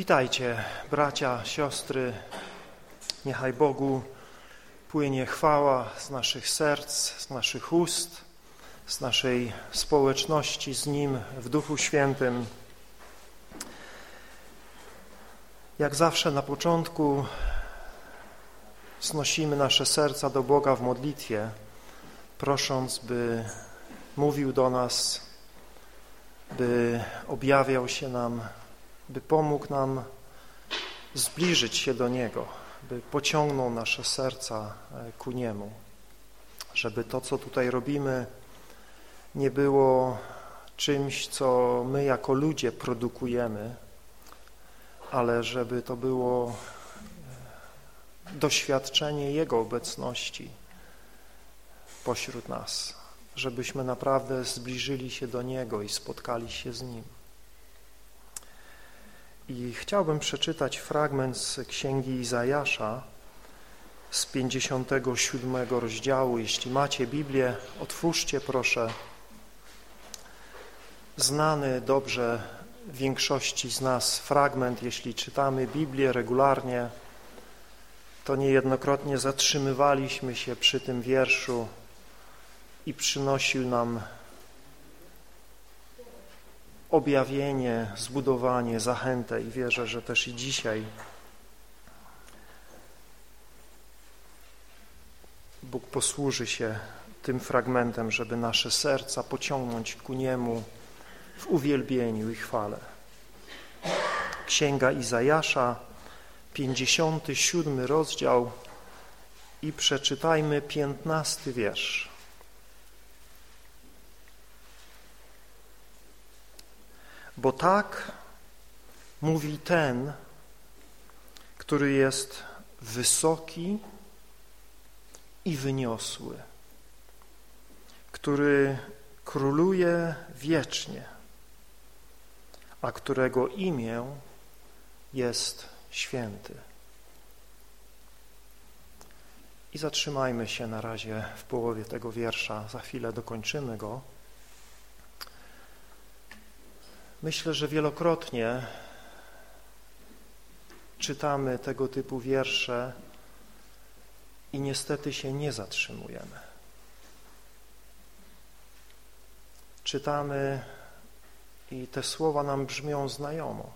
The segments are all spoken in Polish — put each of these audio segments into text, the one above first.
Witajcie, bracia, siostry. Niechaj Bogu płynie chwała z naszych serc, z naszych ust, z naszej społeczności z Nim w Duchu Świętym. Jak zawsze na początku znosimy nasze serca do Boga w modlitwie, prosząc, by mówił do nas, by objawiał się nam by pomógł nam zbliżyć się do Niego, by pociągnął nasze serca e, ku Niemu, żeby to, co tutaj robimy, nie było czymś, co my jako ludzie produkujemy, ale żeby to było e, doświadczenie Jego obecności pośród nas, żebyśmy naprawdę zbliżyli się do Niego i spotkali się z Nim. I chciałbym przeczytać fragment z Księgi Izajasza z 57 rozdziału. Jeśli macie Biblię, otwórzcie proszę. Znany dobrze większości z nas fragment, jeśli czytamy Biblię regularnie, to niejednokrotnie zatrzymywaliśmy się przy tym wierszu i przynosił nam objawienie, zbudowanie, zachętę i wierzę, że też i dzisiaj Bóg posłuży się tym fragmentem, żeby nasze serca pociągnąć ku Niemu w uwielbieniu i chwale. Księga Izajasza, 57 rozdział i przeczytajmy 15 wiersz. Bo tak mówi ten, który jest wysoki i wyniosły, który króluje wiecznie, a którego imię jest święty. I zatrzymajmy się na razie w połowie tego wiersza, za chwilę dokończymy go. Myślę, że wielokrotnie czytamy tego typu wiersze i niestety się nie zatrzymujemy. Czytamy i te słowa nam brzmią znajomo.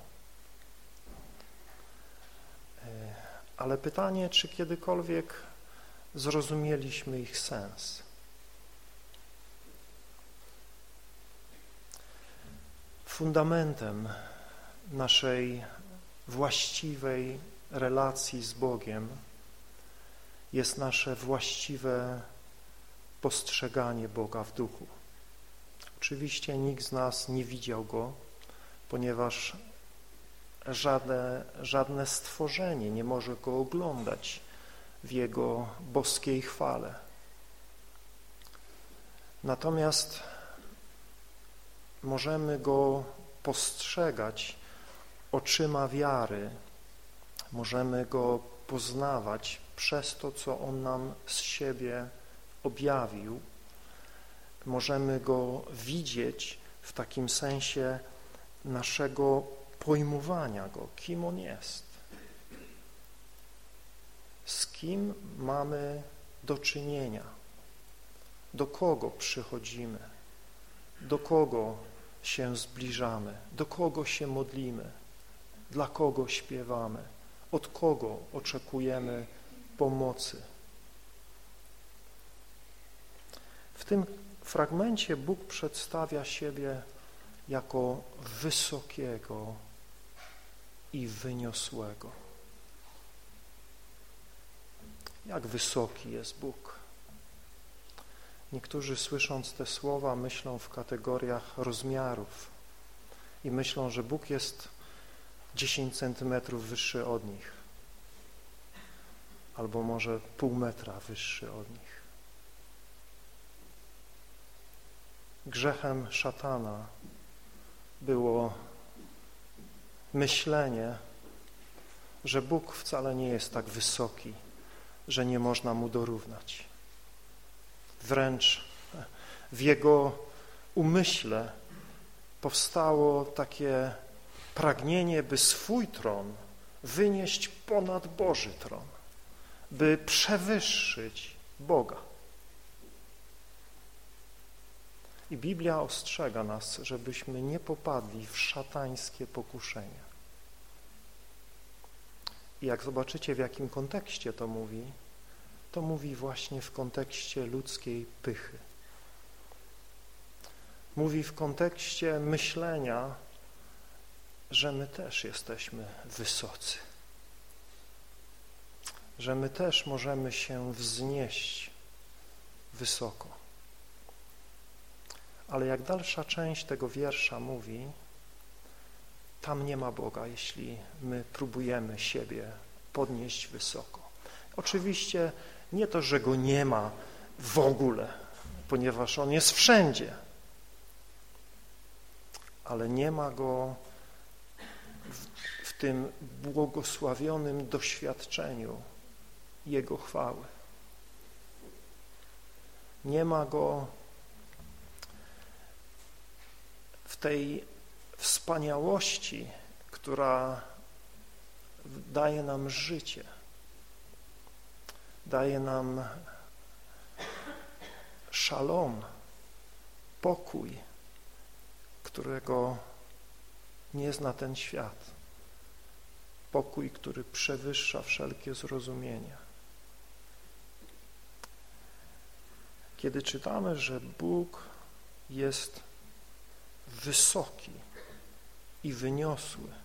E, ale pytanie, czy kiedykolwiek zrozumieliśmy ich sens? Fundamentem naszej właściwej relacji z Bogiem jest nasze właściwe postrzeganie Boga w duchu. Oczywiście nikt z nas nie widział Go, ponieważ żadne, żadne stworzenie nie może Go oglądać w Jego boskiej chwale. Natomiast możemy Go postrzegać oczyma wiary, możemy Go poznawać przez to, co On nam z siebie objawił, możemy Go widzieć w takim sensie naszego pojmowania Go, kim On jest, z kim mamy do czynienia, do kogo przychodzimy, do kogo się zbliżamy, do kogo się modlimy, dla kogo śpiewamy, od kogo oczekujemy pomocy. W tym fragmencie Bóg przedstawia siebie jako wysokiego i wyniosłego. Jak wysoki jest Bóg? Niektórzy słysząc te słowa myślą w kategoriach rozmiarów i myślą, że Bóg jest 10 centymetrów wyższy od nich albo może pół metra wyższy od nich. Grzechem szatana było myślenie, że Bóg wcale nie jest tak wysoki, że nie można Mu dorównać. Wręcz w jego umyśle powstało takie pragnienie, by swój tron wynieść ponad Boży tron, by przewyższyć Boga. I Biblia ostrzega nas, żebyśmy nie popadli w szatańskie pokuszenia. I jak zobaczycie, w jakim kontekście to mówi, to mówi właśnie w kontekście ludzkiej pychy. Mówi w kontekście myślenia, że my też jesteśmy wysocy, że my też możemy się wznieść wysoko. Ale jak dalsza część tego wiersza mówi, tam nie ma Boga, jeśli my próbujemy siebie podnieść wysoko. Oczywiście nie to, że Go nie ma w ogóle, ponieważ On jest wszędzie, ale nie ma Go w, w tym błogosławionym doświadczeniu Jego chwały. Nie ma Go w tej wspaniałości, która daje nam życie, daje nam szalom, pokój, którego nie zna ten świat. Pokój, który przewyższa wszelkie zrozumienie. Kiedy czytamy, że Bóg jest wysoki i wyniosły,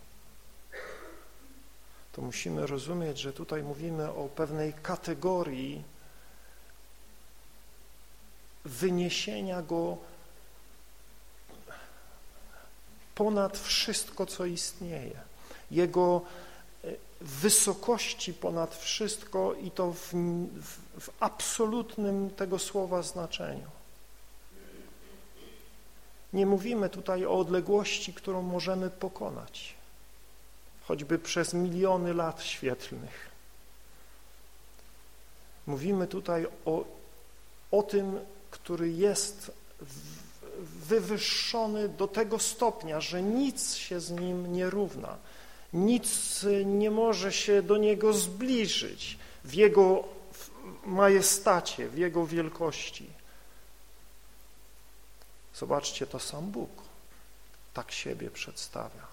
to musimy rozumieć, że tutaj mówimy o pewnej kategorii wyniesienia Go ponad wszystko, co istnieje. Jego e, wysokości ponad wszystko i to w, w, w absolutnym tego słowa znaczeniu. Nie mówimy tutaj o odległości, którą możemy pokonać, choćby przez miliony lat świetlnych. Mówimy tutaj o, o tym, który jest wywyższony do tego stopnia, że nic się z nim nie równa, nic nie może się do niego zbliżyć w jego majestacie, w jego wielkości. Zobaczcie, to sam Bóg tak siebie przedstawia.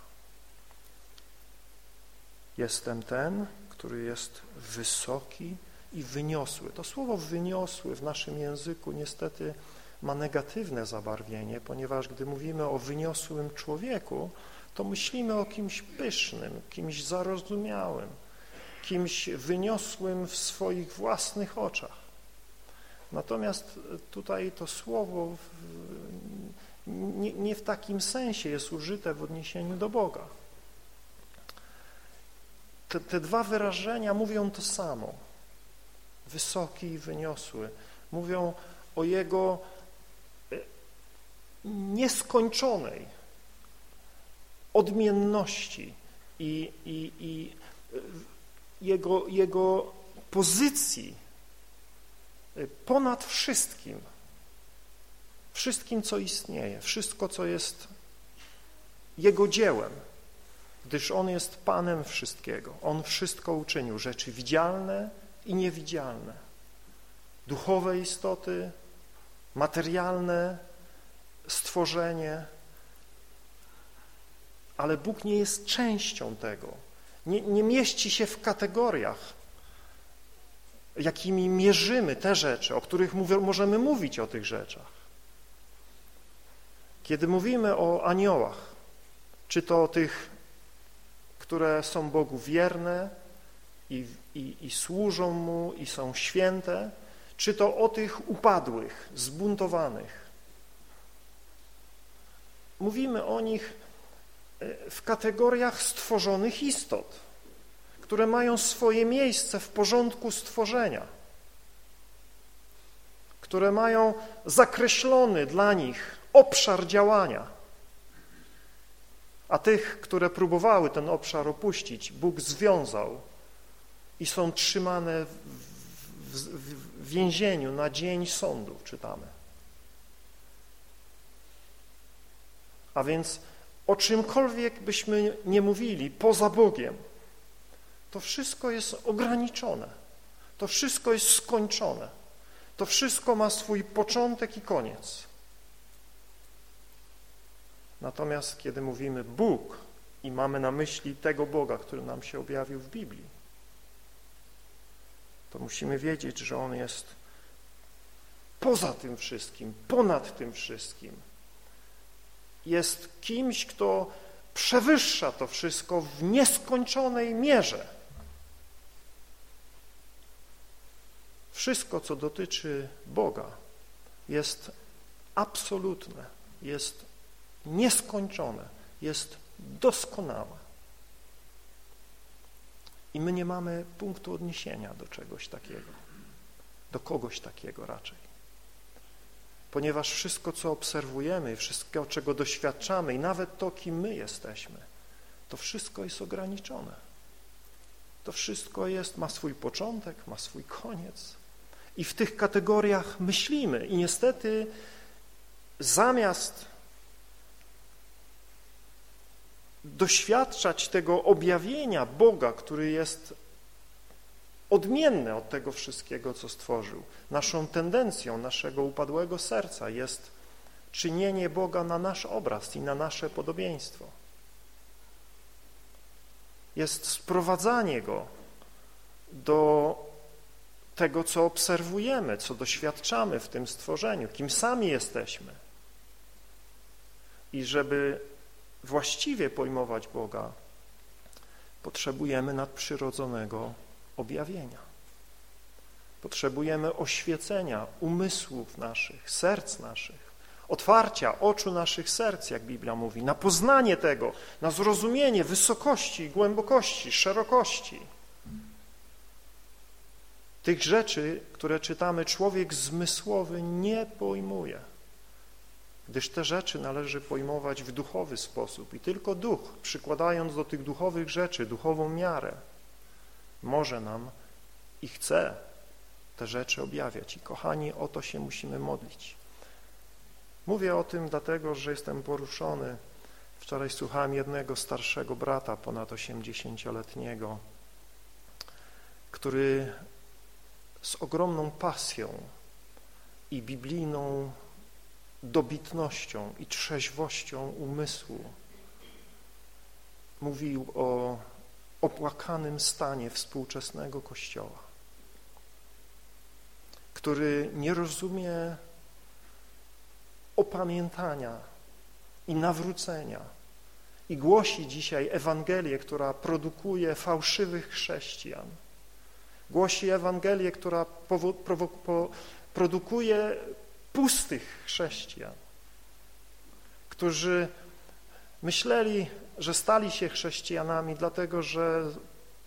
Jestem ten, który jest wysoki i wyniosły. To słowo wyniosły w naszym języku niestety ma negatywne zabarwienie, ponieważ gdy mówimy o wyniosłym człowieku, to myślimy o kimś pysznym, kimś zarozumiałym, kimś wyniosłym w swoich własnych oczach. Natomiast tutaj to słowo nie, nie w takim sensie jest użyte w odniesieniu do Boga. Te, te dwa wyrażenia mówią to samo. Wysoki i wyniosły. Mówią o Jego e, nieskończonej odmienności i, i, i e, jego, jego pozycji ponad wszystkim, wszystkim, co istnieje, wszystko, co jest Jego dziełem, gdyż On jest Panem wszystkiego. On wszystko uczynił, rzeczy widzialne i niewidzialne, duchowe istoty, materialne stworzenie, ale Bóg nie jest częścią tego, nie, nie mieści się w kategoriach, jakimi mierzymy te rzeczy, o których możemy mówić o tych rzeczach. Kiedy mówimy o aniołach, czy to o tych, które są Bogu wierne i, i, i służą Mu i są święte, czy to o tych upadłych, zbuntowanych. Mówimy o nich e, w kategoriach stworzonych istot które mają swoje miejsce w porządku stworzenia, które mają zakreślony dla nich obszar działania, a tych, które próbowały ten obszar opuścić, Bóg związał i są trzymane w, w, w więzieniu na dzień sądu, czytamy. A więc o czymkolwiek byśmy nie mówili poza Bogiem, to wszystko jest ograniczone. To wszystko jest skończone. To wszystko ma swój początek i koniec. Natomiast kiedy mówimy Bóg i mamy na myśli tego Boga, który nam się objawił w Biblii, to musimy wiedzieć, że On jest poza tym wszystkim, ponad tym wszystkim. Jest kimś, kto przewyższa to wszystko w nieskończonej mierze. Wszystko, co dotyczy Boga, jest absolutne, jest nieskończone, jest doskonałe. I my nie mamy punktu odniesienia do czegoś takiego, do kogoś takiego raczej. Ponieważ wszystko, co obserwujemy, wszystko, czego doświadczamy i nawet to, kim my jesteśmy, to wszystko jest ograniczone. To wszystko jest, ma swój początek, ma swój koniec. I w tych kategoriach myślimy. I niestety zamiast doświadczać tego objawienia Boga, który jest odmienny od tego wszystkiego, co stworzył. Naszą tendencją naszego upadłego serca jest czynienie Boga na nasz obraz i na nasze podobieństwo. Jest sprowadzanie Go do tego, co obserwujemy, co doświadczamy w tym stworzeniu, kim sami jesteśmy. I żeby właściwie pojmować Boga, potrzebujemy nadprzyrodzonego objawienia. Potrzebujemy oświecenia umysłów naszych, serc naszych, otwarcia oczu naszych serc, jak Biblia mówi, na poznanie tego, na zrozumienie wysokości, głębokości, szerokości. Tych rzeczy, które czytamy, człowiek zmysłowy nie pojmuje gdyż te rzeczy należy pojmować w duchowy sposób i tylko duch, przykładając do tych duchowych rzeczy duchową miarę, może nam i chce te rzeczy objawiać. I kochani, o to się musimy modlić. Mówię o tym dlatego, że jestem poruszony. Wczoraj słuchałem jednego starszego brata, ponad 80-letniego, który z ogromną pasją i biblijną dobitnością i trzeźwością umysłu mówił o opłakanym stanie współczesnego Kościoła, który nie rozumie opamiętania i nawrócenia i głosi dzisiaj Ewangelię, która produkuje fałszywych chrześcijan. Głosi Ewangelię, która produkuje pustych chrześcijan, którzy myśleli, że stali się chrześcijanami dlatego, że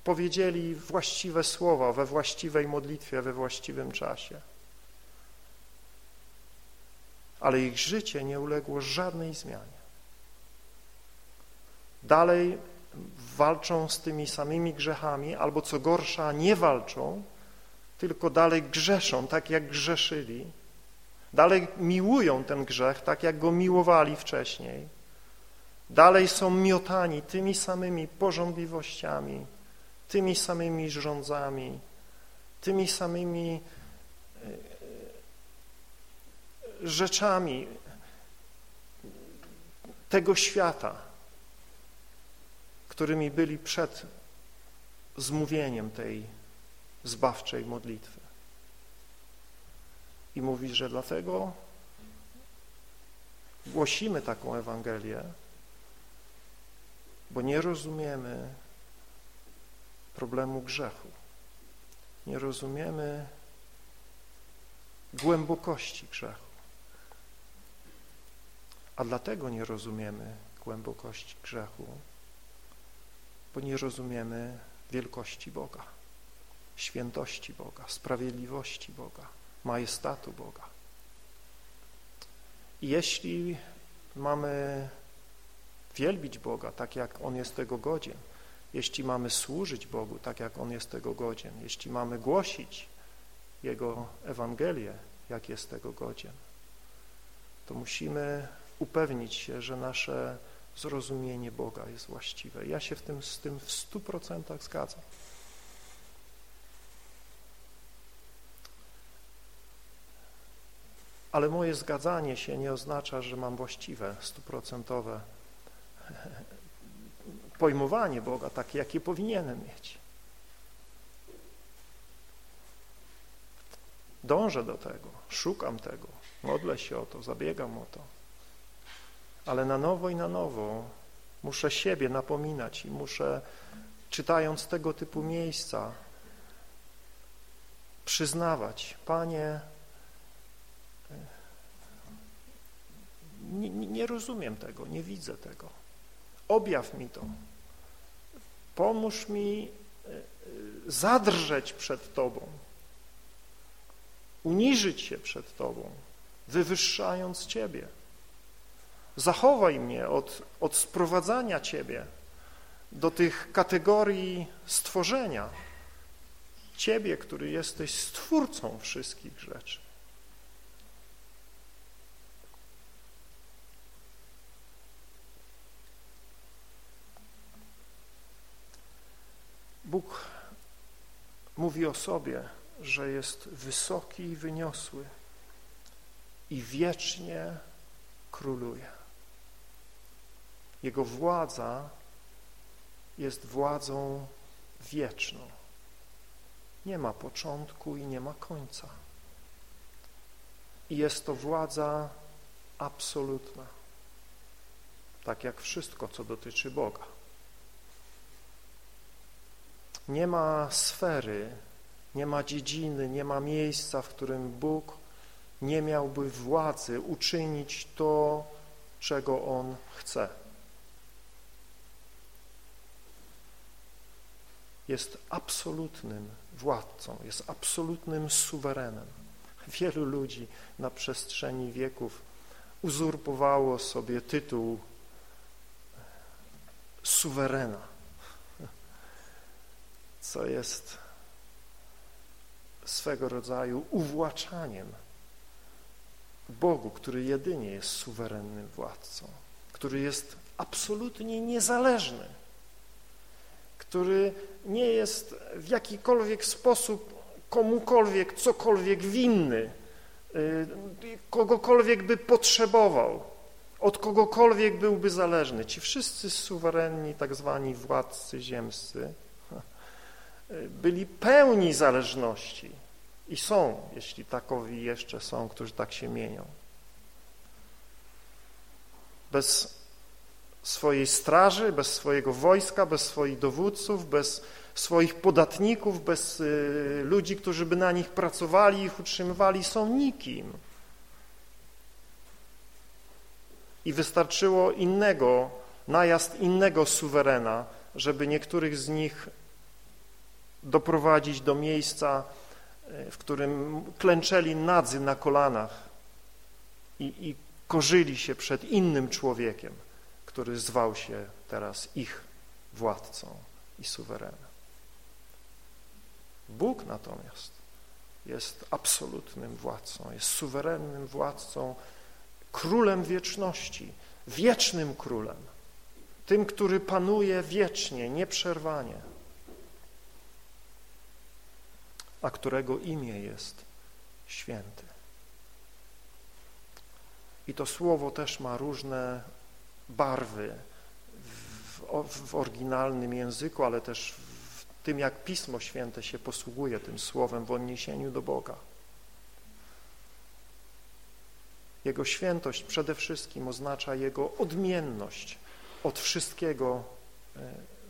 powiedzieli właściwe słowa we właściwej modlitwie, we właściwym czasie. Ale ich życie nie uległo żadnej zmianie. Dalej walczą z tymi samymi grzechami, albo co gorsza, nie walczą, tylko dalej grzeszą, tak jak grzeszyli Dalej miłują ten grzech, tak jak go miłowali wcześniej. Dalej są miotani tymi samymi porządliwościami, tymi samymi rządzami, tymi samymi e, rzeczami tego świata, którymi byli przed zmówieniem tej zbawczej modlitwy. I mówi, że dlatego głosimy taką Ewangelię, bo nie rozumiemy problemu grzechu. Nie rozumiemy głębokości grzechu. A dlatego nie rozumiemy głębokości grzechu, bo nie rozumiemy wielkości Boga, świętości Boga, sprawiedliwości Boga majestatu Boga. I jeśli mamy wielbić Boga tak, jak On jest tego godzien, jeśli mamy służyć Bogu tak, jak On jest tego godzien, jeśli mamy głosić Jego Ewangelię, jak jest tego godzien, to musimy upewnić się, że nasze zrozumienie Boga jest właściwe. Ja się w tym, z tym w stu procentach zgadzam. Ale moje zgadzanie się nie oznacza, że mam właściwe, stuprocentowe pojmowanie Boga, takie, jakie powinienem mieć. Dążę do tego, szukam tego, modlę się o to, zabiegam o to. Ale na nowo i na nowo muszę siebie napominać i muszę, czytając tego typu miejsca, przyznawać, Panie, nie, nie rozumiem tego, nie widzę tego. Objaw mi to. Pomóż mi e, e, zadrżeć przed Tobą, uniżyć się przed Tobą, wywyższając Ciebie. Zachowaj mnie od, od sprowadzania Ciebie do tych kategorii stworzenia. Ciebie, który jesteś stwórcą wszystkich rzeczy. Bóg mówi o sobie, że jest wysoki i wyniosły i wiecznie króluje. Jego władza jest władzą wieczną. Nie ma początku i nie ma końca. I jest to władza absolutna, tak jak wszystko, co dotyczy Boga. Nie ma sfery, nie ma dziedziny, nie ma miejsca, w którym Bóg nie miałby władzy uczynić to, czego On chce. Jest absolutnym władcą, jest absolutnym suwerenem. Wielu ludzi na przestrzeni wieków uzurpowało sobie tytuł suwerena co jest swego rodzaju uwłaczaniem Bogu, który jedynie jest suwerennym władcą, który jest absolutnie niezależny, który nie jest w jakikolwiek sposób komukolwiek cokolwiek winny, y, kogokolwiek by potrzebował, od kogokolwiek byłby zależny. Ci wszyscy suwerenni, tak zwani władcy ziemscy, byli pełni zależności i są, jeśli takowi jeszcze są, którzy tak się mienią. Bez swojej straży, bez swojego wojska, bez swoich dowódców, bez swoich podatników, bez y, ludzi, którzy by na nich pracowali, ich utrzymywali, są nikim. I wystarczyło innego, najazd innego suwerena, żeby niektórych z nich doprowadzić do miejsca, e, w którym klęczeli nadzy na kolanach i, i korzyli się przed innym człowiekiem, który zwał się teraz ich władcą i suwerenem. Bóg natomiast jest absolutnym władcą, jest suwerennym władcą, królem wieczności, wiecznym królem, tym, który panuje wiecznie, nieprzerwanie. A którego imię jest święty. I to słowo też ma różne barwy w, w oryginalnym języku, ale też w tym, jak Pismo Święte się posługuje tym słowem w odniesieniu do Boga. Jego świętość przede wszystkim oznacza Jego odmienność od wszystkiego, e,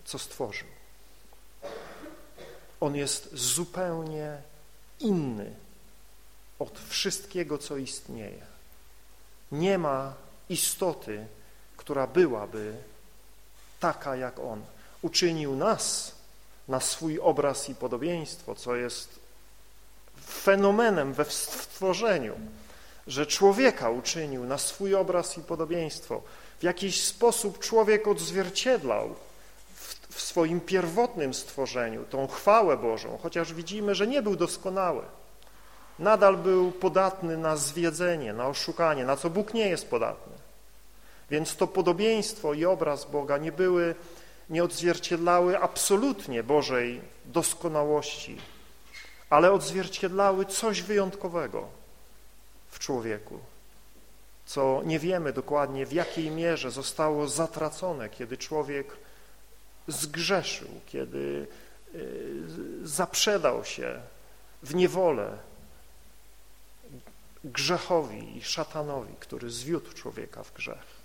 co stworzył. On jest zupełnie inny od wszystkiego, co istnieje. Nie ma istoty, która byłaby taka jak On. Uczynił nas na swój obraz i podobieństwo, co jest fenomenem we stworzeniu, że człowieka uczynił na swój obraz i podobieństwo. W jakiś sposób człowiek odzwierciedlał w swoim pierwotnym stworzeniu, tą chwałę Bożą, chociaż widzimy, że nie był doskonały. Nadal był podatny na zwiedzenie, na oszukanie, na co Bóg nie jest podatny. Więc to podobieństwo i obraz Boga nie były, nie odzwierciedlały absolutnie Bożej doskonałości, ale odzwierciedlały coś wyjątkowego w człowieku, co nie wiemy dokładnie w jakiej mierze zostało zatracone, kiedy człowiek zgrzeszył, kiedy y, zaprzedał się w niewolę grzechowi i szatanowi, który zwiódł człowieka w grzech.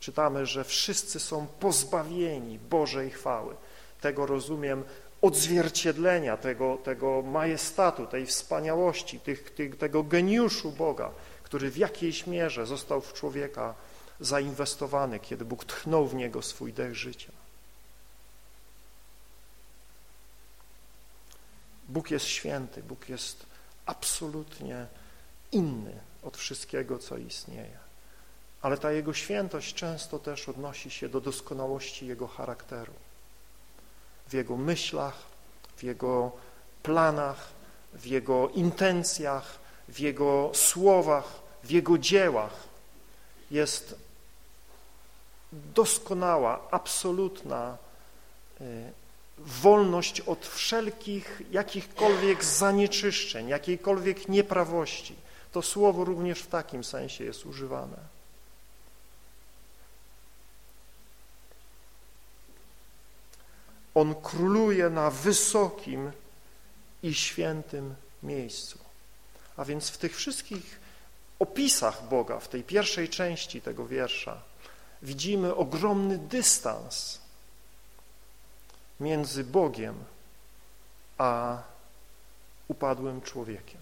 Czytamy, że wszyscy są pozbawieni Bożej chwały. Tego rozumiem odzwierciedlenia tego, tego majestatu, tej wspaniałości, tych, tych, tego geniuszu Boga, który w jakiejś mierze został w człowieka zainwestowany, kiedy Bóg tchnął w niego swój dech życia. Bóg jest święty, Bóg jest absolutnie inny od wszystkiego, co istnieje. Ale ta Jego świętość często też odnosi się do doskonałości Jego charakteru. W Jego myślach, w Jego planach, w Jego intencjach, w Jego słowach, w Jego dziełach jest doskonała, absolutna y, wolność od wszelkich jakichkolwiek zanieczyszczeń, jakiejkolwiek nieprawości. To słowo również w takim sensie jest używane. On króluje na wysokim i świętym miejscu. A więc w tych wszystkich opisach Boga, w tej pierwszej części tego wiersza, widzimy ogromny dystans między Bogiem a upadłym człowiekiem,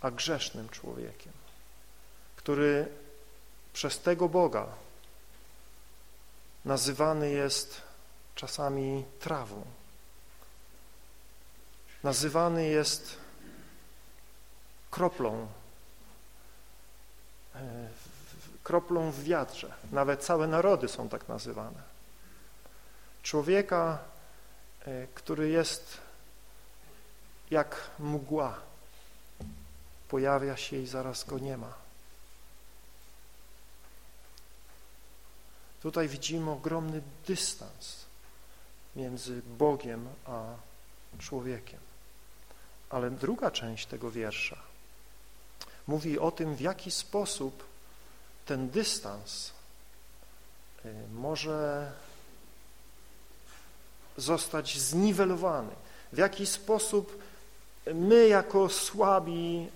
a grzesznym człowiekiem, który przez tego Boga nazywany jest czasami trawą, nazywany jest kroplą, e, kroplą w wiatrze. Nawet całe narody są tak nazywane człowieka, e, który jest jak mgła. Pojawia się i zaraz go nie ma. Tutaj widzimy ogromny dystans między Bogiem a człowiekiem. Ale druga część tego wiersza mówi o tym, w jaki sposób ten dystans e, może zostać zniwelowany. W jaki sposób my jako słabi,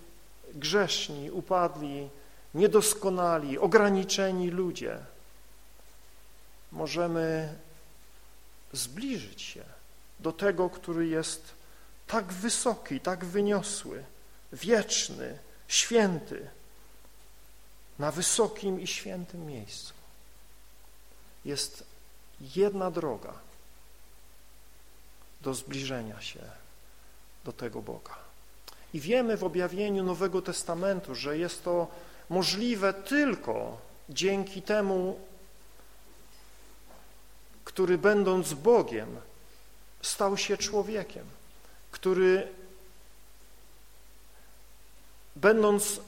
grzeszni, upadli, niedoskonali, ograniczeni ludzie możemy zbliżyć się do tego, który jest tak wysoki, tak wyniosły, wieczny, święty, na wysokim i świętym miejscu. Jest jedna droga, do zbliżenia się do tego Boga. I wiemy w objawieniu Nowego Testamentu, że jest to możliwe tylko dzięki temu, który będąc Bogiem stał się człowiekiem, który będąc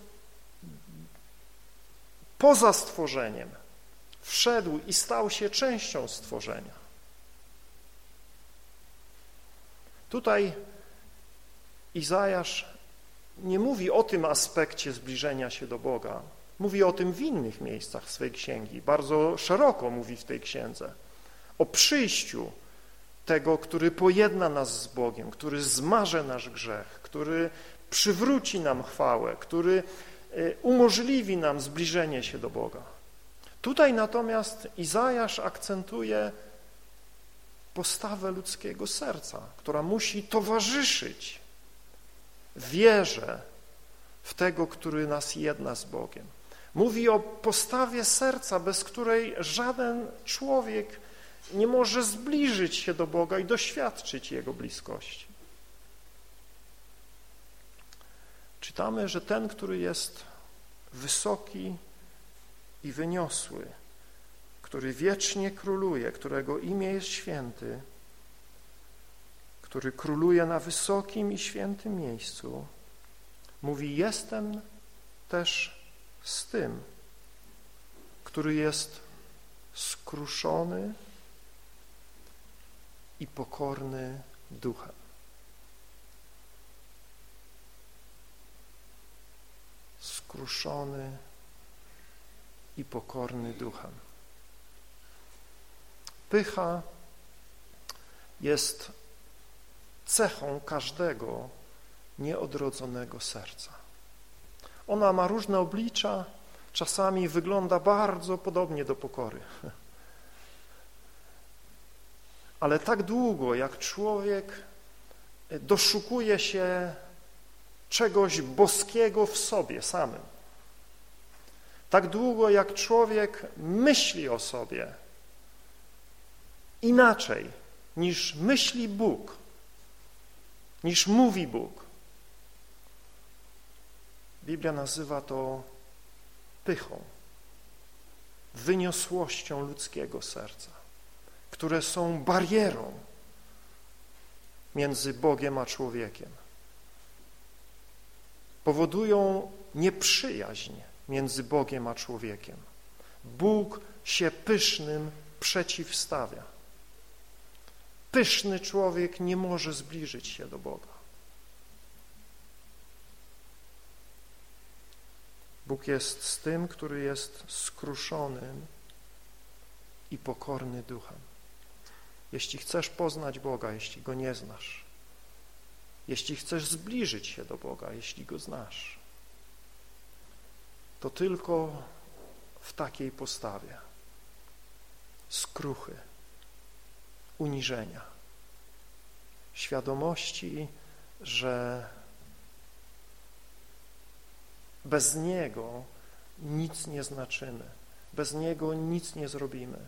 poza stworzeniem wszedł i stał się częścią stworzenia. Tutaj Izajasz nie mówi o tym aspekcie zbliżenia się do Boga. Mówi o tym w innych miejscach swej księgi. Bardzo szeroko mówi w tej księdze. O przyjściu tego, który pojedna nas z Bogiem, który zmaże nasz grzech, który przywróci nam chwałę, który e, umożliwi nam zbliżenie się do Boga. Tutaj natomiast Izajasz akcentuje postawę ludzkiego serca, która musi towarzyszyć wierze w tego, który nas jedna z Bogiem. Mówi o postawie serca, bez której żaden człowiek nie może zbliżyć się do Boga i doświadczyć Jego bliskości. Czytamy, że ten, który jest wysoki i wyniosły, który wiecznie króluje, którego imię jest święty, który króluje na wysokim i świętym miejscu, mówi, jestem też z tym, który jest skruszony i pokorny duchem. Skruszony i pokorny duchem. Pycha jest cechą każdego nieodrodzonego serca. Ona ma różne oblicza, czasami wygląda bardzo podobnie do pokory. Ale tak długo, jak człowiek doszukuje się czegoś boskiego w sobie samym, tak długo, jak człowiek myśli o sobie inaczej niż myśli Bóg, niż mówi Bóg, Biblia nazywa to pychą, wyniosłością ludzkiego serca, które są barierą między Bogiem a człowiekiem. Powodują nieprzyjaźń między Bogiem a człowiekiem. Bóg się pysznym przeciwstawia. Pyszny człowiek nie może zbliżyć się do Boga. Bóg jest z tym, który jest skruszonym i pokorny duchem. Jeśli chcesz poznać Boga, jeśli Go nie znasz, jeśli chcesz zbliżyć się do Boga, jeśli Go znasz, to tylko w takiej postawie skruchy, uniżenia, świadomości, że bez Niego nic nie znaczymy. Bez Niego nic nie zrobimy.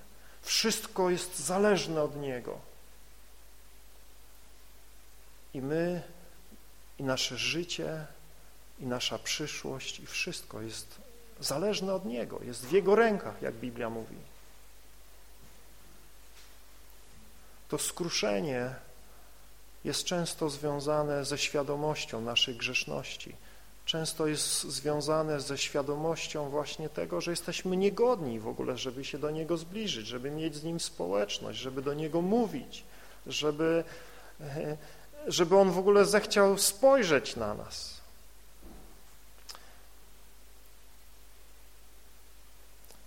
Wszystko jest zależne od Niego. I my, i nasze życie, i nasza przyszłość, i wszystko jest zależne od Niego, jest w Jego rękach, jak Biblia mówi. To skruszenie jest często związane ze świadomością naszych grzeszności, często jest związane ze świadomością właśnie tego, że jesteśmy niegodni w ogóle, żeby się do Niego zbliżyć, żeby mieć z Nim społeczność, żeby do Niego mówić, żeby, e, żeby On w ogóle zechciał spojrzeć na nas.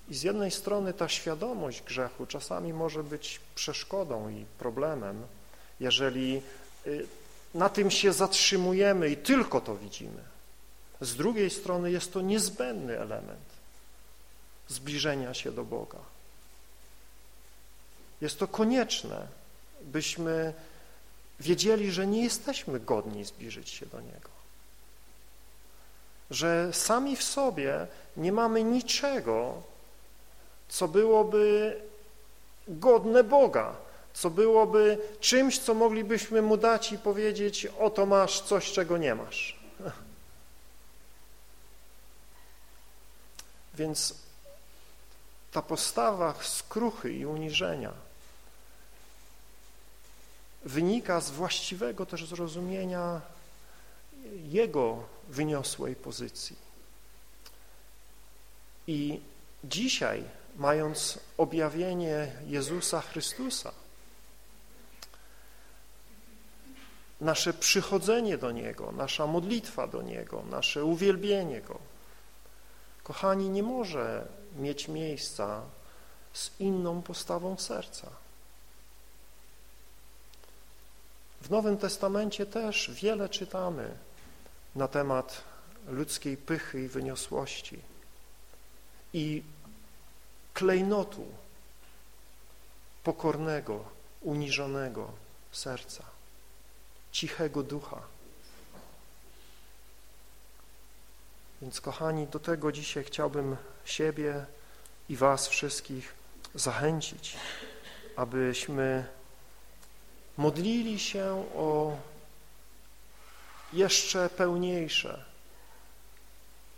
I z jednej strony ta świadomość grzechu czasami może być przeszkodą i problemem, jeżeli y, na tym się zatrzymujemy i tylko to widzimy. Z drugiej strony jest to niezbędny element zbliżenia się do Boga. Jest to konieczne, byśmy wiedzieli, że nie jesteśmy godni zbliżyć się do Niego. Że sami w sobie nie mamy niczego, co byłoby godne Boga, co byłoby czymś, co moglibyśmy Mu dać i powiedzieć, oto masz coś, czego nie masz. Więc ta postawa skruchy i uniżenia wynika z właściwego też zrozumienia Jego wyniosłej pozycji. I dzisiaj, mając objawienie Jezusa Chrystusa, nasze przychodzenie do Niego, nasza modlitwa do Niego, nasze uwielbienie Go, kochani, nie może mieć miejsca z inną postawą serca. W Nowym Testamencie też wiele czytamy na temat ludzkiej pychy i wyniosłości. I klejnotu pokornego, uniżonego serca, cichego ducha. Więc kochani, do tego dzisiaj chciałbym siebie i was wszystkich zachęcić, abyśmy modlili się o jeszcze pełniejsze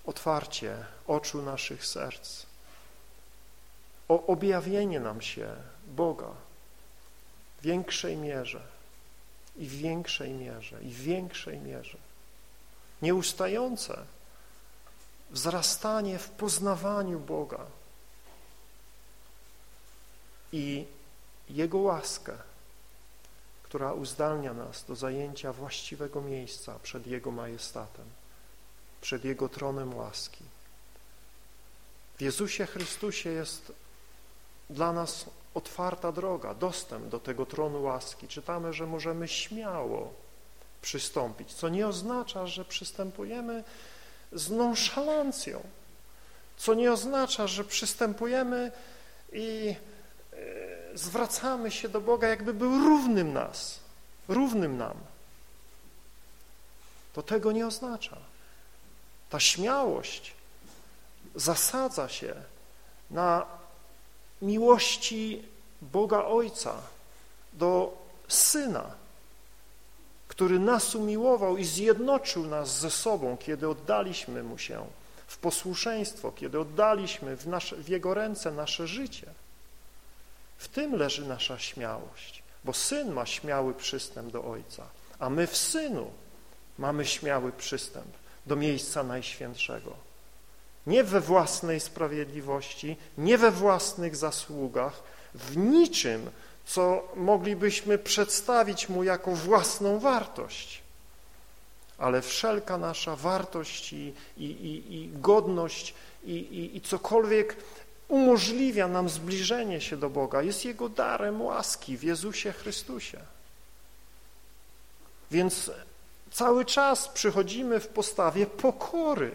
otwarcie oczu naszych serc, o objawienie nam się Boga w większej mierze i w większej mierze i w większej mierze. Nieustające wzrastanie w poznawaniu Boga, i Jego łaskę, która uzdalnia nas do zajęcia właściwego miejsca przed Jego majestatem, przed Jego tronem łaski. W Jezusie Chrystusie jest dla nas otwarta droga, dostęp do tego tronu łaski. Czytamy, że możemy śmiało przystąpić, co nie oznacza, że przystępujemy z nonszalancją, co nie oznacza, że przystępujemy i e, zwracamy się do Boga, jakby był równym nas, równym nam. To tego nie oznacza. Ta śmiałość zasadza się na miłości Boga Ojca do Syna, który nas umiłował i zjednoczył nas ze sobą, kiedy oddaliśmy Mu się w posłuszeństwo, kiedy oddaliśmy w, nasze, w Jego ręce nasze życie. W tym leży nasza śmiałość, bo Syn ma śmiały przystęp do Ojca, a my w Synu mamy śmiały przystęp do miejsca Najświętszego. Nie we własnej sprawiedliwości, nie we własnych zasługach, w niczym, co moglibyśmy przedstawić Mu jako własną wartość. Ale wszelka nasza wartość i, i, i, i godność i, i, cokolwiek umożliwia nam zbliżenie się do Boga, jest Jego darem łaski w Jezusie Chrystusie. Więc cały czas przychodzimy w postawie pokory,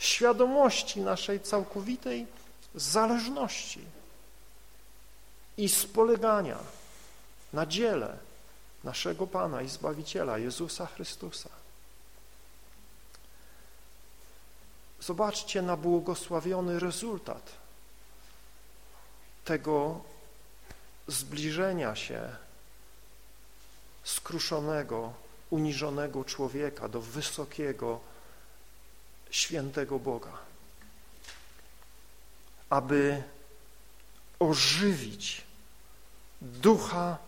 świadomości naszej całkowitej zależności i spolegania na dziele naszego Pana i Zbawiciela Jezusa Chrystusa. Zobaczcie na błogosławiony rezultat tego zbliżenia się skruszonego, uniżonego człowieka do wysokiego, świętego Boga, aby ożywić ducha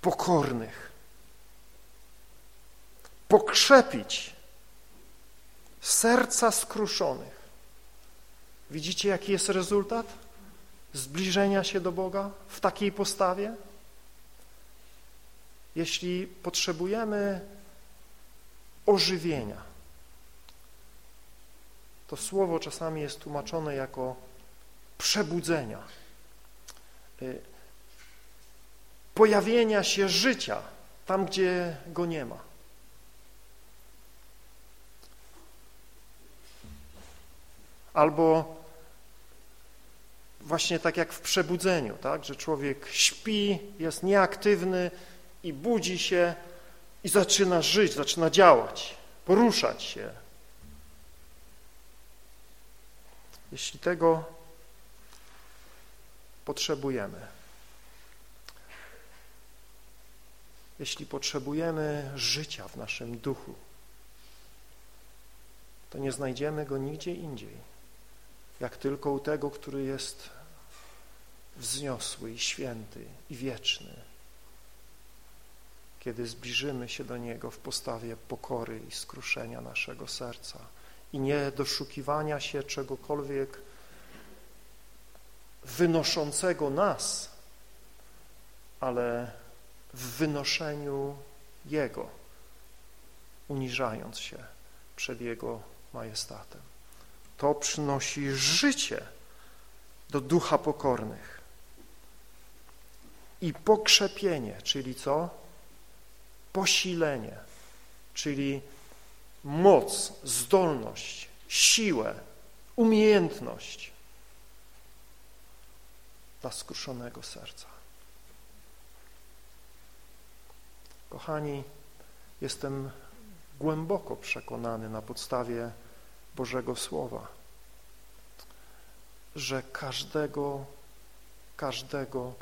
pokornych, pokrzepić serca skruszonych. Widzicie, jaki jest rezultat zbliżenia się do Boga w takiej postawie? Jeśli potrzebujemy ożywienia, to słowo czasami jest tłumaczone jako przebudzenia, y, pojawienia się życia tam, gdzie go nie ma. Albo właśnie tak jak w przebudzeniu, tak? że człowiek śpi, jest nieaktywny i budzi się i zaczyna żyć, zaczyna działać, poruszać się. Jeśli tego potrzebujemy, jeśli potrzebujemy życia w naszym duchu, to nie znajdziemy go nigdzie indziej, jak tylko u tego, który jest wzniosły i święty i wieczny. Kiedy zbliżymy się do Niego w postawie pokory i skruszenia naszego serca i nie doszukiwania się czegokolwiek wynoszącego nas, ale w wynoszeniu Jego, uniżając się przed Jego majestatem. To przynosi życie do ducha pokornych. I pokrzepienie, czyli co? Posilenie, czyli moc, zdolność, siłę, umiejętność dla skruszonego serca. Kochani, jestem głęboko przekonany na podstawie Bożego Słowa, że każdego, każdego,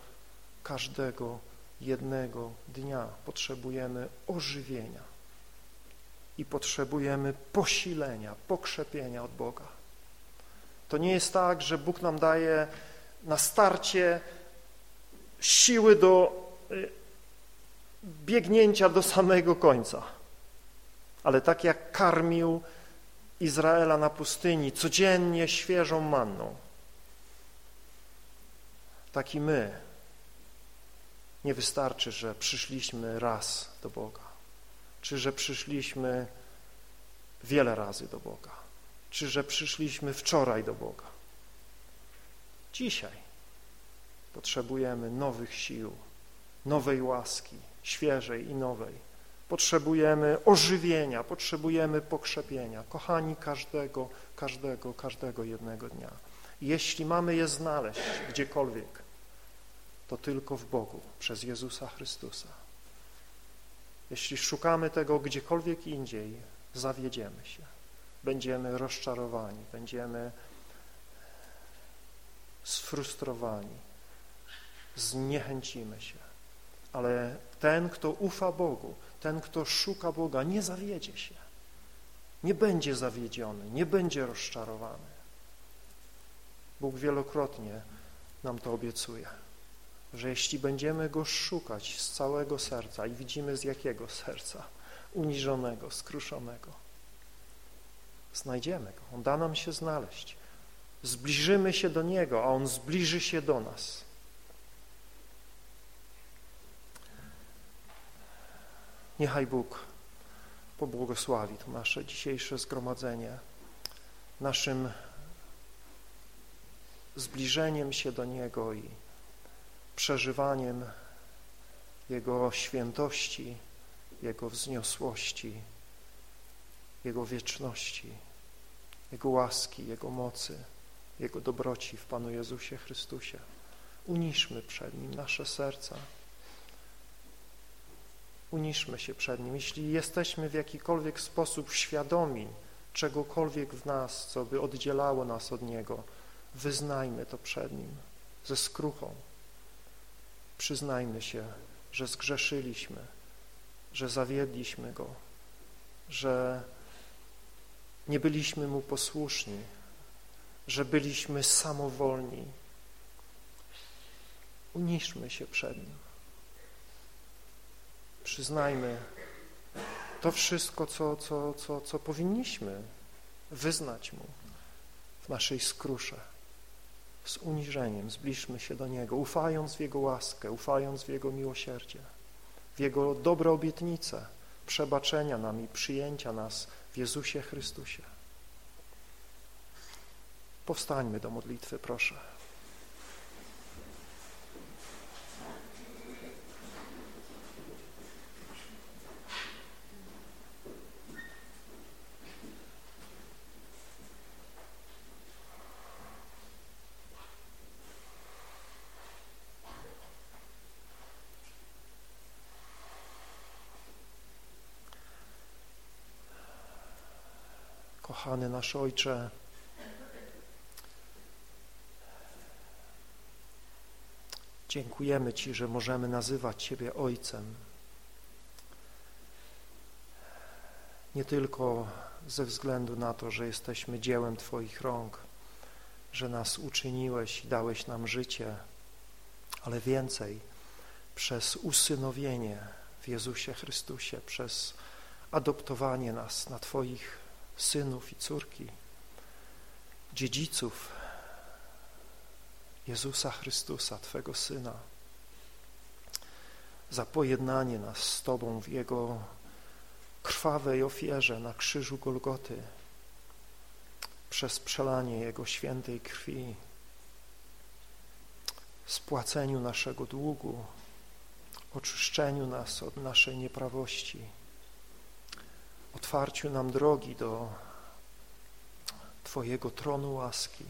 każdego jednego dnia potrzebujemy ożywienia i potrzebujemy posilenia, pokrzepienia od Boga. To nie jest tak, że Bóg nam daje na starcie siły do y, biegnięcia do samego końca. Ale tak jak karmił Izraela na pustyni codziennie świeżą manną, tak i my nie wystarczy, że przyszliśmy raz do Boga, czy że przyszliśmy wiele razy do Boga, czy że przyszliśmy wczoraj do Boga. Dzisiaj potrzebujemy nowych sił, nowej łaski, świeżej i nowej. Potrzebujemy ożywienia, potrzebujemy pokrzepienia. Kochani, każdego, każdego, każdego jednego dnia. Jeśli mamy je znaleźć gdziekolwiek, to tylko w Bogu, przez Jezusa Chrystusa. Jeśli szukamy tego gdziekolwiek indziej, zawiedziemy się. Będziemy rozczarowani, będziemy sfrustrowani, zniechęcimy się. Ale ten, kto ufa Bogu, ten, kto szuka Boga, nie zawiedzie się. Nie będzie zawiedziony, nie będzie rozczarowany. Bóg wielokrotnie nam to obiecuje, że jeśli będziemy Go szukać z całego serca i widzimy z jakiego serca, uniżonego, skruszonego, znajdziemy Go, On da nam się znaleźć. Zbliżymy się do Niego, a On zbliży się do nas. Niechaj Bóg pobłogosławi to nasze dzisiejsze zgromadzenie, naszym zbliżeniem się do Niego i przeżywaniem Jego świętości, Jego wzniosłości, Jego wieczności, Jego łaski, Jego mocy, Jego dobroci w Panu Jezusie Chrystusie. Uniszmy przed Nim nasze serca. Uniszmy się przed Nim. Jeśli jesteśmy w jakikolwiek sposób świadomi czegokolwiek w nas, co by oddzielało nas od Niego, wyznajmy to przed Nim ze skruchą. Przyznajmy się, że zgrzeszyliśmy, że zawiedliśmy Go, że nie byliśmy Mu posłuszni, że byliśmy samowolni. Uniszmy się przed Nim. Przyznajmy to wszystko, co, co, co, co powinniśmy wyznać Mu w naszej skrusze z uniżeniem zbliżmy się do Niego, ufając w Jego łaskę, ufając w Jego miłosierdzie, w Jego dobre obietnice, przebaczenia nam i przyjęcia nas w Jezusie Chrystusie. Powstańmy do modlitwy, proszę. Kochany nasz Ojcze, dziękujemy Ci, że możemy nazywać Ciebie Ojcem. Nie tylko ze względu na to, że jesteśmy dziełem Twoich rąk, że nas uczyniłeś i dałeś nam życie, ale więcej przez usynowienie w Jezusie Chrystusie, przez adoptowanie nas na Twoich synów i córki, dziedziców Jezusa Chrystusa, Twego Syna, za pojednanie nas z Tobą w Jego krwawej ofierze na krzyżu Golgoty, przez przelanie Jego świętej krwi, spłaceniu naszego długu, oczyszczeniu nas od naszej nieprawości, otwarciu nam drogi do Twojego tronu łaski,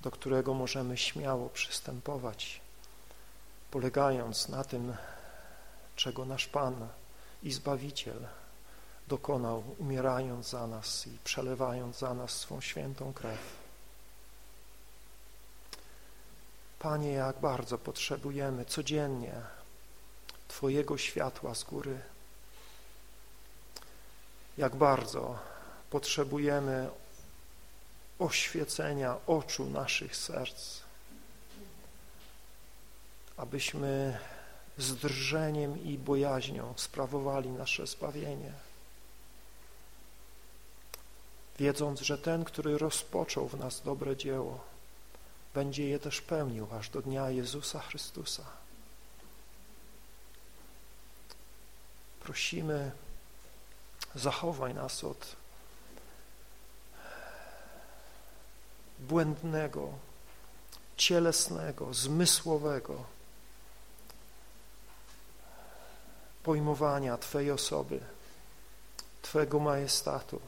do którego możemy śmiało przystępować, polegając na tym, czego nasz Pan i Zbawiciel dokonał, umierając za nas i przelewając za nas swą świętą krew. Panie, jak bardzo potrzebujemy codziennie Twojego światła z góry, jak bardzo potrzebujemy oświecenia oczu naszych serc, abyśmy z drżeniem i bojaźnią sprawowali nasze zbawienie, wiedząc, że ten, który rozpoczął w nas dobre dzieło, będzie je też pełnił aż do dnia Jezusa Chrystusa. Prosimy, zachowaj nas od błędnego, cielesnego, zmysłowego pojmowania Twojej osoby, Twojego majestatu,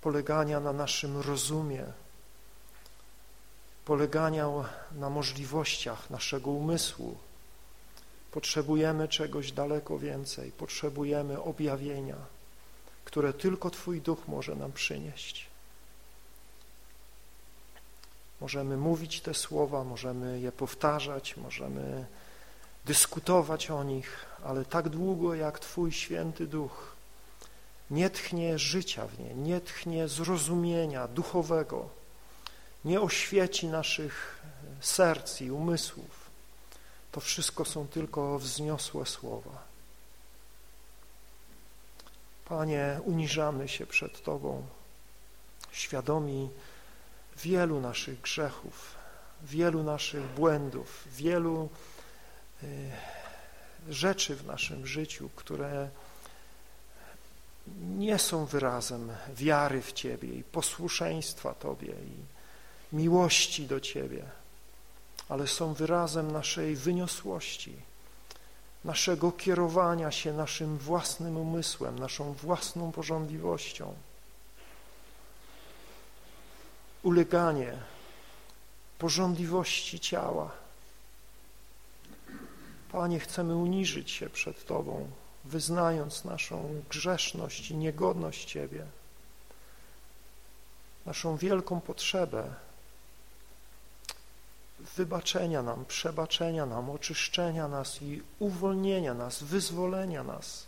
polegania na naszym rozumie, polegania na możliwościach naszego umysłu. Potrzebujemy czegoś daleko więcej, potrzebujemy objawienia, które tylko Twój Duch może nam przynieść. Możemy mówić te słowa, możemy je powtarzać, możemy dyskutować o nich, ale tak długo jak Twój święty duch nie tchnie życia w nie, nie tchnie zrozumienia duchowego, nie oświeci naszych serc i umysłów, to wszystko są tylko wzniosłe słowa. Panie, uniżamy się przed Tobą, świadomi wielu naszych grzechów, wielu naszych błędów, wielu y, rzeczy w naszym życiu, które nie są wyrazem wiary w Ciebie i posłuszeństwa Tobie i miłości do Ciebie, ale są wyrazem naszej wyniosłości, naszego kierowania się naszym własnym umysłem, naszą własną porządliwością. Uleganie porządliwości ciała. Panie, chcemy uniżyć się przed Tobą, wyznając naszą grzeszność i niegodność Ciebie, naszą wielką potrzebę wybaczenia nam, przebaczenia nam, oczyszczenia nas i uwolnienia nas, wyzwolenia nas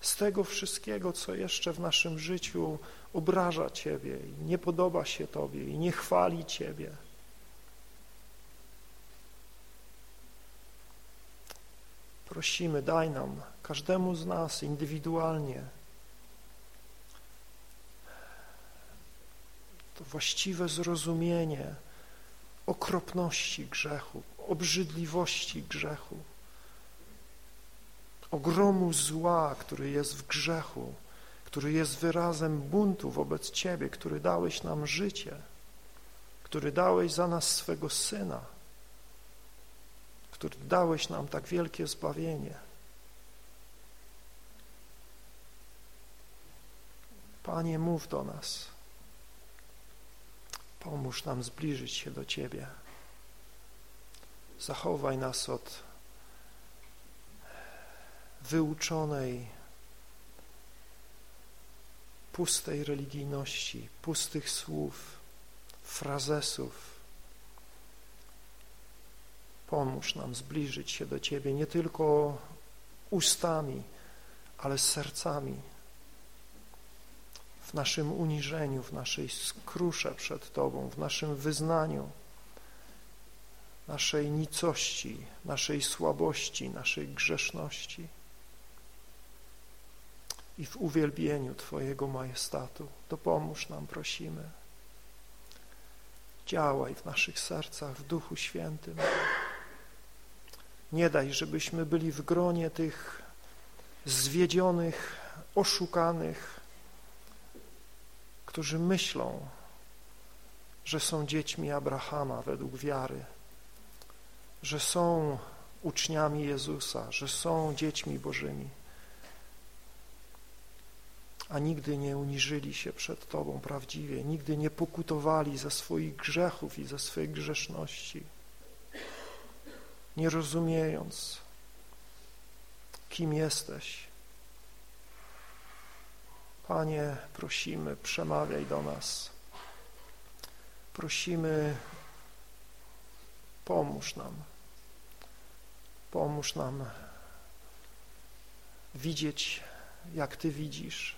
z tego wszystkiego, co jeszcze w naszym życiu obraża Ciebie i nie podoba się Tobie i nie chwali Ciebie. Prosimy, daj nam, każdemu z nas indywidualnie to właściwe zrozumienie okropności grzechu, obrzydliwości grzechu, ogromu zła, który jest w grzechu, który jest wyrazem buntu wobec Ciebie, który dałeś nam życie, który dałeś za nas swego Syna, który dałeś nam tak wielkie zbawienie. Panie, mów do nas. Pomóż nam zbliżyć się do Ciebie. Zachowaj nas od wyuczonej, pustej religijności, pustych słów, frazesów. Pomóż nam zbliżyć się do Ciebie nie tylko ustami, ale sercami w naszym uniżeniu, w naszej skrusze przed Tobą, w naszym wyznaniu naszej nicości, naszej słabości, naszej grzeszności i w uwielbieniu Twojego majestatu. Dopomóż nam, prosimy. Działaj w naszych sercach w Duchu Świętym. Nie daj, żebyśmy byli w gronie tych zwiedzionych, oszukanych, którzy myślą, że są dziećmi Abrahama według wiary, że są uczniami Jezusa, że są dziećmi Bożymi, a nigdy nie uniżyli się przed Tobą prawdziwie, nigdy nie pokutowali ze swoich grzechów i ze swojej grzeszności, nie rozumiejąc, kim jesteś, Panie, prosimy, przemawiaj do nas. Prosimy, pomóż nam. Pomóż nam widzieć, jak Ty widzisz.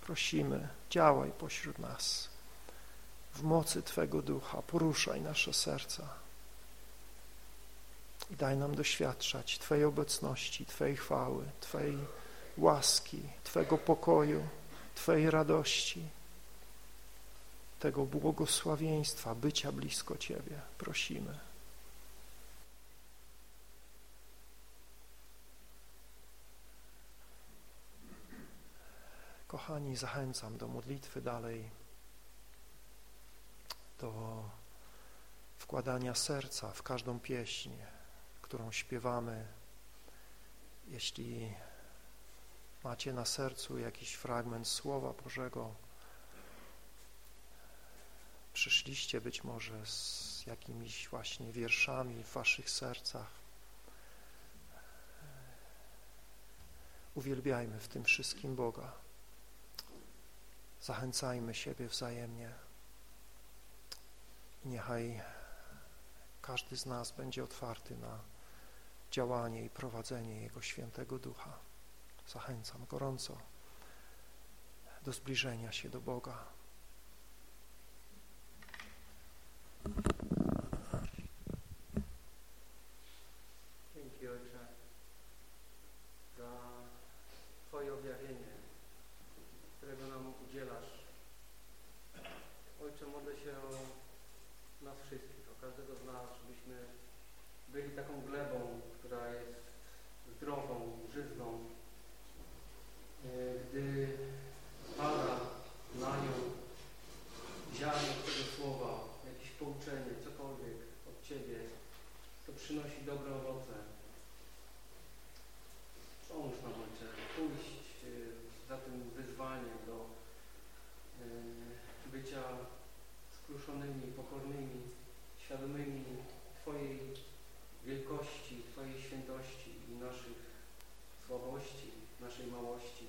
Prosimy, działaj pośród nas. W mocy Twego Ducha poruszaj nasze serca i daj nam doświadczać Twojej obecności, Twojej chwały, Twojej łaski, Twego pokoju, Twojej radości, tego błogosławieństwa, bycia blisko Ciebie. Prosimy. Kochani, zachęcam do modlitwy dalej, do wkładania serca w każdą pieśń, którą śpiewamy. Jeśli macie na sercu jakiś fragment Słowa Bożego, przyszliście być może z jakimiś właśnie wierszami w waszych sercach, uwielbiajmy w tym wszystkim Boga. Zachęcajmy siebie wzajemnie. Niechaj każdy z nas będzie otwarty na działanie i prowadzenie Jego Świętego Ducha. Zachęcam gorąco do zbliżenia się do Boga. Dzięki Ojcze za Twoje objawienie, którego nam udzielasz. Ojcze, modlę się o nas wszystkich, o każdego z nas, żebyśmy byli taką glebą, która jest zdrową, żyzną. E, Gdy pada na nią ziarno tego słowa, jakieś pouczenie, cokolwiek od Ciebie, to przynosi dobre owoce. Pomóż nam, Ojcze, pójść e, za tym wyzwaniem do e, bycia skruszonymi, pokornymi, świadomymi Twojej wielkości, Twojej świętości i naszych słabości, naszej małości,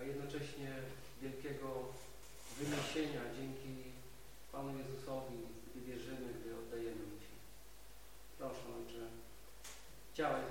a jednocześnie wielkiego wyniesienia dzięki Panu Jezusowi, gdy wierzymy, gdy oddajemy Ci. Proszę, Ojcze, działaj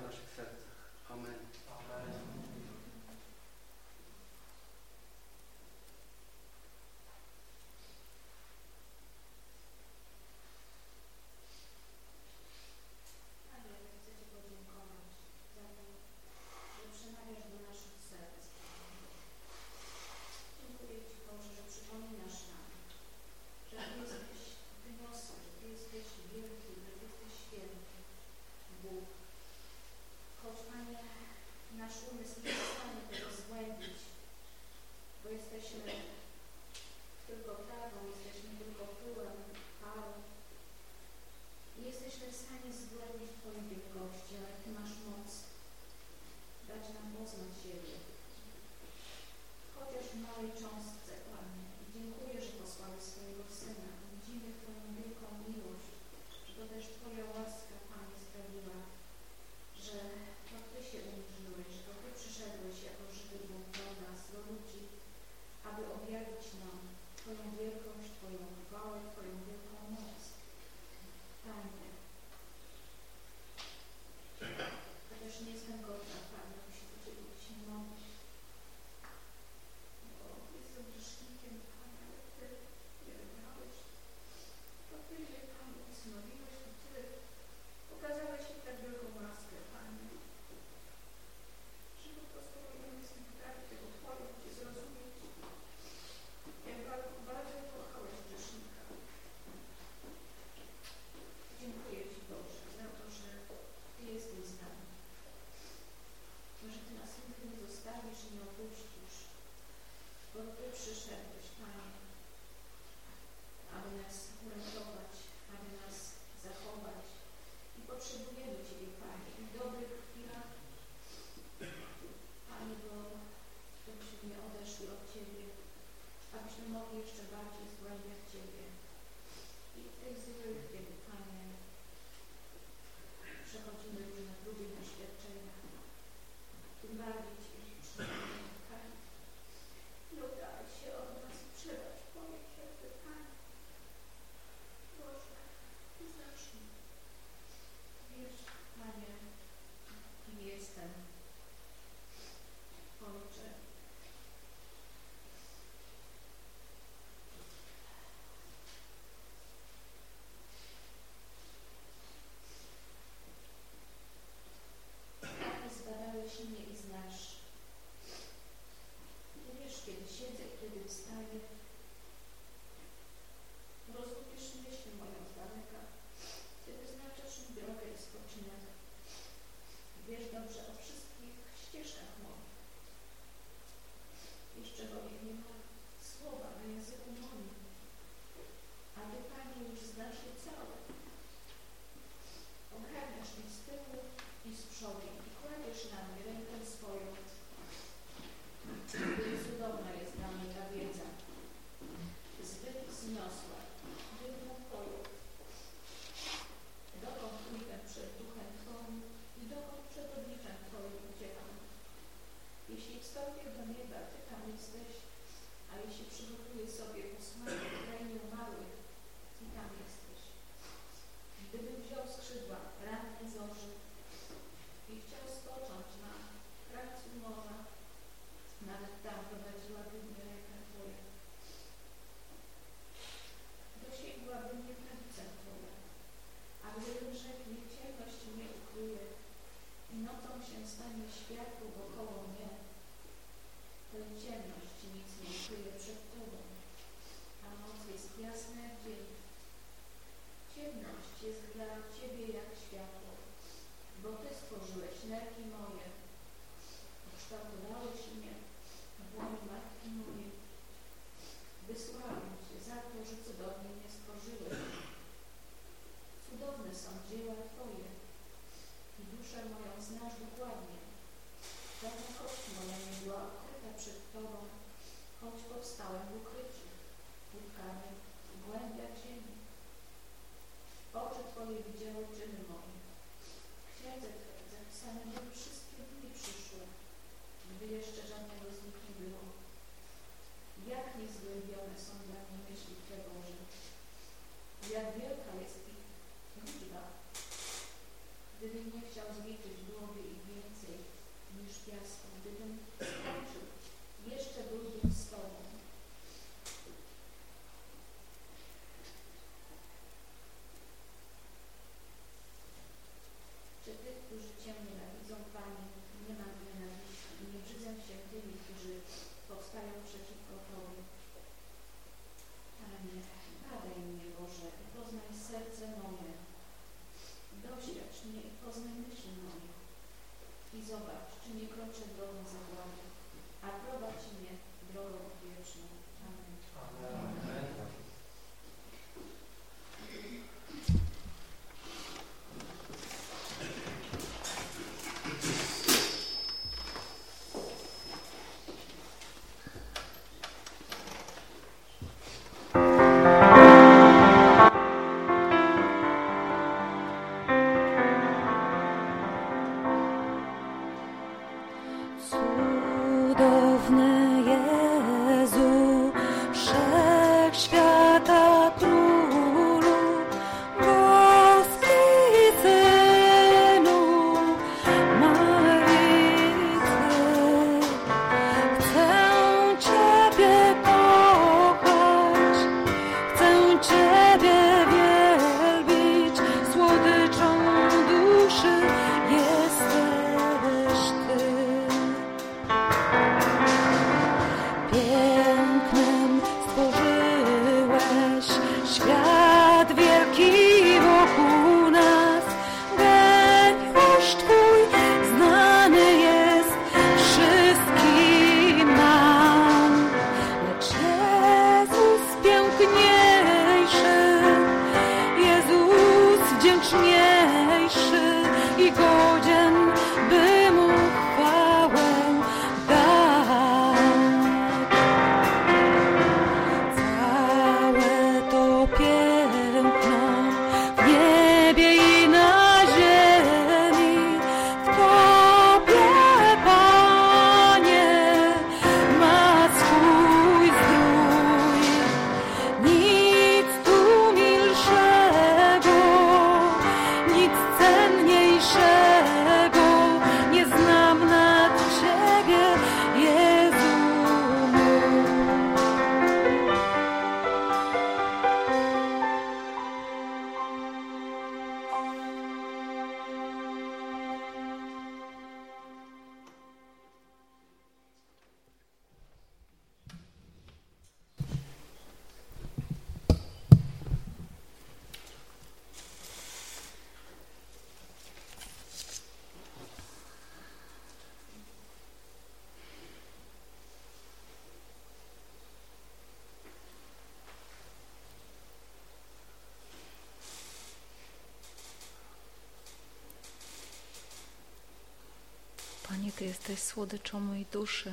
Ty jesteś słodyczą mojej duszy,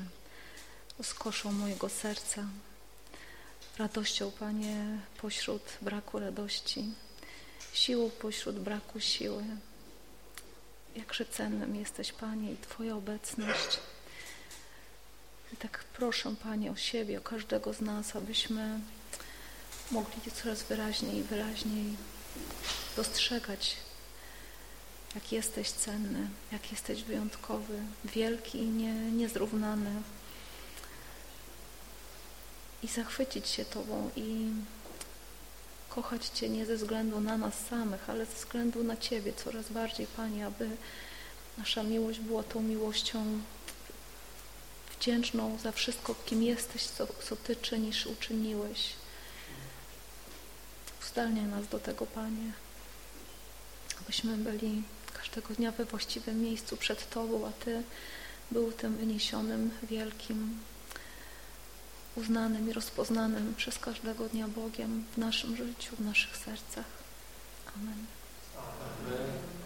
rozkoszą mojego serca. radością, Panie, pośród braku radości, siłą pośród braku siły. Jakże cennym jesteś, Panie, i Twoja obecność. I tak proszę, Panie, o siebie, o każdego z nas, abyśmy mogli coraz wyraźniej i wyraźniej dostrzegać, jak jesteś cenny, jak jesteś wyjątkowy, wielki i nie, niezrównany. I zachwycić się Tobą i kochać Cię nie ze względu na nas samych, ale ze względu na Ciebie coraz bardziej, Panie, aby nasza miłość była tą miłością wdzięczną za wszystko, kim jesteś, co, co Ty czynisz, uczyniłeś. Uzdalniaj nas do tego, Panie, abyśmy byli każdego dnia we właściwym miejscu przed Tobą, a Ty był tym wyniesionym, wielkim, uznanym i rozpoznanym przez każdego dnia Bogiem w naszym życiu, w naszych sercach. Amen. Amen.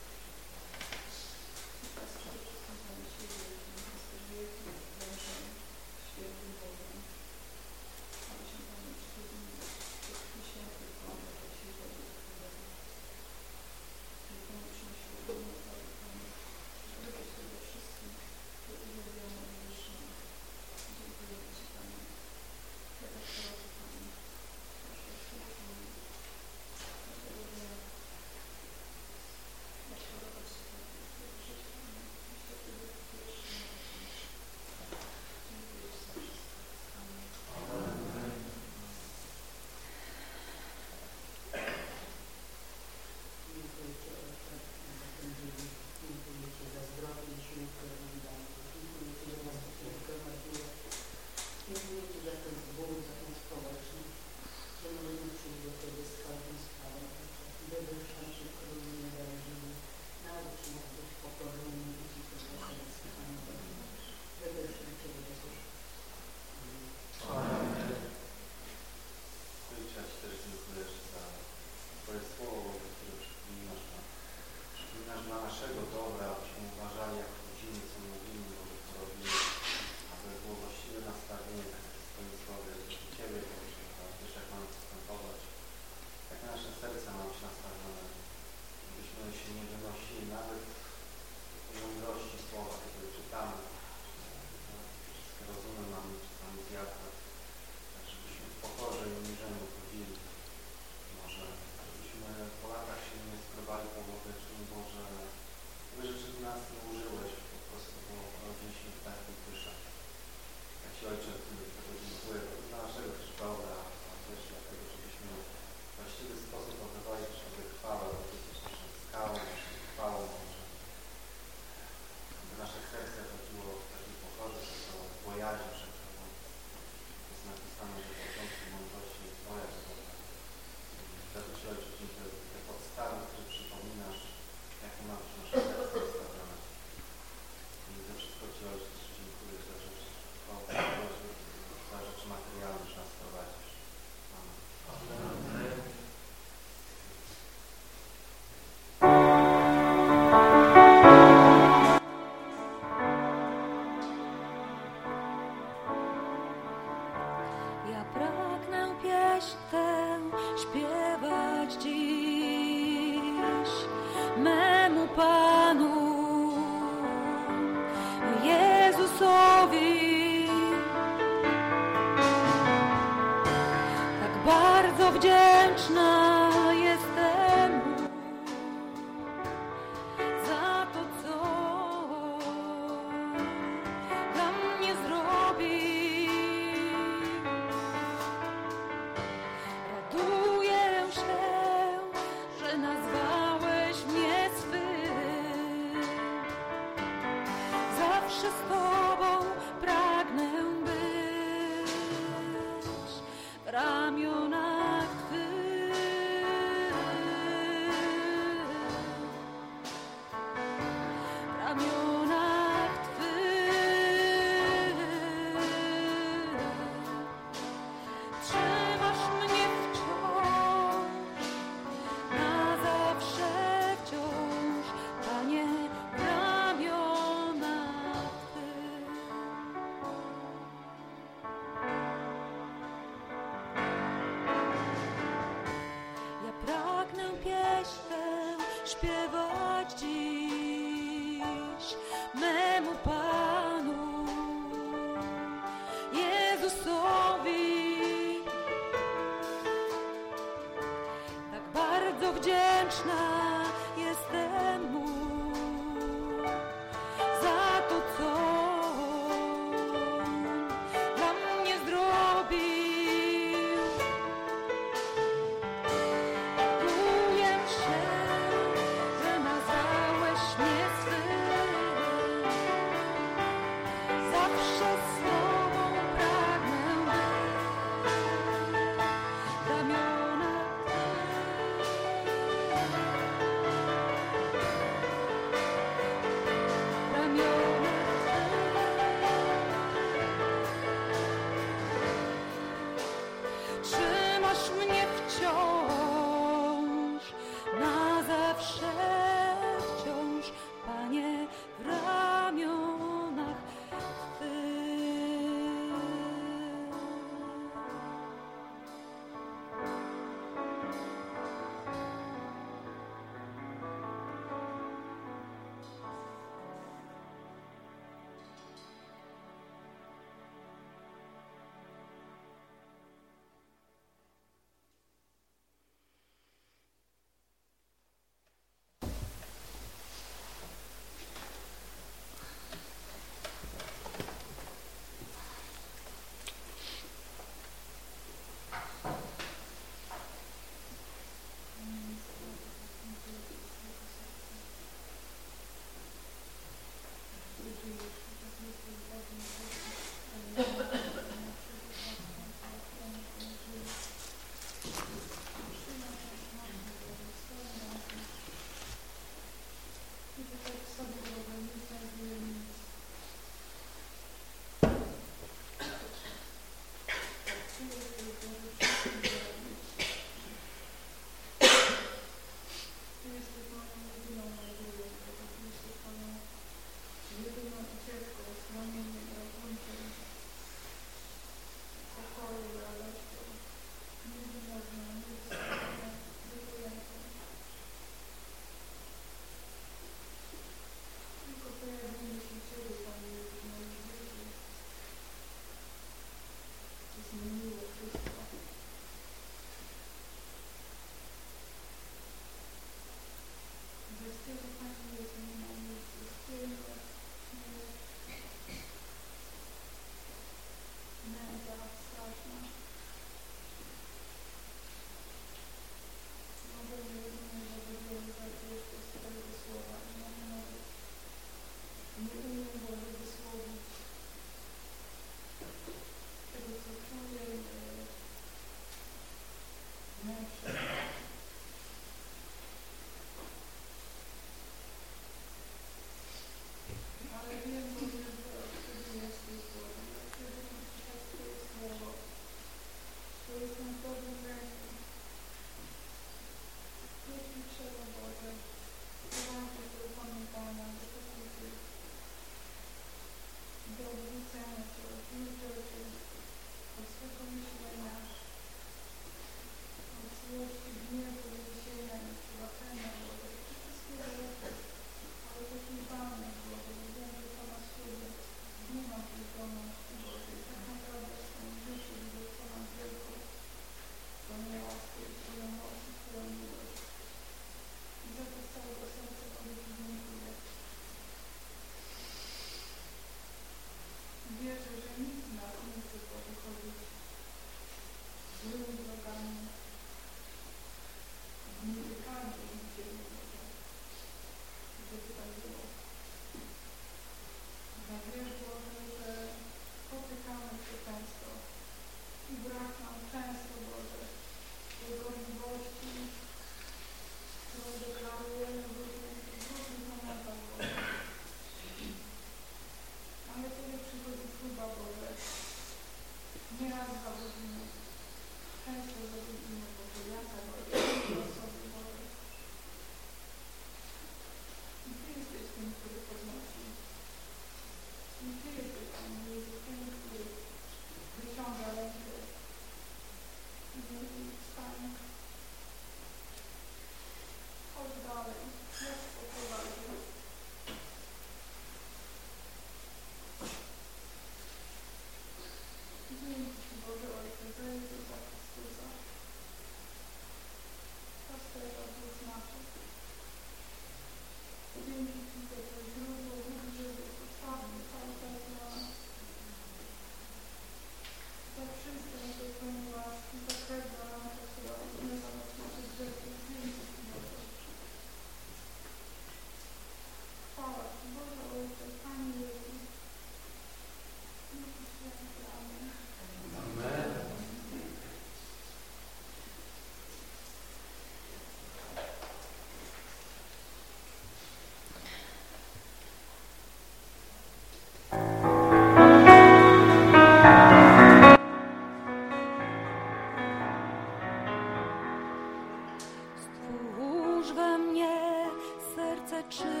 czy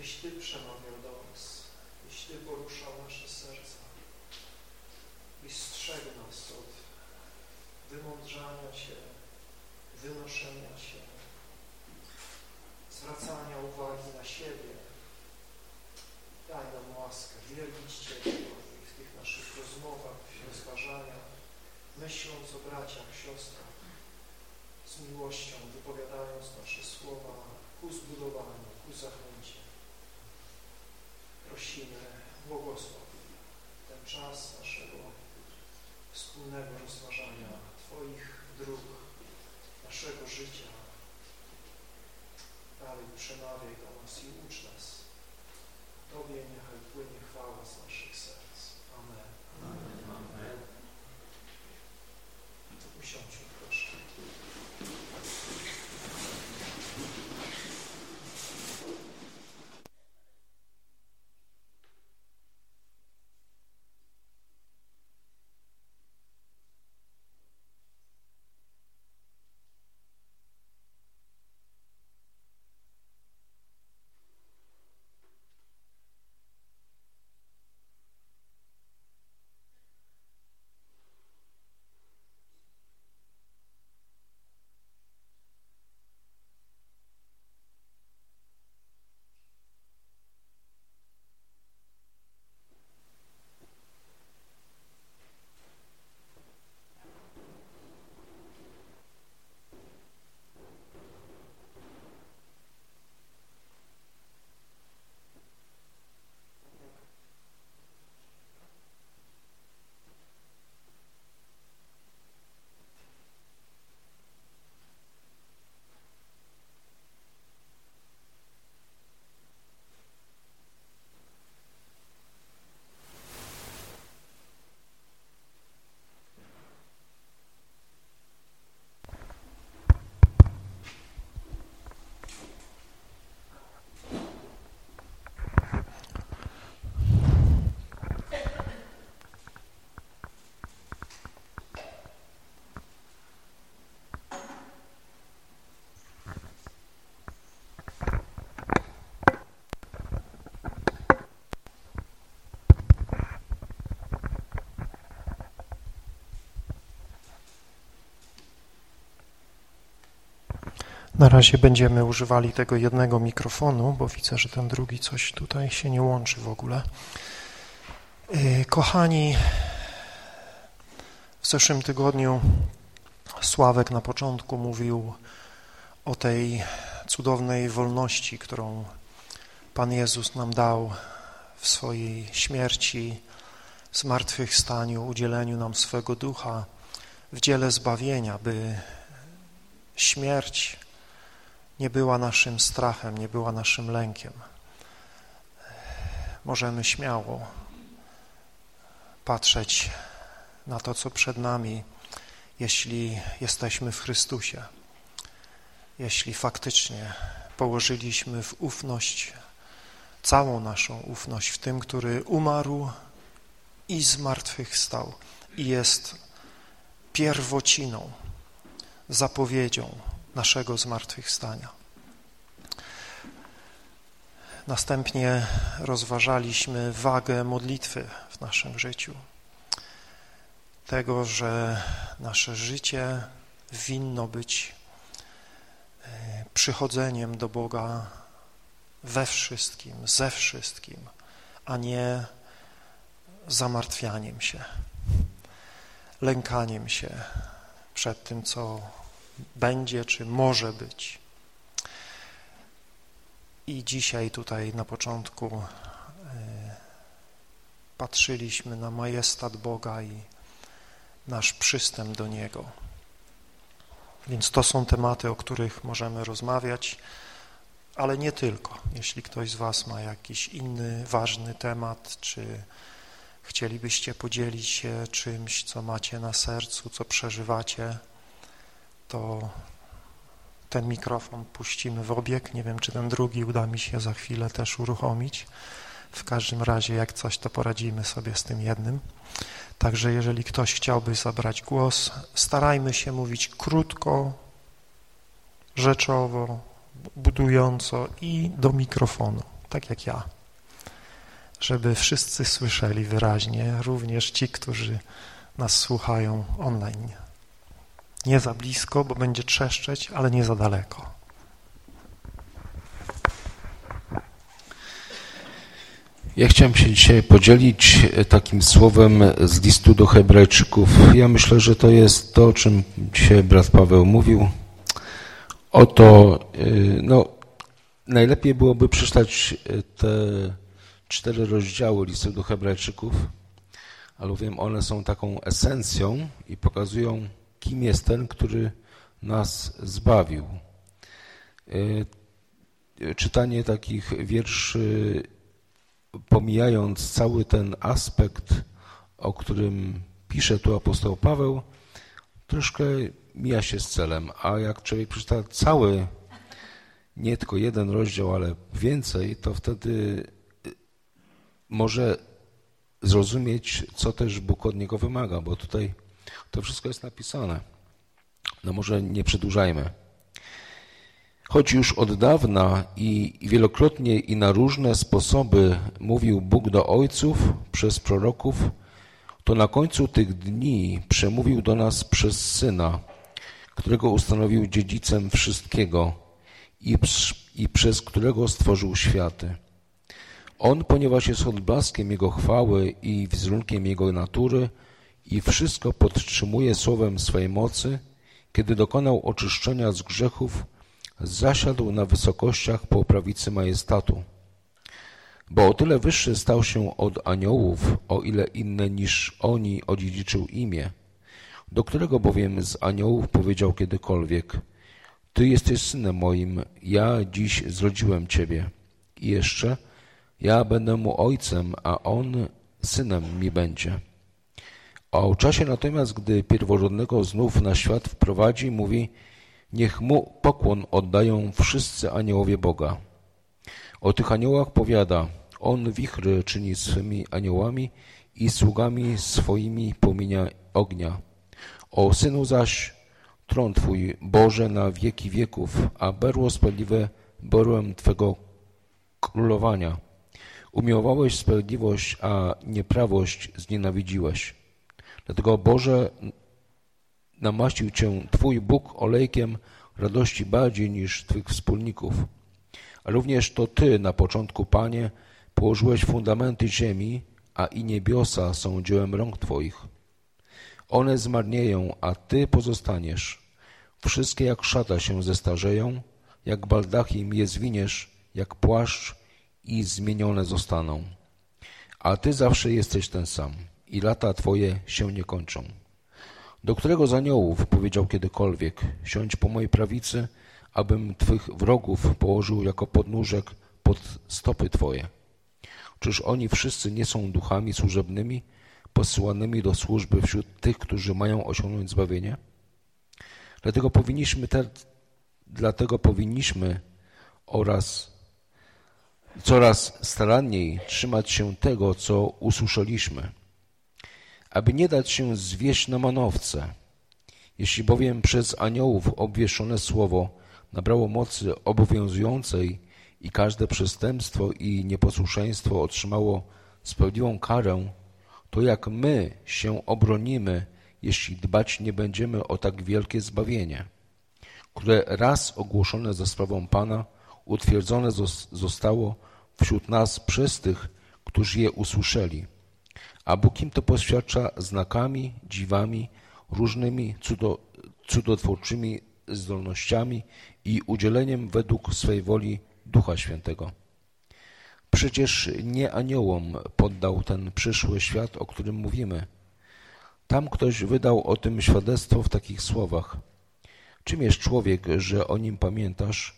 byś Ty przemawiał do nas, byś Ty poruszał nasze serca, byś strzegł nas od wymądrzania się, wynoszenia się, zwracania uwagi na siebie. Daj nam łaskę wielbić Ciebie w tych naszych rozmowach, rozważaniach, myśląc o braciach, siostrach, z miłością wypowiadając nasze słowa ku zbudowaniu, ku zachowaniu prosimy, błogosław ten czas naszego wspólnego rozważania Twoich dróg, naszego życia. Dalej przemawiaj do nas i ucz nas. Tobie nie Na razie będziemy używali tego jednego mikrofonu, bo widzę, że ten drugi coś tutaj się nie łączy w ogóle. Y, kochani, w zeszłym tygodniu Sławek na początku mówił o tej cudownej wolności, którą Pan Jezus nam dał w swojej śmierci, zmartwychwstaniu, udzieleniu nam swego ducha w dziele zbawienia, by śmierć nie była naszym strachem, nie była naszym lękiem. Możemy śmiało patrzeć na to, co przed nami, jeśli jesteśmy w Chrystusie, jeśli faktycznie położyliśmy w ufność całą naszą ufność w tym, który umarł i zmartwychwstał i jest pierwociną, zapowiedzią naszego zmartwychwstania. Następnie rozważaliśmy wagę modlitwy w naszym życiu. Tego, że nasze życie winno być e, przychodzeniem do Boga we wszystkim, ze wszystkim, a nie zamartwianiem się, lękaniem się przed tym, co będzie czy może być. I dzisiaj tutaj na początku e, patrzyliśmy na majestat Boga i nasz przystęp do Niego. Więc to są tematy, o których możemy rozmawiać, ale nie tylko. Jeśli ktoś z Was ma jakiś inny ważny temat, czy chcielibyście podzielić się czymś, co macie na sercu, co przeżywacie, to ten mikrofon puścimy w obieg. Nie wiem, czy ten drugi uda mi się za chwilę też uruchomić. W każdym razie, jak coś, to poradzimy sobie z tym jednym. Także jeżeli ktoś chciałby zabrać głos, starajmy się mówić krótko, rzeczowo, budująco i do mikrofonu, tak jak ja, żeby wszyscy słyszeli wyraźnie, również ci, którzy nas słuchają online. Nie za blisko, bo będzie trzeszczeć, ale nie za daleko. Ja chciałem się dzisiaj podzielić e, takim słowem z listu do Hebrajczyków. Ja myślę, że to jest to, o czym dzisiaj brat Paweł mówił. Oto, e, no, najlepiej byłoby przeczytać e, te cztery rozdziały listu do Hebrajczyków, albowiem one są taką esencją i pokazują kim jest ten, który nas zbawił. E, czytanie takich wierszy, pomijając cały ten aspekt, o którym pisze tu apostoł Paweł, troszkę mija się z celem, a jak człowiek przeczyta cały, nie tylko jeden rozdział, ale więcej, to wtedy może zrozumieć, co też Bóg od niego wymaga, bo tutaj to wszystko jest napisane. No może nie przedłużajmy. Choć już od dawna i wielokrotnie i na różne sposoby mówił Bóg do ojców przez proroków, to na końcu tych dni przemówił do nas przez Syna, którego ustanowił dziedzicem wszystkiego i, i przez którego stworzył światy. On, ponieważ jest odblaskiem Jego chwały i wizerunkiem Jego natury, i wszystko podtrzymuje słowem swej mocy, kiedy dokonał oczyszczenia z grzechów, zasiadł na wysokościach po prawicy majestatu. Bo o tyle wyższy stał się od aniołów, o ile inne niż oni odziedziczył imię, do którego bowiem z aniołów powiedział kiedykolwiek Ty jesteś synem moim, ja dziś zrodziłem Ciebie. I jeszcze, ja będę mu ojcem, a on synem mi będzie. O czasie natomiast, gdy pierworodnego znów na świat wprowadzi, mówi, niech mu pokłon oddają wszyscy aniołowie Boga. O tych aniołach powiada, on wichry czyni swymi aniołami i sługami swoimi płomienia ognia. O Synu zaś, tron Twój, Boże, na wieki wieków, a berło sprawiedliwe berłem Twego królowania. Umiłowałeś sprawiedliwość, a nieprawość znienawidziłeś. Dlatego Boże namaścił Cię Twój Bóg olejkiem radości bardziej niż Twych wspólników. A również to Ty na początku, Panie, położyłeś fundamenty ziemi, a i niebiosa są dziełem rąk Twoich. One zmarnieją, a Ty pozostaniesz. Wszystkie jak szata się zestarzeją, jak baldachim je zwiniesz, jak płaszcz i zmienione zostaną. A Ty zawsze jesteś ten sam i lata Twoje się nie kończą. Do którego z aniołów powiedział kiedykolwiek, siądź po mojej prawicy, abym Twych wrogów położył jako podnóżek pod stopy Twoje. Czyż oni wszyscy nie są duchami służebnymi, posyłanymi do służby wśród tych, którzy mają osiągnąć zbawienie? Dlatego powinniśmy, te, dlatego powinniśmy oraz coraz staranniej trzymać się tego, co usłyszeliśmy, aby nie dać się zwieść na manowce. Jeśli bowiem przez aniołów obwieszone słowo nabrało mocy obowiązującej i każde przestępstwo i nieposłuszeństwo otrzymało sprawiedliwą karę, to jak my się obronimy, jeśli dbać nie będziemy o tak wielkie zbawienie, które raz ogłoszone za sprawą Pana utwierdzone zostało wśród nas przez tych, którzy je usłyszeli. A Bóg im to poświadcza znakami, dziwami, różnymi cudo, cudotwórczymi zdolnościami i udzieleniem według swej woli Ducha Świętego. Przecież nie aniołom poddał ten przyszły świat, o którym mówimy. Tam ktoś wydał o tym świadectwo w takich słowach. Czym jest człowiek, że o nim pamiętasz?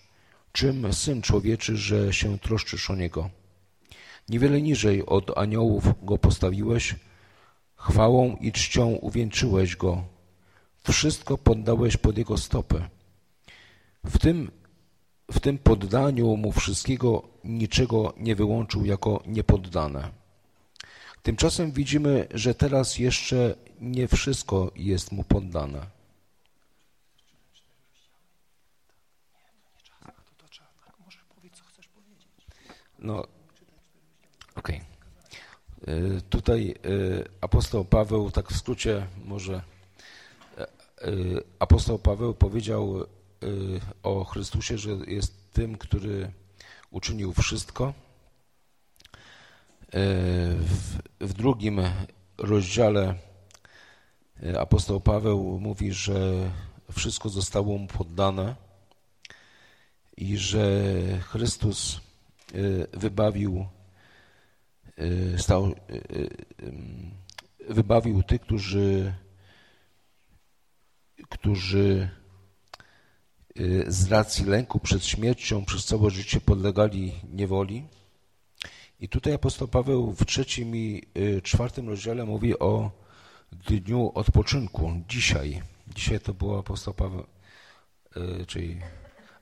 Czym syn człowieczy, że się troszczysz o niego? Niewiele niżej od aniołów go postawiłeś, chwałą i czcią uwieńczyłeś go, wszystko poddałeś pod jego stopy. W tym, w tym poddaniu mu wszystkiego niczego nie wyłączył jako niepoddane. Tymczasem widzimy, że teraz jeszcze nie wszystko jest mu poddane. No, okej. Okay. Tutaj y, apostoł Paweł, tak w skrócie może, y, y, apostoł Paweł powiedział o Chrystusie, że jest tym, który uczynił wszystko. W, w drugim rozdziale apostoł Paweł mówi, że wszystko zostało mu poddane i że Chrystus wybawił, stał, wybawił tych, którzy, którzy z racji lęku przed śmiercią przez całe życie podlegali niewoli. I tutaj apostoł Paweł w trzecim i czwartym rozdziale mówi o dniu odpoczynku, dzisiaj. Dzisiaj to było apostoł Paweł, czyli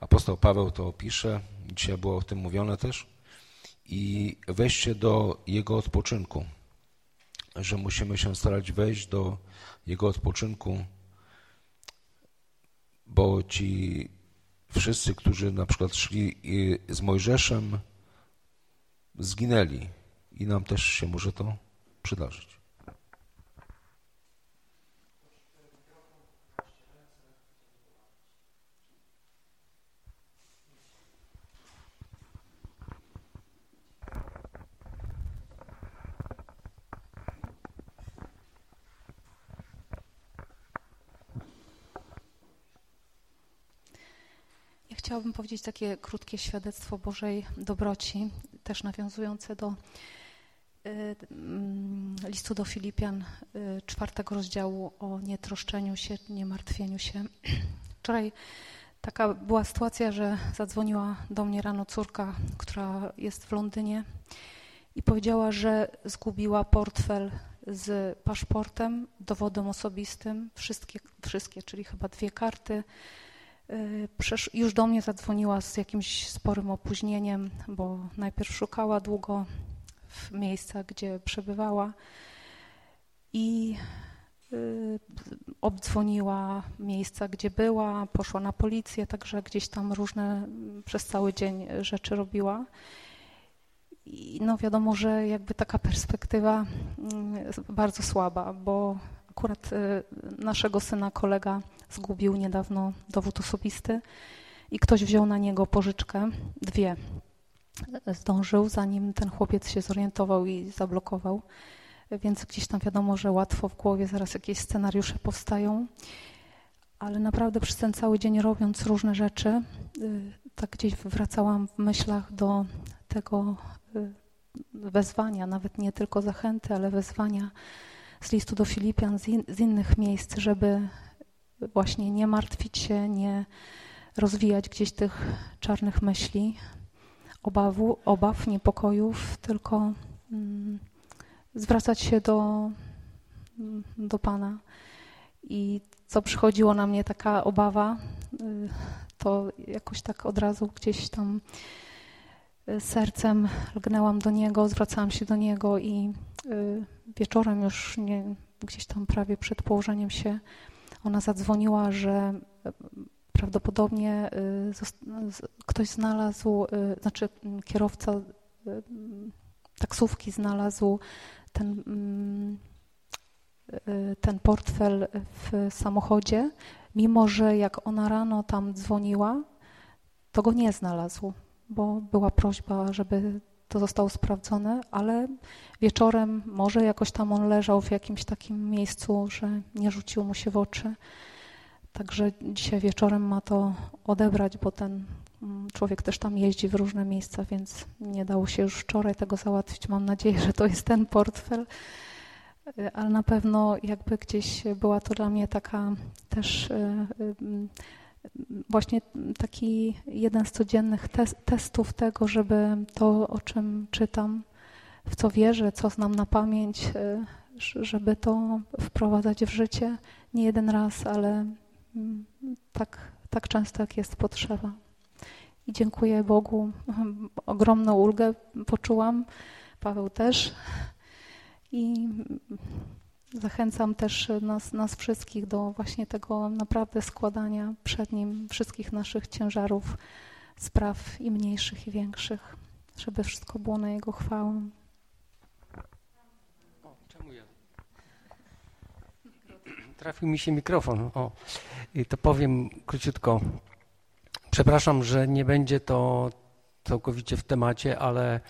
apostoł Paweł to pisze, dzisiaj było o tym mówione też, i wejście do jego odpoczynku, że musimy się starać wejść do jego odpoczynku, bo ci wszyscy, którzy na przykład szli z Mojżeszem, zginęli i nam też się może to przydarzyć. Chciałabym powiedzieć takie krótkie świadectwo Bożej dobroci, też nawiązujące do y, mm, listu do Filipian, y, czwartego rozdziału o nietroszczeniu się, nie martwieniu się. Wczoraj taka była sytuacja, że zadzwoniła do mnie rano córka, która jest w Londynie i powiedziała, że zgubiła portfel z paszportem, dowodem osobistym, wszystkie, wszystkie czyli chyba dwie karty, już do mnie zadzwoniła z jakimś sporym opóźnieniem, bo najpierw szukała długo w miejscach, gdzie przebywała i y, obdzwoniła miejsca, gdzie była, poszła na policję, także gdzieś tam różne przez cały dzień rzeczy robiła. I no wiadomo, że jakby taka perspektywa mm, bardzo słaba, bo akurat y, naszego syna kolega zgubił niedawno dowód osobisty i ktoś wziął na niego pożyczkę, dwie. Zdążył, zanim ten chłopiec się zorientował i zablokował. Więc gdzieś tam wiadomo, że łatwo w głowie zaraz jakieś scenariusze powstają. Ale naprawdę przez ten cały dzień robiąc różne rzeczy, y, tak gdzieś wracałam w myślach do tego y, wezwania, nawet nie tylko zachęty, ale wezwania z listu do Filipian, z, in, z innych miejsc, żeby właśnie nie martwić się, nie rozwijać gdzieś tych czarnych myśli, obawu, obaw, niepokojów, tylko mm, zwracać się do, do Pana. I co przychodziło na mnie taka obawa, y, to jakoś tak od razu gdzieś tam y, sercem lgnęłam do Niego, zwracałam się do Niego i y, wieczorem już nie, gdzieś tam prawie przed położeniem się ona zadzwoniła, że prawdopodobnie ktoś znalazł, znaczy kierowca taksówki znalazł ten, mm, ten portfel w samochodzie, mimo że jak ona rano tam dzwoniła, to go nie znalazł, bo była prośba, żeby to zostało sprawdzone, ale wieczorem może jakoś tam on leżał w jakimś takim miejscu, że nie rzucił mu się w oczy. Także dzisiaj wieczorem ma to odebrać, bo ten mm, człowiek też tam jeździ w różne miejsca, więc nie dało się już wczoraj tego załatwić. Mam nadzieję, że to jest ten portfel. Y, ale na pewno jakby gdzieś była to dla mnie taka też y, y, właśnie taki jeden z codziennych testów tego, żeby to, o czym czytam, w co wierzę, co znam na pamięć, żeby to wprowadzać w życie nie jeden raz, ale mm, tak, tak często, jak jest potrzeba. I dziękuję Bogu. Ogromną ulgę poczułam, Paweł też. I zachęcam też nas, nas wszystkich do właśnie tego naprawdę składania przed Nim wszystkich naszych ciężarów, spraw i mniejszych, i większych, żeby wszystko było na Jego chwałę. O, czemu ja? Trafił mi się mikrofon. O, i to powiem króciutko. Przepraszam, że nie będzie to całkowicie w temacie, ale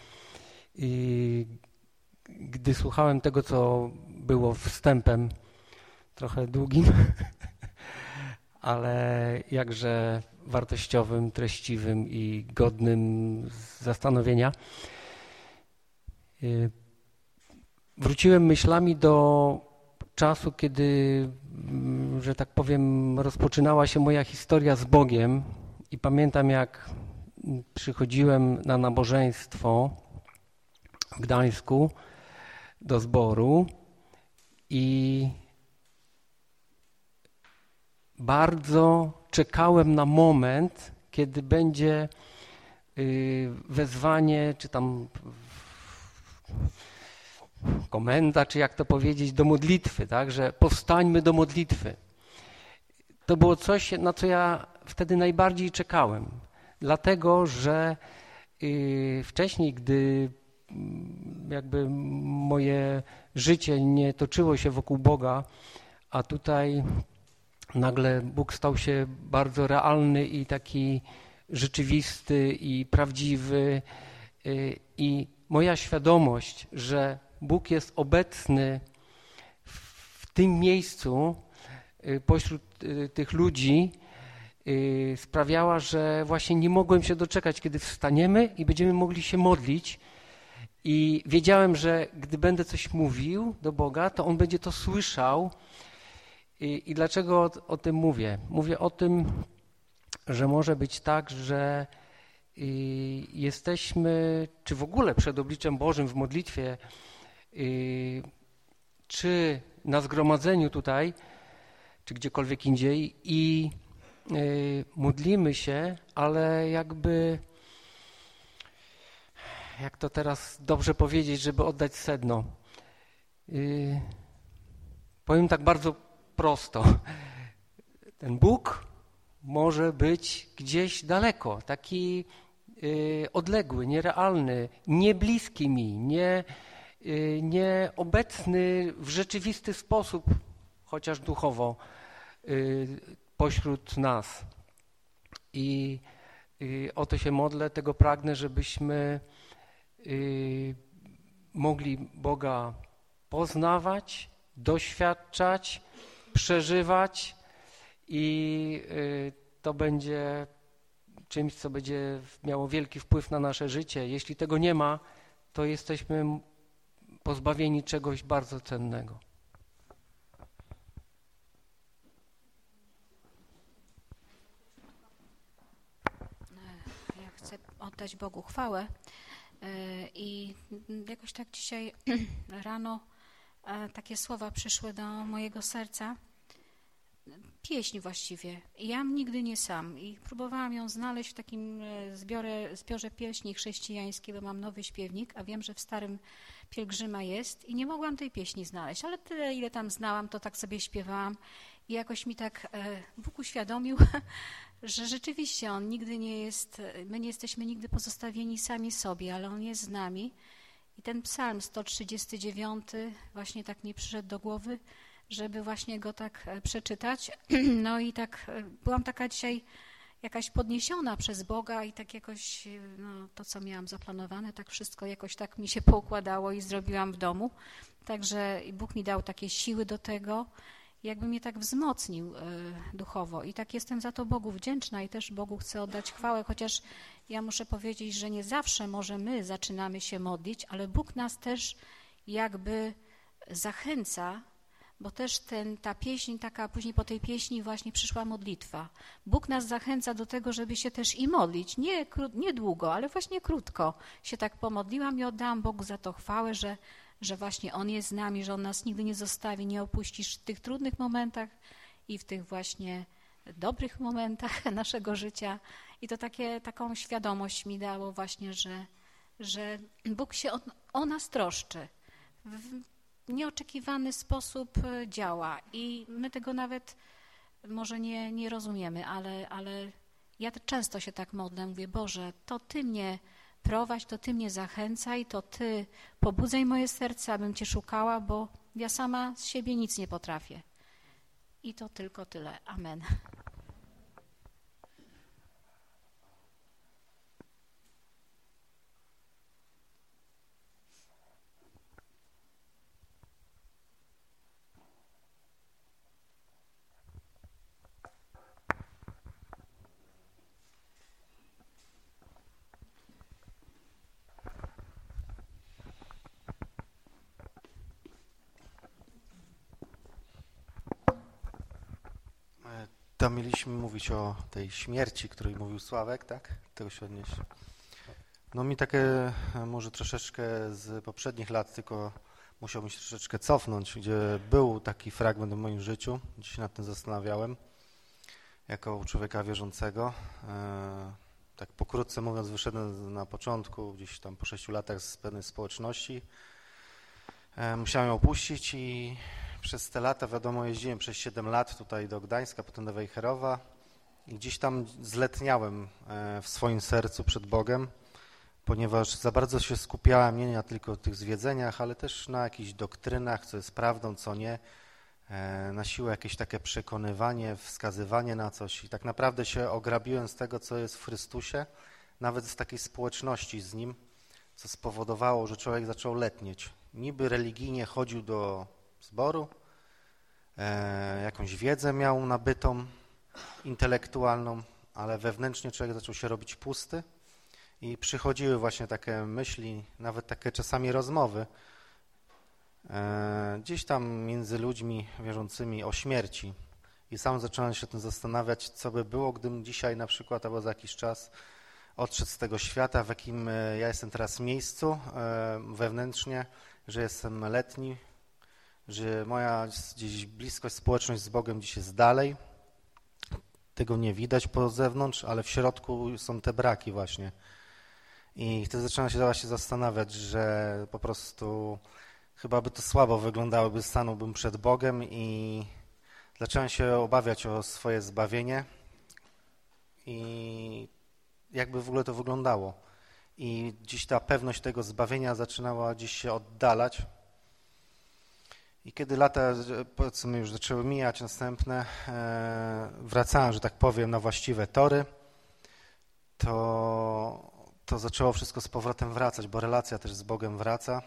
gdy słuchałem tego, co było wstępem, trochę długim, ale jakże wartościowym, treściwym i godnym zastanowienia, y, wróciłem myślami do czasu, kiedy, mm, że tak powiem, rozpoczynała się moja historia z Bogiem i pamiętam, jak przychodziłem na nabożeństwo w Gdańsku do zboru i bardzo czekałem na moment, kiedy będzie y, wezwanie, czy tam komenda, czy jak to powiedzieć, do modlitwy, tak, że powstańmy do modlitwy. To było coś, na co ja wtedy najbardziej czekałem, dlatego że y, wcześniej, gdy Mm, jakby moje życie nie toczyło się wokół Boga, a tutaj nagle Bóg stał się bardzo realny i taki rzeczywisty i prawdziwy. Y, I moja świadomość, że Bóg jest obecny w tym miejscu y, pośród y, tych ludzi, sprawiała, że właśnie nie mogłem się doczekać, kiedy wstaniemy i będziemy mogli się modlić i wiedziałem, że gdy będę coś mówił do Boga, to On będzie to słyszał. I, i dlaczego o, o, tym mówię? Mówię o tym, że może być tak, że y, jesteśmy, czy w ogóle przed obliczem Bożym w modlitwie, y, czy na zgromadzeniu tutaj, czy gdziekolwiek indziej i y, modlimy się, ale jakby jak to teraz dobrze powiedzieć, żeby oddać sedno. Yy, powiem tak bardzo prosto. Ten Bóg może być gdzieś daleko, taki yy, odległy, nierealny, niebliski mi, nie, yy, nieobecny w rzeczywisty sposób, chociaż duchowo. Yy, pośród nas. I y, o to się modlę, tego pragnę, żebyśmy y, mogli Boga poznawać, doświadczać, przeżywać i y, to będzie czymś, co będzie miało wielki wpływ na nasze życie. Jeśli tego nie ma, to jesteśmy pozbawieni czegoś bardzo cennego. Ja chcę oddać Bogu chwałę i jakoś tak dzisiaj rano e, takie słowa przyszły do mojego serca pieśń właściwie. Jam nigdy nie sam. I próbowałam ją znaleźć w takim e, zbiorze, zbiorze pieśni chrześcijańskiej, bo mam nowy śpiewnik, a wiem, że w starym pielgrzyma jest i nie mogłam tej pieśni znaleźć, ale tyle, ile tam znałam, to tak sobie śpiewałam i jakoś mi tak e, Bóg uświadomił, że rzeczywiście On nigdy nie jest, my nie jesteśmy nigdy pozostawieni sami sobie, ale On jest z nami. I ten psalm 139 właśnie tak mi przyszedł do głowy, żeby właśnie go tak e, przeczytać. No i tak e, byłam taka dzisiaj jakaś podniesiona przez Boga i tak jakoś e, no, to, co miałam zaplanowane, tak wszystko jakoś tak mi się poukładało i zrobiłam w domu. Także Bóg mi dał takie siły do tego, jakby mnie tak wzmocnił duchowo. I tak jestem za to Bogu wdzięczna i też Bogu chcę oddać chwałę, chociaż ja muszę powiedzieć, że nie zawsze może my zaczynamy się modlić, ale Bóg nas też jakby zachęca bo też ten, ta pieśń, taka później po tej pieśni właśnie przyszła modlitwa. Bóg nas zachęca do tego, żeby się też i modlić, nie, nie długo, ale właśnie krótko się tak pomodliłam i oddałam Bogu za to chwałę, że, że właśnie On jest z nami, że On nas nigdy nie zostawi, nie opuścisz w tych trudnych momentach i w tych właśnie dobrych momentach naszego życia. I to takie, taką świadomość mi dało właśnie, że, że Bóg się o, o nas troszczy. W, nieoczekiwany sposób e, działa i my tego nawet może nie, nie rozumiemy, ale, ale ja często się tak modlę, mówię, Boże, to Ty mnie prowadź, to Ty mnie zachęcaj, to Ty pobudzaj moje serce, abym Cię szukała, bo ja sama z siebie nic nie potrafię. I to tylko tyle. Amen. Tam mieliśmy mówić o tej śmierci, której mówił Sławek, tak? Tego się odnieść. No mi takie e, może troszeczkę z poprzednich lat, tylko musiałbym się troszeczkę cofnąć, gdzie był taki fragment w moim życiu, się nad tym zastanawiałem, jako człowieka wierzącego. E, tak pokrótce mówiąc, wyszedłem na początku, gdzieś tam po sześciu latach z pewnej społeczności. E, musiałem ją opuścić i przez te lata, wiadomo, jeździłem przez 7 lat tutaj do Gdańska, potem do Wejherowa i gdzieś tam zletniałem e, w swoim sercu przed Bogiem, ponieważ za bardzo się skupiałem nie na tylko tych zwiedzeniach, ale też na jakichś doktrynach, co jest prawdą, co nie, e, na siłę jakieś takie przekonywanie, wskazywanie na coś i tak naprawdę się ograbiłem z tego, co jest w Chrystusie, nawet z takiej społeczności z Nim, co spowodowało, że człowiek zaczął letnieć. Niby religijnie chodził do zboru, e, jakąś wiedzę miał nabytą, intelektualną, ale wewnętrznie człowiek zaczął się robić pusty i przychodziły właśnie takie myśli, nawet takie czasami rozmowy, e, gdzieś tam między ludźmi wierzącymi o śmierci. I sam zacząłem się tym zastanawiać, co by było, gdybym dzisiaj na przykład albo za jakiś czas odszedł z tego świata, w jakim e, ja jestem teraz miejscu e, wewnętrznie, że jestem letni, że moja gdzieś bliskość, społeczność z Bogiem gdzieś jest dalej. Tego nie widać po zewnątrz, ale w środku są te braki właśnie. I wtedy zacząłem się właśnie zastanawiać, że po prostu chyba by to słabo wyglądało, by stanąłbym przed Bogiem i zacząłem się obawiać o swoje zbawienie i jakby w ogóle to wyglądało. I dziś ta pewność tego zbawienia zaczynała dziś się oddalać, I kiedy lata, powiedzmy, już zaczęły mijać następne, e, wracałem, że tak powiem, na właściwe tory, to, to zaczęło wszystko z powrotem wracać, bo relacja też z Bogiem wraca,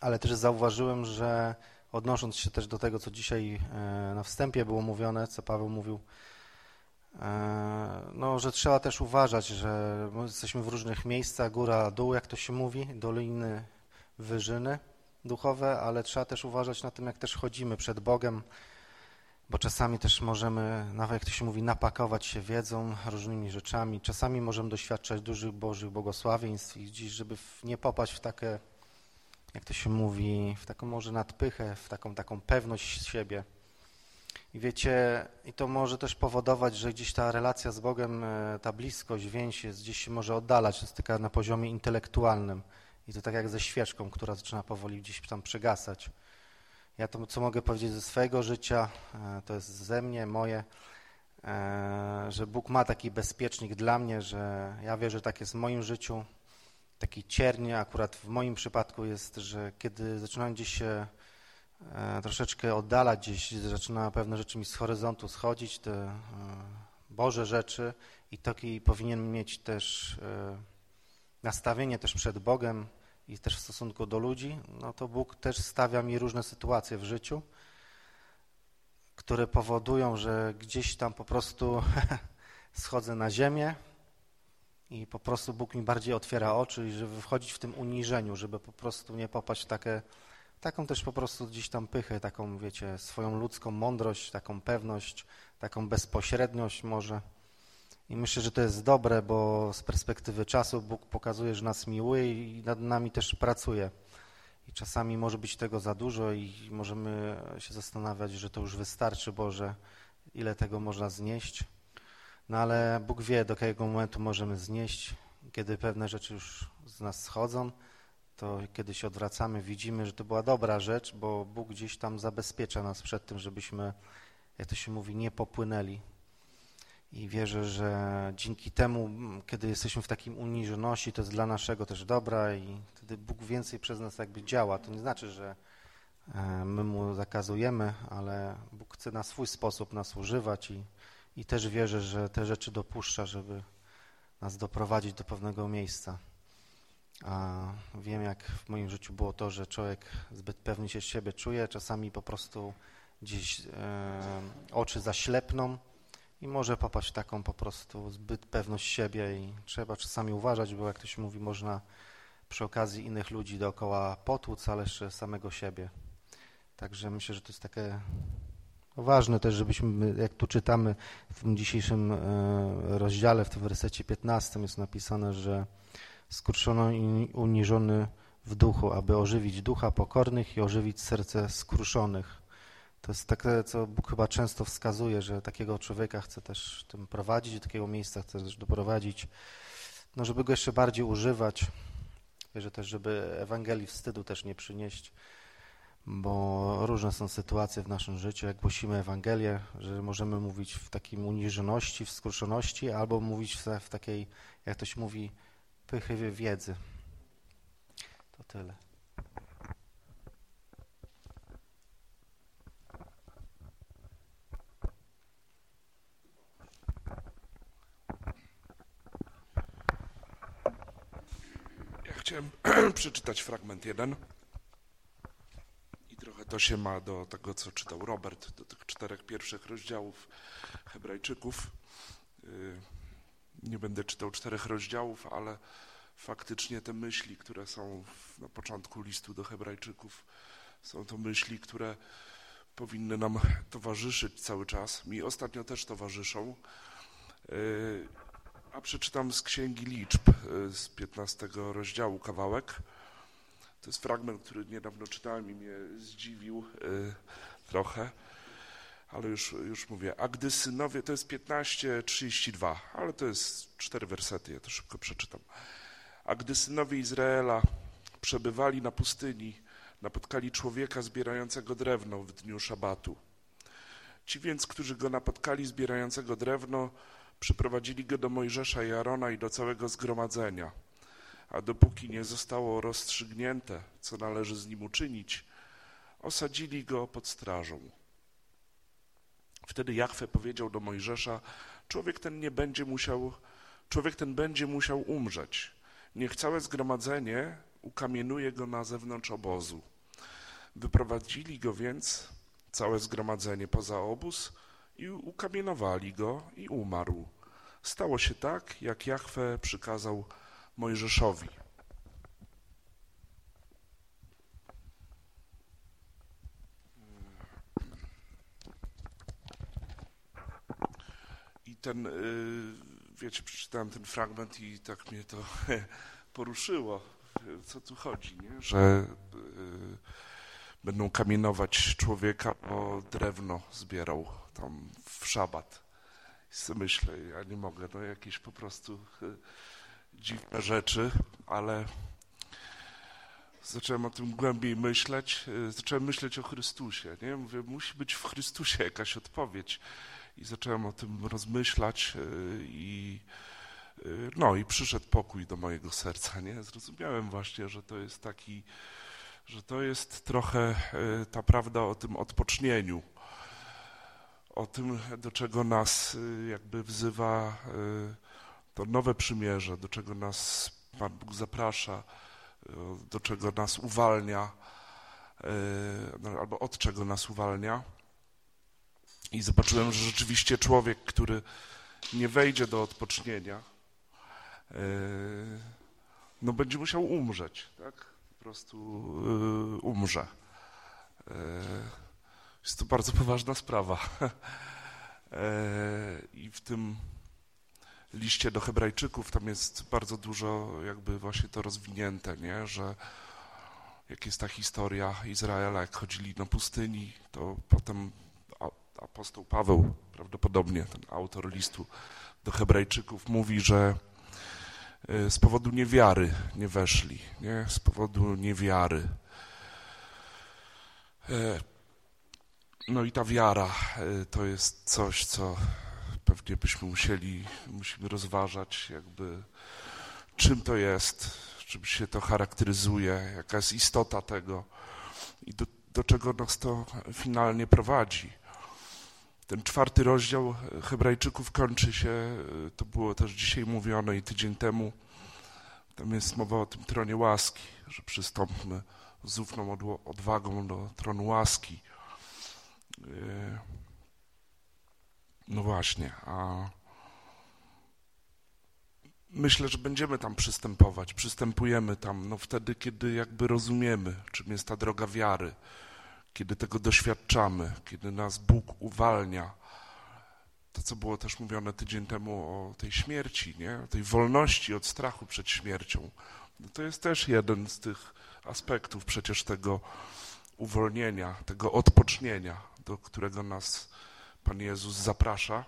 ale też zauważyłem, że odnosząc się też do tego, co dzisiaj e, na wstępie było mówione, co Paweł mówił, e, no, że trzeba też uważać, że jesteśmy w różnych miejscach, góra, dół, jak to się mówi, doliny, wyżyny duchowe, ale trzeba też uważać na tym, jak też chodzimy przed Bogiem, bo czasami też możemy, nawet jak to się mówi, napakować się wiedzą, różnymi rzeczami. Czasami możemy doświadczać dużych Bożych błogosławieństw i dziś, żeby nie popaść w takie, jak to się mówi, w taką może nadpychę, w taką, taką pewność siebie. I wiecie, i to może też powodować, że gdzieś ta relacja z Bogiem, e, ta bliskość, więź jest, gdzieś się może oddalać, jest taka na poziomie intelektualnym. I to tak jak ze świeczką, która zaczyna powoli gdzieś tam przegasać. Ja to, co mogę powiedzieć ze swojego życia, e, to jest ze mnie, moje, e, że Bóg ma taki bezpiecznik dla mnie, że ja wierzę, że tak jest w moim życiu. Taki ciernie akurat w moim przypadku jest, że kiedy zaczynam gdzieś się e, troszeczkę oddalać, gdzieś zaczyna pewne rzeczy mi z horyzontu schodzić, te Boże rzeczy i taki powinien mieć też nastawienie też przed Bogiem i też w stosunku do ludzi, no to Bóg też stawia mi różne sytuacje w życiu, które powodują, że gdzieś tam po prostu schodzę na ziemię i po prostu Bóg mi bardziej otwiera oczy żeby wchodzić w tym uniżeniu, żeby po prostu nie popaść w takie, taką też po prostu gdzieś tam pychę, taką wiecie, swoją ludzką mądrość, taką pewność, taką bezpośredniość może. I myślę, że to jest dobre, bo z perspektywy czasu Bóg pokazuje, że nas miłuje i nad nami też pracuje. I czasami może być tego za dużo i możemy się zastanawiać, że to już wystarczy, Boże, ile tego można znieść. No ale Bóg wie, do jakiego momentu możemy znieść. Kiedy pewne rzeczy już z nas schodzą, to kiedy się odwracamy, widzimy, że to była dobra rzecz, bo Bóg gdzieś tam zabezpiecza nas przed tym, żebyśmy, jak to się mówi, nie popłynęli i wierzę, że dzięki temu, kiedy jesteśmy w takim uniżoności, to jest dla naszego też dobra i wtedy Bóg więcej przez nas jakby działa. To nie znaczy, że e, my Mu zakazujemy, ale Bóg chce na swój sposób nas używać i, i też wierzę, że te rzeczy dopuszcza, żeby nas doprowadzić do pewnego miejsca. A wiem, jak w moim życiu było to, że człowiek zbyt pewnie się siebie czuje, czasami po prostu gdzieś e, oczy zaślepną, i może popaść w taką po prostu zbyt pewność siebie i trzeba czasami uważać, bo jak to się mówi, można przy okazji innych ludzi dookoła potłuc, ale jeszcze samego siebie. Także myślę, że to jest takie ważne też, żebyśmy, jak tu czytamy w tym dzisiejszym e, rozdziale, w tym wersecie 15 jest napisane, że skruszono i uniżony w duchu, aby ożywić ducha pokornych i ożywić serce skruszonych. To jest takie, co Bóg chyba często wskazuje, że takiego człowieka chce też tym prowadzić, do takiego miejsca chce też doprowadzić, no żeby go jeszcze bardziej używać. Wierzę też, żeby Ewangelii wstydu też nie przynieść, bo różne są sytuacje w naszym życiu, jak głosimy Ewangelię, że możemy mówić w takiej uniżoności, w skruszoności, albo mówić w takiej, jak to się mówi, pychy wiedzy. To tyle. Chciałem przeczytać fragment jeden i trochę to się ma do tego, co czytał Robert, do tych czterech pierwszych rozdziałów Hebrajczyków. Y, nie będę czytał czterech rozdziałów, ale faktycznie te myśli, które są na początku listu do Hebrajczyków, są to myśli, które powinny nam towarzyszyć cały czas. Mi ostatnio też towarzyszą. A przeczytam z Księgi Liczb, y, z 15 rozdziału kawałek. To jest fragment, który niedawno czytałem i mnie zdziwił y, trochę, ale już, już mówię. A gdy synowie, to jest 15:32, ale to jest cztery wersety, ja to szybko przeczytam. A gdy synowie Izraela przebywali na pustyni, napotkali człowieka zbierającego drewno w dniu szabatu. Ci więc, którzy go napotkali zbierającego drewno, Przyprowadzili go do Mojżesza i Arona i do całego zgromadzenia. A dopóki nie zostało rozstrzygnięte, co należy z nim uczynić, osadzili go pod strażą. Wtedy Jachwę powiedział do Mojżesza, człowiek ten nie będzie musiał, człowiek ten będzie musiał umrzeć. Niech całe zgromadzenie ukamienuje go na zewnątrz obozu. Wyprowadzili go więc, całe zgromadzenie poza obóz i ukamienowali go i umarł. Stało się tak, jak Jachwę przykazał Mojżeszowi. I ten, y, wiecie, przeczytałem ten fragment i tak mnie to poruszyło, co tu chodzi, nie? że y, będą kamienować człowieka, bo drewno zbierał tam w szabat. I myślę, ja nie mogę, no jakieś po prostu y, dziwne rzeczy, ale zacząłem o tym głębiej myśleć, zacząłem myśleć o Chrystusie, nie? Mówię, musi być w Chrystusie jakaś odpowiedź i zacząłem o tym rozmyślać i no i przyszedł pokój do mojego serca, nie? Zrozumiałem właśnie, że to jest taki, że to jest trochę ta prawda o tym odpocznieniu, o tym, do czego nas jakby wzywa to nowe przymierze, do czego nas Pan Bóg zaprasza, do czego nas uwalnia, no, albo od czego nas uwalnia. I zobaczyłem, że rzeczywiście człowiek, który nie wejdzie do odpocznienia, no będzie musiał umrzeć, tak? Po prostu umrze. Jest to bardzo poważna sprawa. I w tym liście do Hebrajczyków tam jest bardzo dużo jakby właśnie to rozwinięte, nie? że jak jest ta historia Izraela, jak chodzili na pustyni, to potem apostoł Paweł, prawdopodobnie ten autor listu do Hebrajczyków, mówi, że z powodu niewiary nie weszli, nie? z powodu niewiary. No i ta wiara to jest coś, co pewnie byśmy musieli, musimy rozważać jakby czym to jest, czym się to charakteryzuje, jaka jest istota tego i do, do czego nas to finalnie prowadzi. Ten czwarty rozdział Hebrajczyków kończy się, to było też dzisiaj mówione i tydzień temu, tam jest mowa o tym tronie łaski, że przystąpmy z ufną odwagą do tronu łaski. No właśnie, a myślę, że będziemy tam przystępować, przystępujemy tam, no wtedy, kiedy jakby rozumiemy, czym jest ta droga wiary, kiedy tego doświadczamy, kiedy nas Bóg uwalnia. To, co było też mówione tydzień temu o tej śmierci, nie? o tej wolności od strachu przed śmiercią. No to jest też jeden z tych aspektów przecież tego uwolnienia, tego odpocznienia, do którego nas Pan Jezus zaprasza.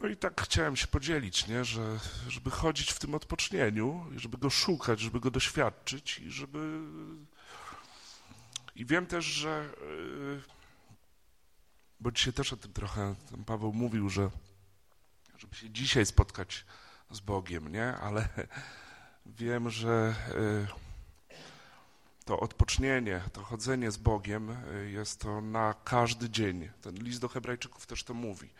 No i tak chciałem się podzielić, nie? Że, żeby chodzić w tym odpocznieniu, żeby go szukać, żeby go doświadczyć i żeby... I wiem też, że... Bo dzisiaj też o tym trochę Paweł mówił, że żeby się dzisiaj spotkać z Bogiem, nie? Ale wiem, że to odpocznienie, to chodzenie z Bogiem jest to na każdy dzień. Ten list do Hebrajczyków też to mówi,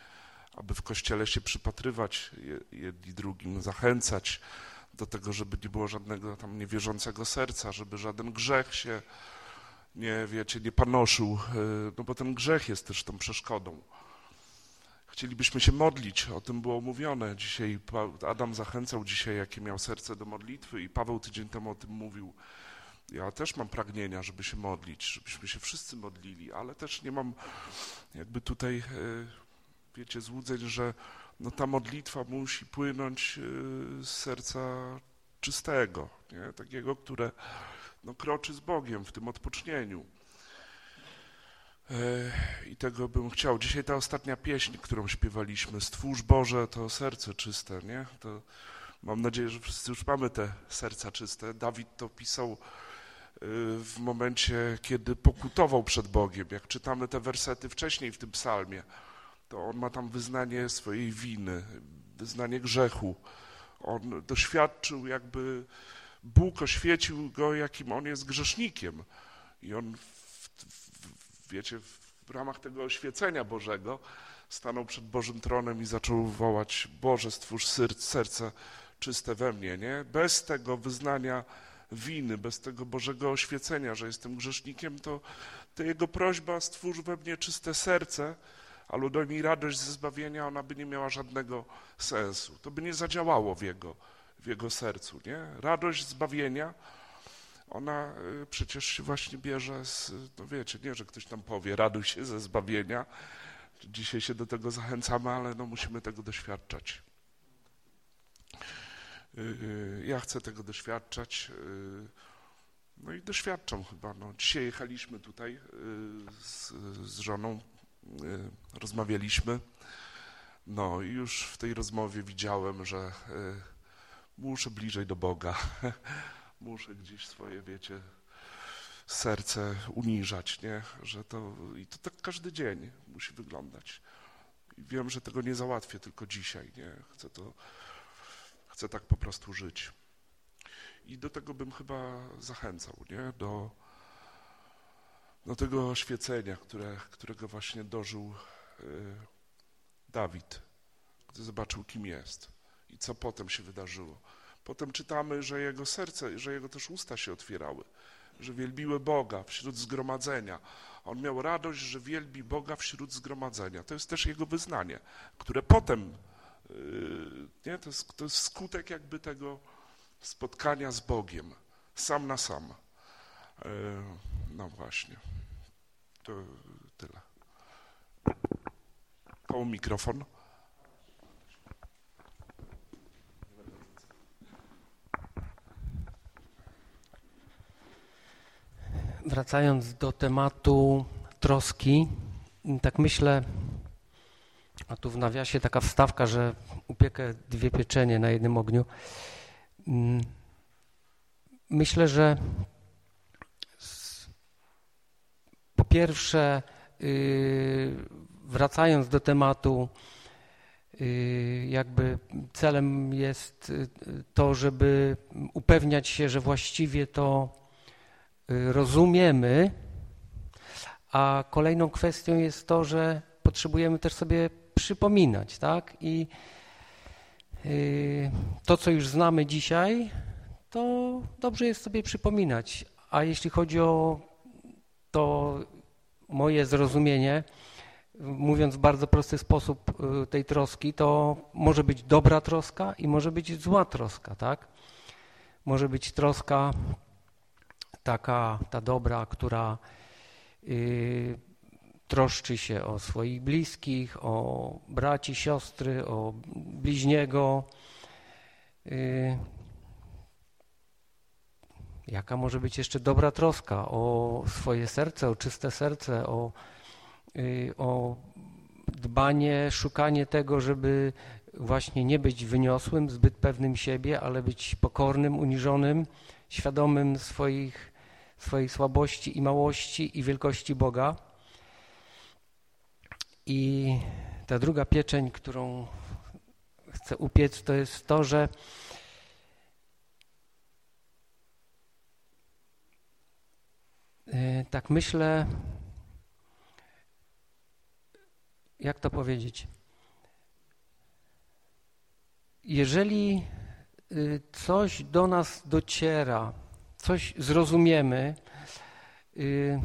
aby w Kościele się przypatrywać jedni drugim, zachęcać do tego, żeby nie było żadnego tam niewierzącego serca, żeby żaden grzech się nie, wiecie, nie panoszył, no bo ten grzech jest też tą przeszkodą. Chcielibyśmy się modlić, o tym było mówione dzisiaj. Adam zachęcał dzisiaj, jakie miał serce do modlitwy i Paweł tydzień temu o tym mówił. Ja też mam pragnienia, żeby się modlić, żebyśmy się wszyscy modlili, ale też nie mam jakby tutaj, wiecie, złudzeń, że no ta modlitwa musi płynąć z serca czystego, nie? takiego, które no, kroczy z Bogiem w tym odpocznieniu. I tego bym chciał. Dzisiaj ta ostatnia pieśń, którą śpiewaliśmy, Stwórz Boże to serce czyste, nie? To mam nadzieję, że wszyscy już mamy te serca czyste. Dawid to pisał w momencie, kiedy pokutował przed Bogiem. Jak czytamy te wersety wcześniej w tym psalmie, to on ma tam wyznanie swojej winy, wyznanie grzechu. On doświadczył jakby, Bóg oświecił go, jakim on jest grzesznikiem I on, w, w, wiecie, w ramach tego oświecenia Bożego stanął przed Bożym tronem i zaczął wołać: Boże, stwórz serce czyste we mnie, nie? Bez tego wyznania winy, bez tego Bożego oświecenia, że jestem grzesznikiem, to, to jego prośba stwórz we mnie czyste serce, albo daj mi radość ze zbawienia, ona by nie miała żadnego sensu. To by nie zadziałało w jego, w jego sercu, nie? Radość zbawienia, ona y, przecież się właśnie bierze z, no wiecie, nie, że ktoś tam powie, raduj się ze zbawienia. Dzisiaj się do tego zachęcamy, ale no musimy tego doświadczać. Y, y, ja chcę tego doświadczać. No i doświadczam chyba. No. Dzisiaj jechaliśmy tutaj z, z żoną, rozmawialiśmy. No i już w tej rozmowie widziałem, że muszę bliżej do Boga. muszę gdzieś swoje, wiecie, serce uniżać, nie? Że to, I to tak każdy dzień musi wyglądać. I wiem, że tego nie załatwię tylko dzisiaj, nie? Chcę to, chcę tak po prostu żyć. I do tego bym chyba zachęcał, nie? Do, do tego oświecenia, które, którego właśnie dożył y, Dawid, gdy zobaczył, kim jest i co potem się wydarzyło. Potem czytamy, że jego serce, że jego też usta się otwierały, że wielbiły Boga wśród zgromadzenia. On miał radość, że wielbi Boga wśród zgromadzenia. To jest też jego wyznanie, które potem, nie, to, jest, to jest skutek jakby tego spotkania z Bogiem, sam na sam. Yy, no właśnie, to tyle. Koło mikrofon. wracając do tematu troski, tak myślę, a tu w nawiasie taka wstawka, że upiekę dwie pieczenie na jednym ogniu. Mm, myślę, że po pierwsze, y, wracając do tematu, y, jakby celem jest y, to, żeby upewniać się, że właściwie to rozumiemy, a kolejną kwestią jest to, że potrzebujemy też sobie przypominać, tak? I y, to, co już znamy dzisiaj, to dobrze jest sobie przypominać. A jeśli chodzi o to moje zrozumienie, mówiąc w bardzo prosty sposób y, tej troski, to może być dobra troska i może być zła troska, tak? Może być troska taka ta dobra, która y, troszczy się o swoich bliskich, o braci, siostry, o bliźniego. Y, jaka może być jeszcze dobra troska o swoje serce, o czyste serce, o, y, o dbanie, szukanie tego, żeby właśnie nie być wyniosłym, zbyt pewnym siebie, ale być pokornym, uniżonym, świadomym swoich swojej słabości i małości i wielkości Boga. I ta druga pieczeń, którą chcę upiec, to jest to, że y, tak myślę, jak to powiedzieć? Jeżeli y, coś do nas dociera, coś zrozumiemy, y,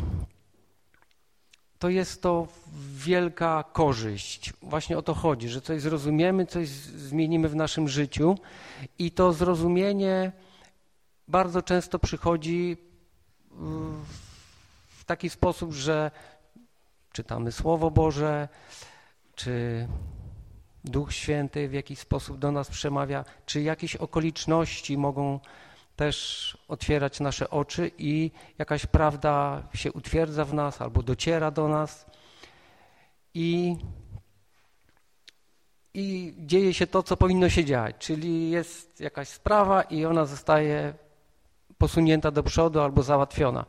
to jest to wielka korzyść. Właśnie o to chodzi, że coś zrozumiemy, coś zmienimy w naszym życiu i to zrozumienie bardzo często przychodzi w taki sposób, że czytamy Słowo Boże, czy Duch Święty w jakiś sposób do nas przemawia, czy jakieś okoliczności mogą też otwierać nasze oczy i jakaś prawda się utwierdza w nas albo dociera do nas i, i dzieje się to, co powinno się dziać, czyli jest jakaś sprawa i ona zostaje posunięta do przodu albo załatwiona.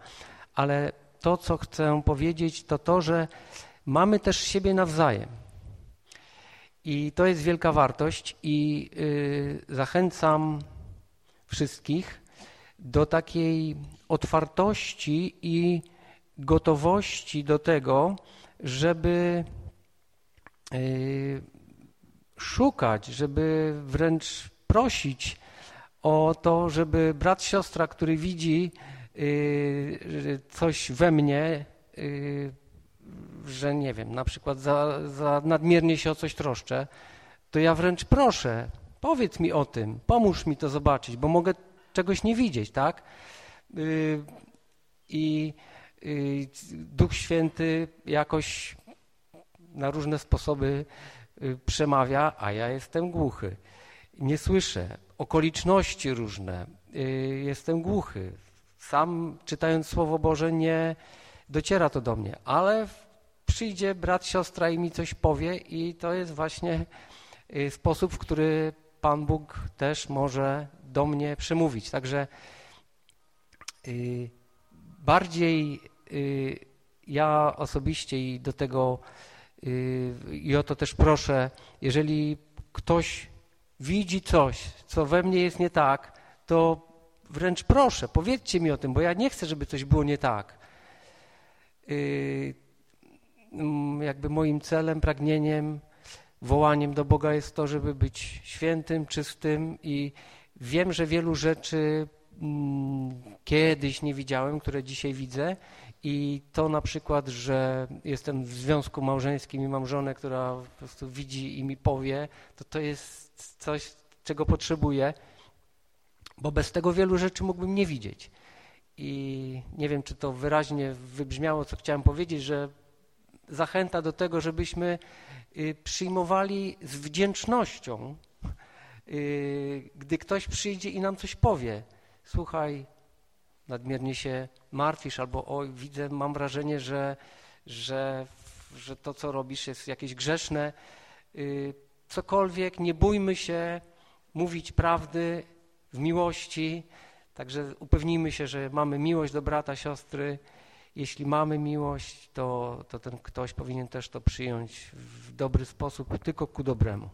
Ale to, co chcę powiedzieć, to to, że mamy też siebie nawzajem. I to jest wielka wartość i yy, zachęcam wszystkich do takiej otwartości i gotowości do tego, żeby y, szukać, żeby wręcz prosić o to, żeby brat, siostra, który widzi y, coś we mnie, y, że nie wiem, na przykład za, za nadmiernie się o coś troszczę, to ja wręcz proszę, powiedz mi o tym, pomóż mi to zobaczyć, bo mogę czegoś nie widzieć, tak? Y, I Duch Święty jakoś na różne sposoby przemawia, a ja jestem głuchy. Nie słyszę. Okoliczności różne. Jestem głuchy. Sam czytając Słowo Boże nie dociera to do mnie, ale przyjdzie brat, siostra i mi coś powie i to jest właśnie y, sposób, w który Pan Bóg też może do mnie przemówić. Także y, bardziej y, ja osobiście i do tego i o to też proszę, jeżeli ktoś widzi coś, co we mnie jest nie tak, to wręcz proszę, powiedzcie mi o tym, bo ja nie chcę, żeby coś było nie tak. Mm, jakby moim celem, pragnieniem, wołaniem do Boga jest to, żeby być świętym, czystym i wiem, że wielu rzeczy mm, kiedyś nie widziałem, które dzisiaj widzę i to na przykład, że jestem w związku małżeńskim i mam żonę, która po prostu widzi i mi powie, to to jest coś, czego potrzebuję, bo bez tego wielu rzeczy mógłbym nie widzieć. I nie wiem, czy to wyraźnie wybrzmiało, co chciałem powiedzieć, że zachęta do tego, żebyśmy przyjmowali z wdzięcznością, y, gdy ktoś przyjdzie i nam coś powie. Słuchaj, nadmiernie się martwisz, albo oj, widzę, mam wrażenie, że, że, że to, co robisz, jest jakieś grzeszne. Y, cokolwiek, nie bójmy się mówić prawdy w miłości, także upewnijmy się, że mamy miłość do brata, siostry, jeśli mamy miłość, to, to ten ktoś powinien też to przyjąć w dobry sposób, tylko ku dobremu.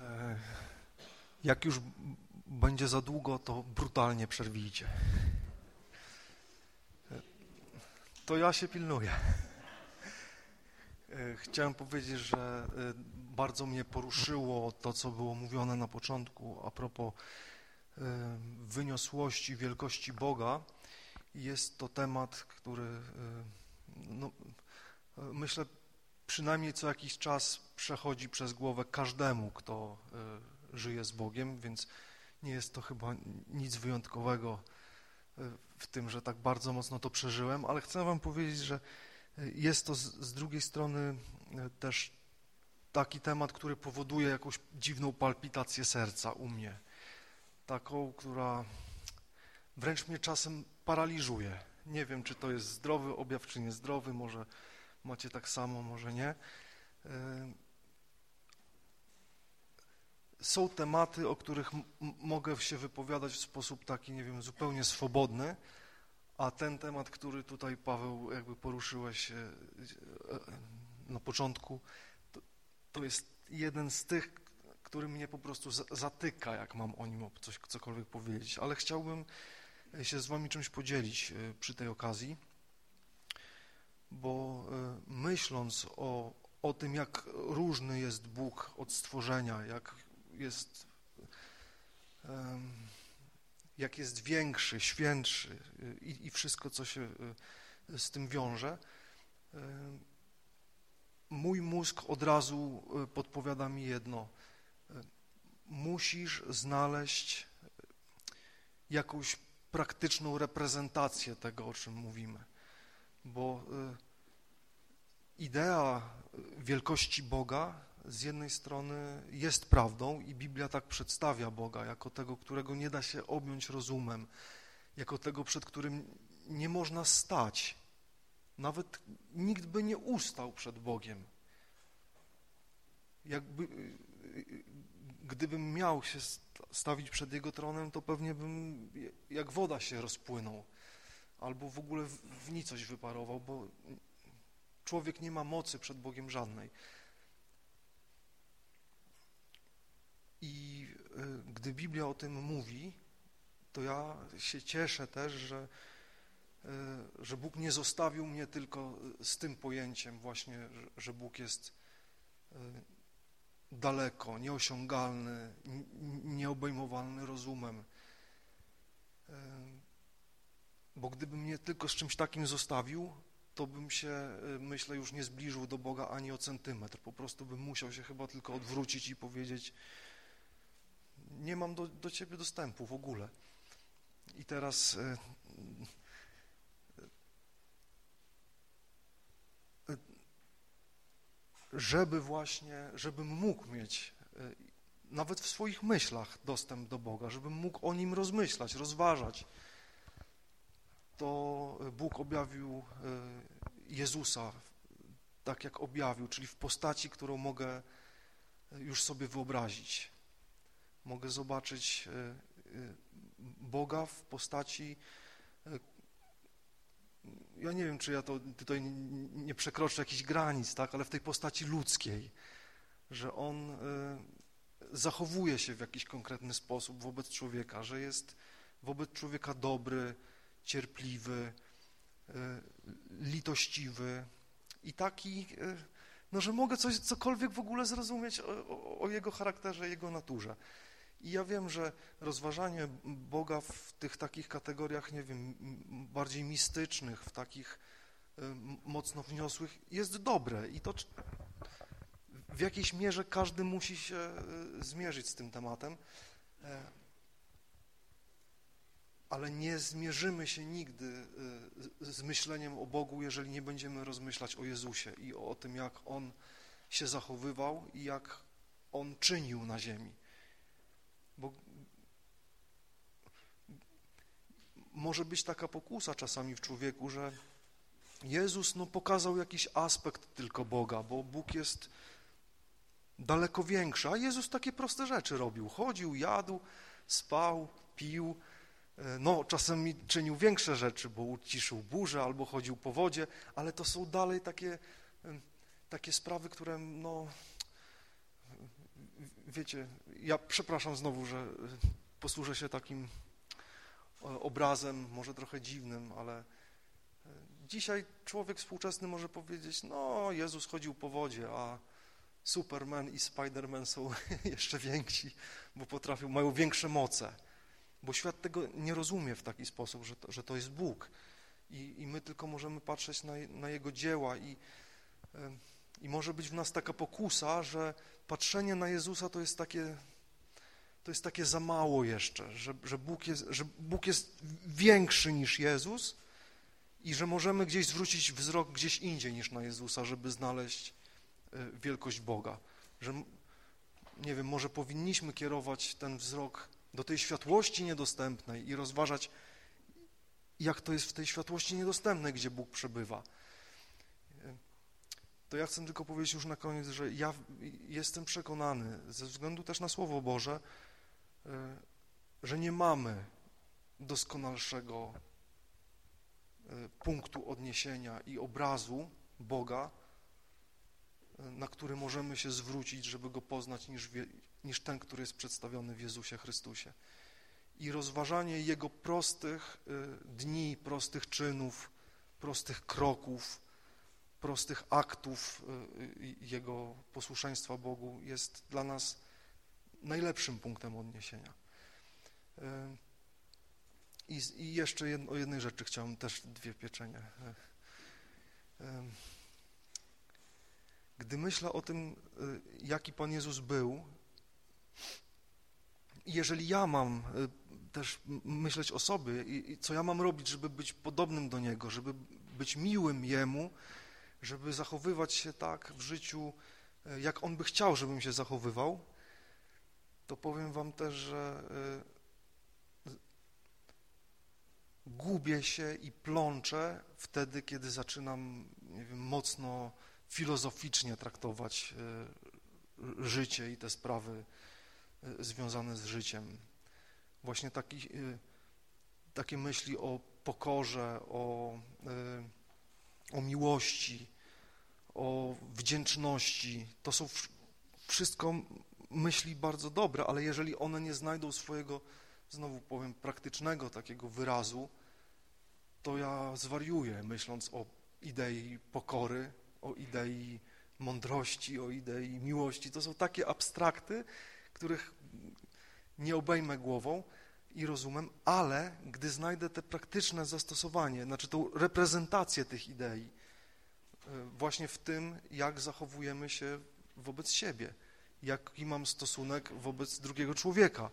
E, jak już będzie za długo, to brutalnie przerwijcie. E, to ja się pilnuję. E, chciałem powiedzieć, że e, bardzo mnie poruszyło to, co było mówione na początku a propos e, wyniosłości, wielkości Boga. Jest to temat, który no, myślę przynajmniej co jakiś czas przechodzi przez głowę każdemu, kto żyje z Bogiem, więc nie jest to chyba nic wyjątkowego w tym, że tak bardzo mocno to przeżyłem, ale chcę wam powiedzieć, że jest to z, z drugiej strony e, też taki temat, który powoduje jakąś dziwną palpitację serca u mnie. Taką, która wręcz mnie czasem paraliżuje. Nie wiem, czy to jest zdrowy objaw, czy niezdrowy, może macie tak samo, może nie. E, są tematy, o których mogę się wypowiadać w sposób taki, nie wiem, zupełnie swobodny, a ten temat, który tutaj Paweł jakby poruszyłeś e, e, na początku, to, to jest jeden z tych, który mnie po prostu zatyka, jak mam o nim coś, cokolwiek powiedzieć. Ale chciałbym się z wami czymś podzielić e, przy tej okazji, bo myśląc o, o tym, jak różny jest Bóg od stworzenia, jak jest um, jak jest większy, świętszy i, i wszystko, co się y, z tym wiąże, y, mój mózg od razu y, podpowiada mi jedno. Musisz znaleźć jakąś praktyczną reprezentację tego, o czym mówimy, bo idea wielkości Boga z jednej strony jest prawdą i Biblia tak przedstawia Boga jako tego, którego nie da się objąć rozumem, jako tego, przed którym nie można stać. Nawet nikt by nie ustał przed Bogiem. Jakby, gdybym miał się stawić przed Jego tronem, to pewnie bym jak woda się rozpłynął albo w ogóle w nicość wyparował, bo człowiek nie ma mocy przed Bogiem żadnej. Gdy Biblia o tym mówi, to ja się cieszę też, że, że Bóg nie zostawił mnie tylko z tym pojęciem właśnie, że Bóg jest daleko, nieosiągalny, nieobejmowalny rozumem. Bo gdyby mnie tylko z czymś takim zostawił, to bym się, myślę, już nie zbliżył do Boga ani o centymetr. Po prostu bym musiał się chyba tylko odwrócić i powiedzieć, nie mam do, do Ciebie dostępu w ogóle. I teraz żeby właśnie, żebym mógł mieć nawet w swoich myślach dostęp do Boga, żebym mógł o Nim rozmyślać, rozważać, to Bóg objawił Jezusa tak, jak objawił, czyli w postaci, którą mogę już sobie wyobrazić. Mogę zobaczyć Boga w postaci ja nie wiem, czy ja to tutaj nie przekroczę jakichś granic, tak, ale w tej postaci ludzkiej, że On zachowuje się w jakiś konkretny sposób wobec człowieka, że jest wobec człowieka dobry, cierpliwy, litościwy i taki, no, że mogę coś, cokolwiek w ogóle zrozumieć o, o, o Jego charakterze, Jego naturze. I ja wiem, że rozważanie Boga w tych takich kategoriach, nie wiem, bardziej mistycznych, w takich y, mocno wniosłych jest dobre i to w jakiejś mierze każdy musi się y, zmierzyć z tym tematem, e, ale nie zmierzymy się nigdy y, z myśleniem o Bogu, jeżeli nie będziemy rozmyślać o Jezusie i o tym, jak On się zachowywał i jak On czynił na ziemi. Bo może być taka pokusa czasami w człowieku, że Jezus no, pokazał jakiś aspekt tylko Boga, bo Bóg jest daleko większy, a Jezus takie proste rzeczy robił. Chodził, jadł, spał, pił, no czasem czynił większe rzeczy, bo uciszył burzę albo chodził po wodzie, ale to są dalej takie, takie sprawy, które no, wiecie, ja przepraszam znowu, że posłużę się takim e, obrazem, może trochę dziwnym, ale e, dzisiaj człowiek współczesny może powiedzieć, no Jezus chodził po wodzie, a Superman i Spiderman są jeszcze więksi, bo potrafią, mają większe moce, bo świat tego nie rozumie w taki sposób, że to, że to jest Bóg. I, i my tylko możemy patrzeć na, na Jego dzieła i, i może być w nas taka pokusa, że patrzenie na Jezusa to jest takie, to jest takie za mało jeszcze, że, że, Bóg jest, że Bóg jest większy niż Jezus i że możemy gdzieś zwrócić wzrok gdzieś indziej niż na Jezusa, żeby znaleźć e, wielkość Boga. Że, nie wiem, może powinniśmy kierować ten wzrok do tej światłości niedostępnej i rozważać, jak to jest w tej światłości niedostępnej, gdzie Bóg przebywa to ja chcę tylko powiedzieć już na koniec, że ja jestem przekonany, ze względu też na Słowo Boże, e, że nie mamy doskonalszego e, punktu odniesienia i obrazu Boga, e, na który możemy się zwrócić, żeby Go poznać, niż, niż ten, który jest przedstawiony w Jezusie Chrystusie. I rozważanie Jego prostych dni, prostych czynów, prostych kroków, prostych aktów y, Jego posłuszeństwa Bogu jest dla nas najlepszym punktem odniesienia. Y, I, i jeszcze jed, o jednej rzeczy chciałem też dwie pieczenie. Y, gdy myślę o tym, jaki Pan Jezus był, i jeżeli ja mam też myśleć o sobie i co ja mam robić, żeby być podobnym do Niego, żeby być miłym Jemu, żeby zachowywać się tak w życiu, e, jak On by chciał, żebym się zachowywał, to powiem wam też, że e, gubię się i plączę wtedy, kiedy zaczynam, wiem, mocno filozoficznie traktować e, życie i te sprawy związane z życiem. Właśnie taki, takie myśli o pokorze, o, o miłości, o wdzięczności. To są wszystko myśli bardzo dobre, ale jeżeli one nie znajdą swojego, znowu powiem, praktycznego takiego wyrazu, to ja zwariuję, myśląc o idei pokory, o idei mądrości, o idei miłości. To są takie abstrakty, których nie obejmę głową i rozumem, ale gdy znajdę te praktyczne zastosowanie, znaczy tą reprezentację tych idei, e, właśnie w tym, jak zachowujemy się wobec siebie, jaki mam stosunek wobec drugiego człowieka,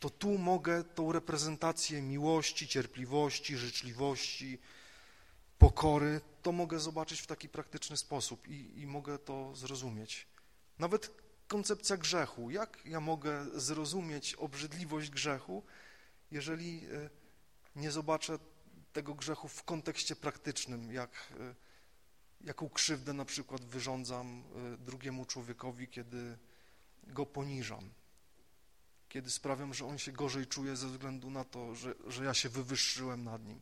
to tu mogę tą reprezentację miłości, cierpliwości, życzliwości, pokory, to mogę zobaczyć w taki praktyczny sposób i, i mogę to zrozumieć. Nawet koncepcja grzechu. Jak ja mogę zrozumieć obrzydliwość grzechu, jeżeli e, nie zobaczę tego grzechu w kontekście praktycznym, jak, e, jaką krzywdę na przykład wyrządzam e, drugiemu człowiekowi, kiedy go poniżam, kiedy sprawiam, że on się gorzej czuje ze względu na to, że, że ja się wywyższyłem nad nim.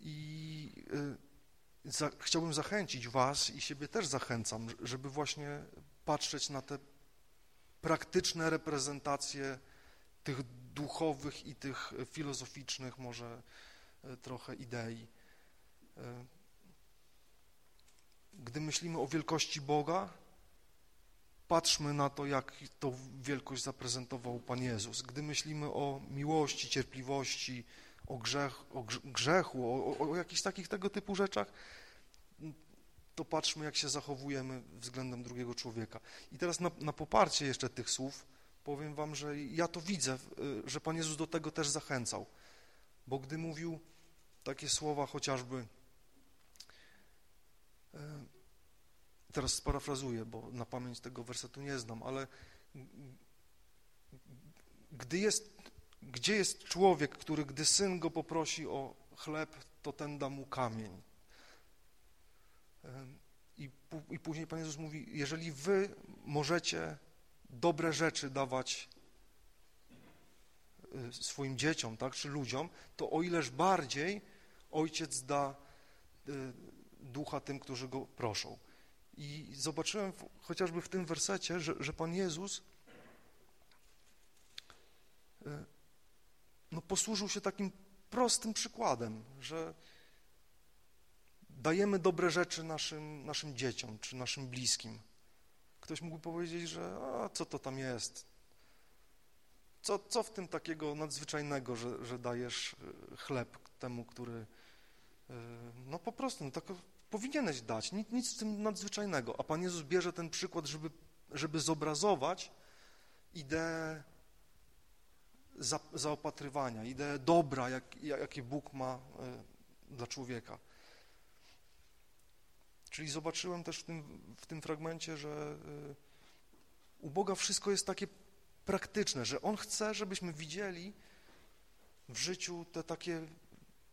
I za, chciałbym zachęcić Was i siebie też zachęcam, żeby właśnie patrzeć na te praktyczne reprezentacje tych duchowych i tych filozoficznych może e, trochę idei. E, gdy myślimy o wielkości Boga, patrzmy na to, jak tą wielkość zaprezentował Pan Jezus. Gdy myślimy o miłości, cierpliwości, o, grzech, o grzechu, o, o, o jakichś takich tego typu rzeczach, to patrzmy, jak się zachowujemy względem drugiego człowieka. I teraz na, na poparcie jeszcze tych słów powiem wam, że ja to widzę, y, że Pan Jezus do tego też zachęcał, bo gdy mówił takie słowa chociażby, y, teraz sparafrazuję, bo na pamięć tego wersetu nie znam, ale gdy jest gdzie jest człowiek, który, gdy syn go poprosi o chleb, to ten da mu kamień? I, I później Pan Jezus mówi, jeżeli wy możecie dobre rzeczy dawać y, swoim dzieciom, tak, czy ludziom, to o ileż bardziej Ojciec da y, ducha tym, którzy go proszą. I zobaczyłem chociażby w tym wersecie, że, że Pan Jezus y, no, posłużył się takim prostym przykładem, że dajemy dobre rzeczy naszym, naszym dzieciom czy naszym bliskim. Ktoś mógłby powiedzieć, że a, co to tam jest? Co, co w tym takiego nadzwyczajnego, że, że dajesz e, chleb temu, który e, no po prostu, no tak powinieneś dać, nic, nic w tym nadzwyczajnego. A Pan Jezus bierze ten przykład, żeby, żeby zobrazować ideę zaopatrywania, ideę dobra, jak, jakie Bóg ma e, dla człowieka. Czyli zobaczyłem też w tym, w tym fragmencie, że e, u Boga wszystko jest takie praktyczne, że On chce, żebyśmy widzieli w życiu te takie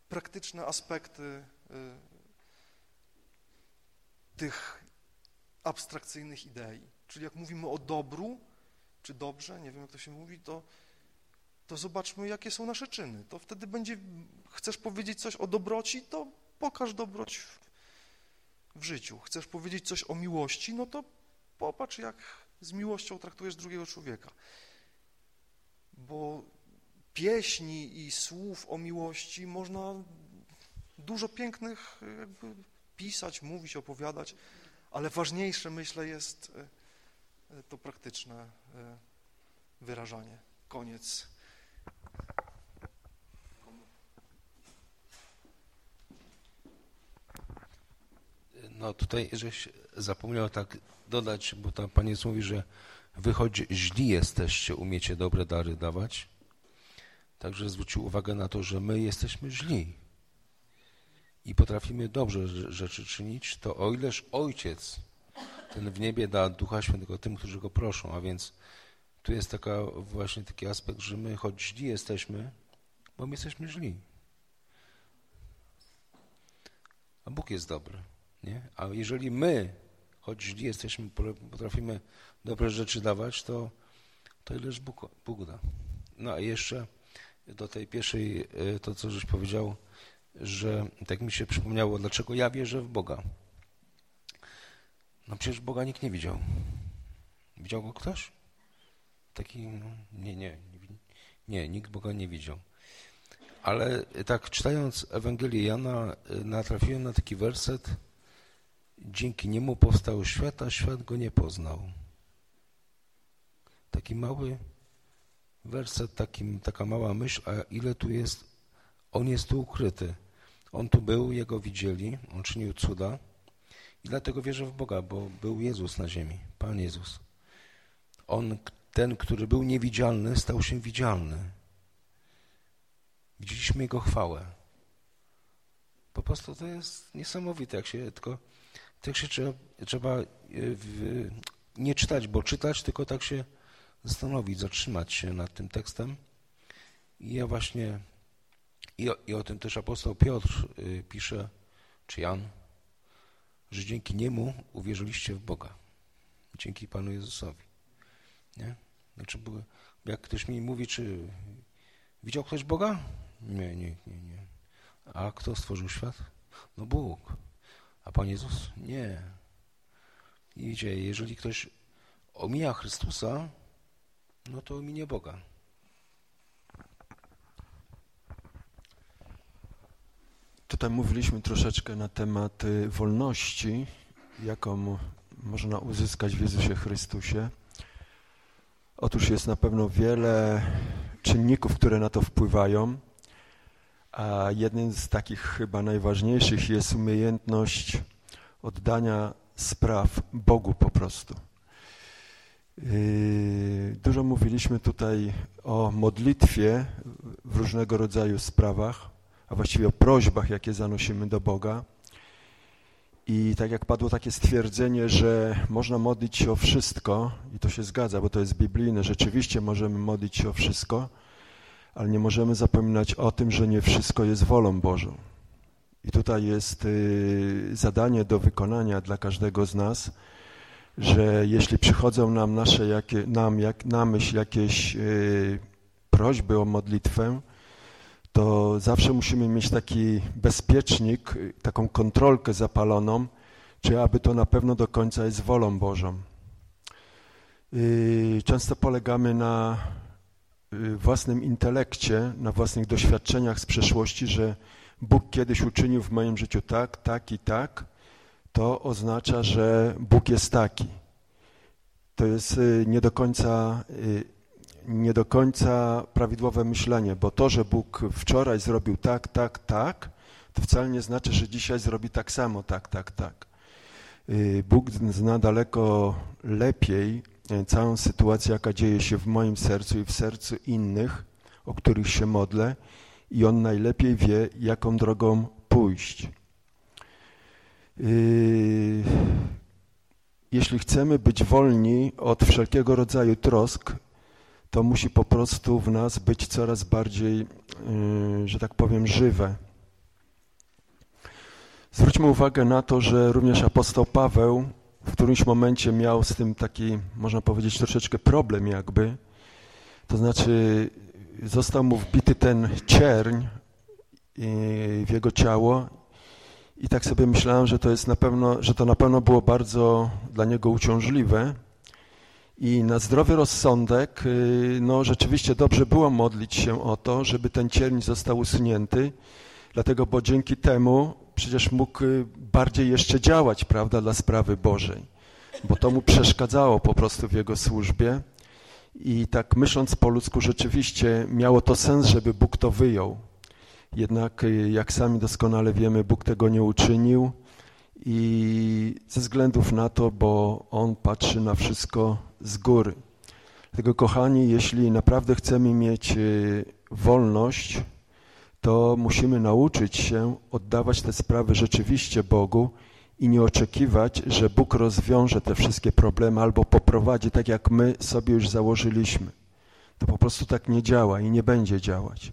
praktyczne aspekty e, tych abstrakcyjnych idei. Czyli jak mówimy o dobru, czy dobrze, nie wiem jak to się mówi, to to zobaczmy, jakie są nasze czyny. To wtedy będzie, chcesz powiedzieć coś o dobroci, to pokaż dobroć w, w życiu. Chcesz powiedzieć coś o miłości, no to popatrz, jak z miłością traktujesz drugiego człowieka. Bo pieśni i słów o miłości można dużo pięknych jakby pisać, mówić, opowiadać, ale ważniejsze, myślę, jest e, to praktyczne e, wyrażanie. Koniec. No tutaj, żeś zapomniał tak dodać, bo tam Pan Jezus mówi, że wy choć źli jesteście, umiecie dobre dary dawać. Także zwrócił uwagę na to, że my jesteśmy źli i potrafimy dobrze rzeczy czynić, to o ileż Ojciec ten w niebie da Ducha Świętego tym, którzy Go proszą, a więc tu jest taka właśnie taki aspekt, że my choć źli jesteśmy, bo my jesteśmy źli. A Bóg jest dobry. Nie? A jeżeli my, choć źli jesteśmy, potrafimy dobre rzeczy dawać, to, to ileż Bóg, Bóg da. No a jeszcze do tej pierwszej, e, to co żeś powiedział, że tak mi się przypomniało, dlaczego ja wierzę w Boga. No przecież Boga nikt nie widział. Widział go ktoś? Taki, no, nie, nie, nie, nikt Boga nie widział. Ale tak czytając Ewangelię Jana natrafiłem na taki werset Dzięki niemu powstał świat, a świat go nie poznał. Taki mały werset, taki, taka mała myśl, a ile tu jest, on jest tu ukryty. On tu był, jego widzieli, on czynił cuda i dlatego wierzę w Boga, bo był Jezus na ziemi, Pan Jezus. On, ten, który był niewidzialny, stał się widzialny. Widzieliśmy Jego chwałę. Po prostu to jest niesamowite, jak się tylko, tak się trzeba, trzeba e, nie czytać, bo czytać, tylko tak się zastanowić, zatrzymać się nad tym tekstem. I ja właśnie, i o, i o tym też apostoł Piotr e, pisze, czy Jan, że dzięki niemu uwierzyliście w Boga. Dzięki Panu Jezusowi. Nie? Znaczy, jak ktoś mi mówi, czy widział ktoś Boga? Nie, nie, nie, nie. A kto stworzył świat? No Bóg. A Pan Jezus? Nie. I jeżeli ktoś omija Chrystusa, no to ominie Boga. Tutaj mówiliśmy troszeczkę na temat y, wolności, jaką można uzyskać w Jezusie Chrystusie. Otóż jest na pewno wiele czynników, które na to wpływają, a jednym z takich chyba najważniejszych jest umiejętność oddania spraw Bogu po prostu. Yy, dużo mówiliśmy tutaj o modlitwie w różnego rodzaju sprawach, a właściwie o prośbach, jakie zanosimy do Boga. I tak jak padło takie stwierdzenie, że można modlić się o wszystko, i to się zgadza, bo to jest biblijne, rzeczywiście możemy modlić się o wszystko, ale nie możemy zapominać o tym, że nie wszystko jest wolą Bożą. I tutaj jest y, zadanie do wykonania dla każdego z nas, że jeśli przychodzą nam nasze, jakie, nam jak, na myśl jakieś y, prośby o modlitwę, to zawsze musimy mieć taki bezpiecznik, taką kontrolkę zapaloną, czy aby to na pewno do końca jest wolą Bożą. Y, często polegamy na y, własnym intelekcie, na własnych doświadczeniach z przeszłości, że Bóg kiedyś uczynił w moim życiu tak, tak i tak, to oznacza, że Bóg jest taki. To jest y, nie do końca nie do końca prawidłowe myślenie, bo to, że Bóg wczoraj zrobił tak, tak, tak, to wcale nie znaczy, że dzisiaj zrobi tak samo, tak, tak, tak. Y, Bóg zna daleko lepiej y, całą sytuację, jaka dzieje się w moim sercu i w sercu innych, o których się modlę i On najlepiej wie, jaką drogą pójść. Y, jeśli chcemy być wolni od wszelkiego rodzaju trosk, to musi po prostu w nas być coraz bardziej, y, że tak powiem, żywe. Zwróćmy uwagę na to, że również apostoł Paweł w którymś momencie miał z tym taki, można powiedzieć, troszeczkę problem jakby. To znaczy został mu wbity ten cierń y, w jego ciało i tak sobie myślałem, że to jest na pewno, że to na pewno było bardzo dla niego uciążliwe. I na zdrowy rozsądek, y, no rzeczywiście dobrze było modlić się o to, żeby ten cierń został usunięty, dlatego, bo dzięki temu przecież mógł y, bardziej jeszcze działać, prawda, dla sprawy Bożej, bo to mu przeszkadzało po prostu w jego służbie i tak myśląc po ludzku rzeczywiście miało to sens, żeby Bóg to wyjął. Jednak y, jak sami doskonale wiemy, Bóg tego nie uczynił i ze względów na to, bo On patrzy na wszystko z góry. Dlatego, kochani, jeśli naprawdę chcemy mieć y, wolność, to musimy nauczyć się oddawać te sprawy rzeczywiście Bogu i nie oczekiwać, że Bóg rozwiąże te wszystkie problemy albo poprowadzi tak, jak my sobie już założyliśmy. To po prostu tak nie działa i nie będzie działać.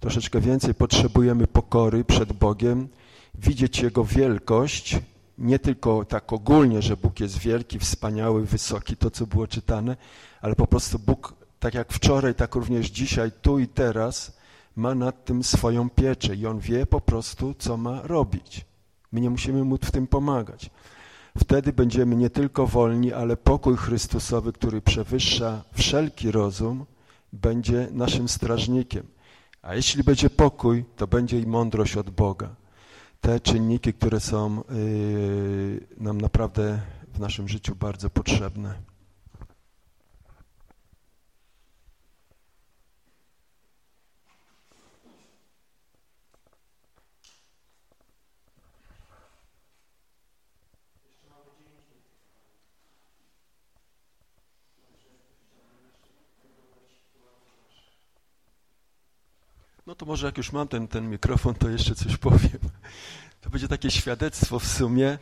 Troszeczkę więcej potrzebujemy pokory przed Bogiem, widzieć Jego wielkość nie tylko tak ogólnie, że Bóg jest wielki, wspaniały, wysoki, to co było czytane, ale po prostu Bóg, tak jak wczoraj, tak również dzisiaj, tu i teraz, ma nad tym swoją pieczę i On wie po prostu, co ma robić. My nie musimy Mu w tym pomagać. wtedy będziemy nie tylko wolni, ale pokój Chrystusowy, który przewyższa wszelki rozum, będzie naszym strażnikiem. A jeśli będzie pokój, to będzie i mądrość od Boga. Te czynniki, które są yy, nam naprawdę w naszym życiu bardzo potrzebne. No to może jak już mam ten, ten mikrofon, to jeszcze coś powiem. To będzie takie świadectwo w sumie.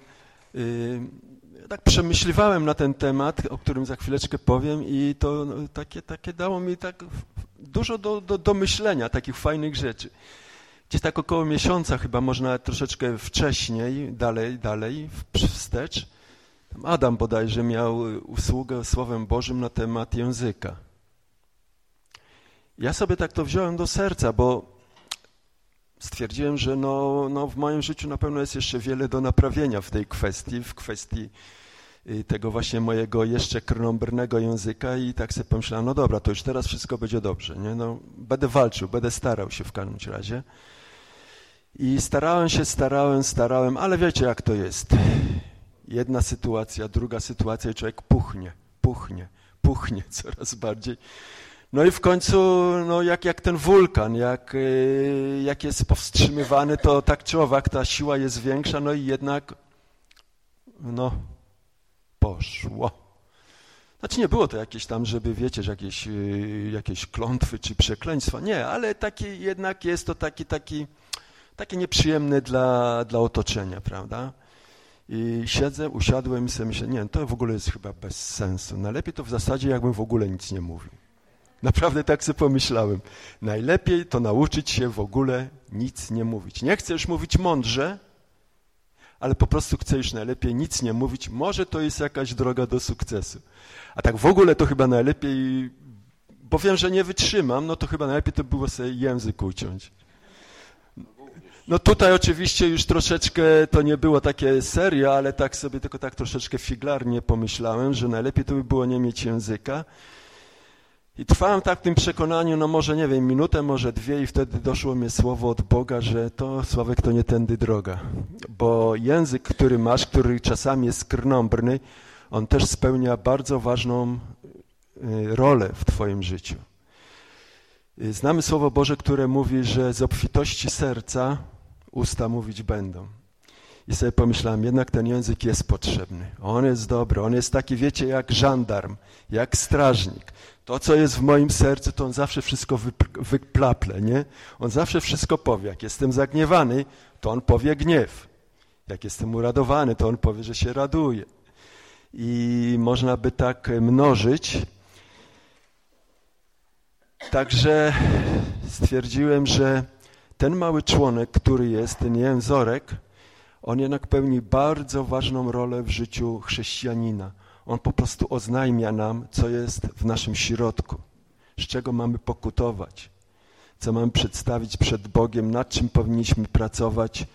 Ja tak przemyśliwałem na ten temat, o którym za chwileczkę powiem i to no, takie, takie dało mi tak dużo do, do, do myślenia, takich fajnych rzeczy. Gdzieś tak około miesiąca, chyba można troszeczkę wcześniej, dalej, dalej, wstecz, Adam bodajże miał usługę Słowem Bożym na temat języka. Ja sobie tak to wziąłem do serca, bo stwierdziłem, że no, no w moim życiu na pewno jest jeszcze wiele do naprawienia w tej kwestii, w kwestii y, tego właśnie mojego jeszcze krnąbrnego języka i tak sobie pomyślałem, no dobra, to już teraz wszystko będzie dobrze, nie? No, będę walczył, będę starał się w każdym razie. I starałem się, starałem, starałem, ale wiecie jak to jest. Jedna sytuacja, druga sytuacja i człowiek puchnie, puchnie, puchnie coraz bardziej. No i w końcu, no jak, jak ten wulkan, jak, y, jak jest powstrzymywany, to tak czy owak ta siła jest większa, no i jednak, no, poszło. Znaczy nie było to jakieś tam, żeby wiecie, że jakieś, y, jakieś klątwy czy przekleństwa, nie, ale taki, jednak jest to taki, taki, taki nieprzyjemny dla, dla otoczenia, prawda? I siedzę, usiadłem i sobie myślę, nie, to w ogóle jest chyba bez sensu. Najlepiej to w zasadzie jakbym w ogóle nic nie mówił. Naprawdę tak sobie pomyślałem. Najlepiej to nauczyć się w ogóle nic nie mówić. Nie chcesz mówić mądrze, ale po prostu chcesz najlepiej nic nie mówić. Może to jest jakaś droga do sukcesu. A tak w ogóle to chyba najlepiej, bo wiem, że nie wytrzymam, no to chyba najlepiej to było sobie język uciąć. No tutaj oczywiście już troszeczkę to nie było takie serio, ale tak sobie tylko tak troszeczkę figlarnie pomyślałem, że najlepiej to by było nie mieć języka, i trwałem tak w tym przekonaniu, no może nie wiem, minutę, może dwie i wtedy doszło mi słowo od Boga, że to, Sławek, to nie tędy droga. Bo język, który masz, który czasami jest krnąbrny, on też spełnia bardzo ważną y, rolę w twoim życiu. Y, znamy Słowo Boże, które mówi, że z obfitości serca usta mówić będą. I sobie pomyślałem, jednak ten język jest potrzebny. On jest dobry, on jest taki, wiecie, jak żandarm, jak strażnik. To, co jest w moim sercu, to on zawsze wszystko wyplaple, nie? On zawsze wszystko powie. Jak jestem zagniewany, to on powie gniew. Jak jestem uradowany, to on powie, że się raduje. I można by tak mnożyć. Także stwierdziłem, że ten mały członek, który jest, ten jęzorek, on jednak pełni bardzo ważną rolę w życiu chrześcijanina. On po prostu oznajmia nam, co jest w naszym środku, z czego mamy pokutować, co mamy przedstawić przed Bogiem, nad czym powinniśmy pracować.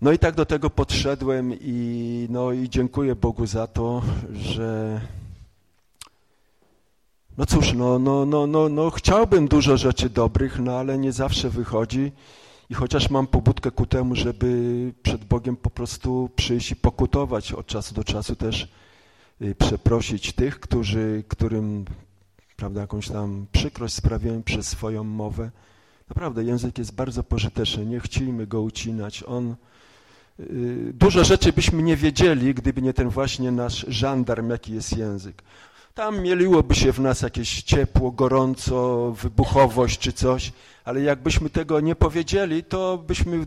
No i tak do tego podszedłem i, no i dziękuję Bogu za to, że no cóż, no, no, no, no, no chciałbym dużo rzeczy dobrych, no ale nie zawsze wychodzi. I chociaż mam pobudkę ku temu, żeby przed Bogiem po prostu przyjść i pokutować od czasu do czasu też y, przeprosić tych, którzy, którym prawda, jakąś tam przykrość sprawiłem przez swoją mowę. Naprawdę język jest bardzo pożyteczny, nie chcielibyśmy go ucinać. On, y, dużo rzeczy byśmy nie wiedzieli, gdyby nie ten właśnie nasz żandarm, jaki jest język. Tam mieliłoby się w nas jakieś ciepło, gorąco, wybuchowość czy coś, ale jakbyśmy tego nie powiedzieli, to byśmy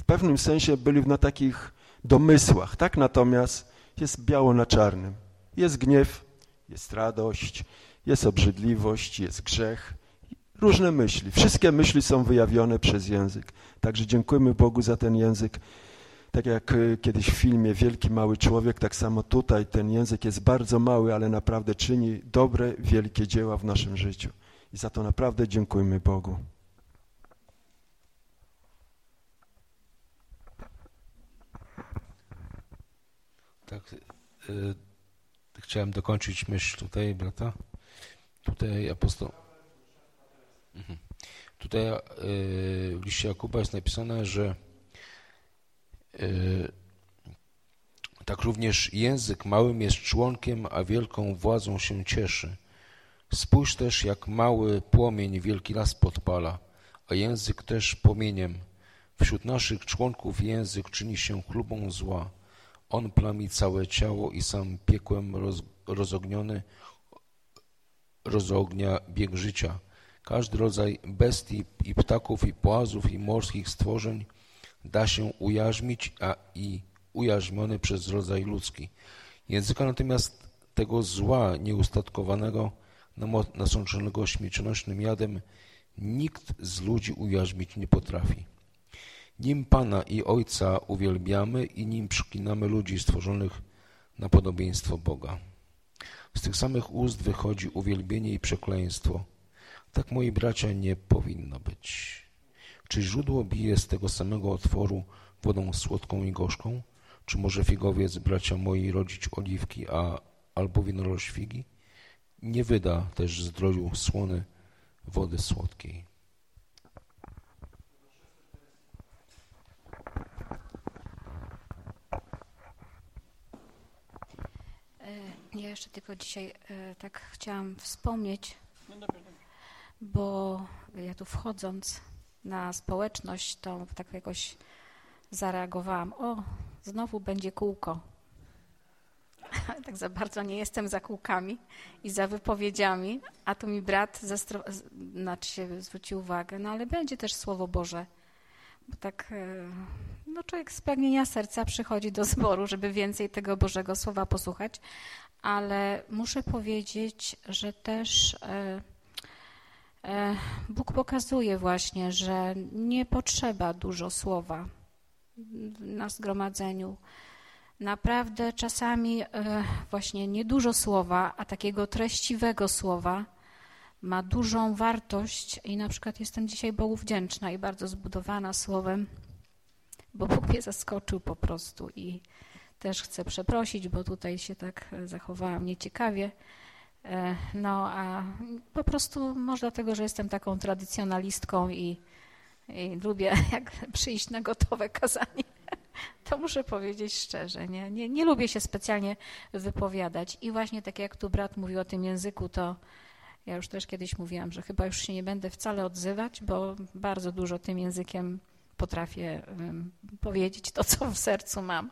w pewnym sensie byli na takich domysłach. Tak natomiast jest biało na czarnym. Jest gniew, jest radość, jest obrzydliwość, jest grzech, różne myśli. Wszystkie myśli są wyjawione przez język. Także dziękujemy Bogu za ten język. Tak jak y, kiedyś w filmie Wielki Mały Człowiek, tak samo tutaj ten język jest bardzo mały, ale naprawdę czyni dobre, wielkie dzieła w naszym życiu. I za to naprawdę dziękujemy Bogu. Tak, y, chciałem dokończyć myśl tutaj, brata. Tutaj apostoł. Mhm. Tutaj y, w liście Jakuba jest napisane, że tak również język małym jest członkiem, a wielką władzą się cieszy. Spójrz też, jak mały płomień wielki las podpala, a język też płomieniem. Wśród naszych członków język czyni się chlubą zła. On plami całe ciało i sam piekłem roz, rozogniony rozognia bieg życia. Każdy rodzaj bestii i ptaków i płazów i morskich stworzeń da się ujarzmić, a i ujarzmiony przez rodzaj ludzki. Języka natomiast tego zła nieustatkowanego, nasączonego śmiercionośnym jadem, nikt z ludzi ujarzmić nie potrafi. Nim Pana i Ojca uwielbiamy i nim przyklinamy ludzi stworzonych na podobieństwo Boga. Z tych samych ust wychodzi uwielbienie i przekleństwo. Tak, moi bracia, nie powinno być. Czy źródło bije z tego samego otworu wodą słodką i gorzką? Czy może figowiec, bracia moi, rodzić oliwki, a albo winorość figi? Nie wyda też zdroju słony wody słodkiej. E, ja jeszcze tylko dzisiaj e, tak chciałam wspomnieć, bo ja tu wchodząc na społeczność, to tak jakoś zareagowałam. O, znowu będzie kółko. tak za bardzo nie jestem za kółkami i za wypowiedziami, a tu mi brat zastro- znaczy się zwrócił uwagę, no ale będzie też Słowo Boże. Bo tak e, no człowiek z pragnienia serca przychodzi do zboru, żeby więcej tego Bożego Słowa posłuchać, ale muszę powiedzieć, że też e, Bóg pokazuje właśnie, że nie potrzeba dużo słowa na zgromadzeniu. Naprawdę czasami właśnie niedużo słowa, a takiego treściwego słowa ma dużą wartość i na przykład jestem dzisiaj Bogu wdzięczna i bardzo zbudowana słowem, bo Bóg mnie zaskoczył po prostu i też chcę przeprosić, bo tutaj się tak zachowałam nieciekawie. No a po prostu może dlatego, że jestem taką tradycjonalistką i, i lubię jak przyjść na gotowe kazanie. To muszę powiedzieć szczerze, nie? Nie, nie lubię się specjalnie wypowiadać. I właśnie tak jak tu brat mówił o tym języku, to ja już też kiedyś mówiłam, że chyba już się nie będę wcale odzywać, bo bardzo dużo tym językiem potrafię powiedzieć to, co w sercu mam.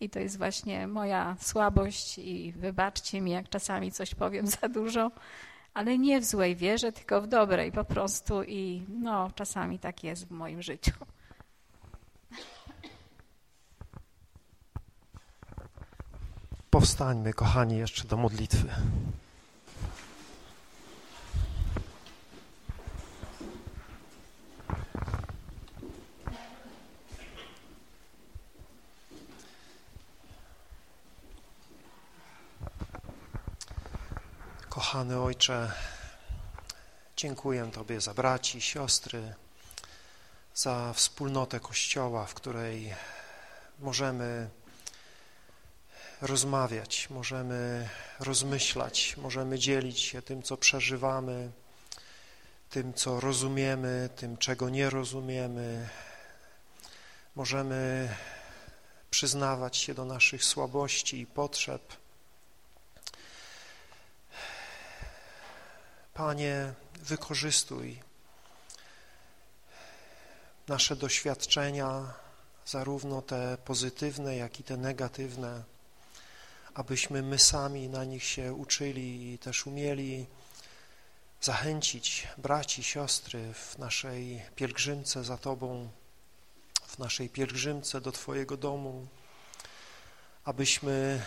I to jest właśnie moja słabość i wybaczcie mi, jak czasami coś powiem za dużo, ale nie w złej wierze, tylko w dobrej po prostu i no, czasami tak jest w moim życiu. Powstańmy, kochani, jeszcze do modlitwy. Kochany Ojcze, dziękuję Tobie za braci, siostry, za wspólnotę Kościoła, w której możemy rozmawiać, możemy rozmyślać, możemy dzielić się tym, co przeżywamy, tym, co rozumiemy, tym, czego nie rozumiemy. Możemy przyznawać się do naszych słabości i potrzeb. Panie, wykorzystuj nasze doświadczenia, zarówno te pozytywne, jak i te negatywne, abyśmy my sami na nich się uczyli i też umieli zachęcić braci, siostry w naszej pielgrzymce za Tobą, w naszej pielgrzymce do Twojego domu, abyśmy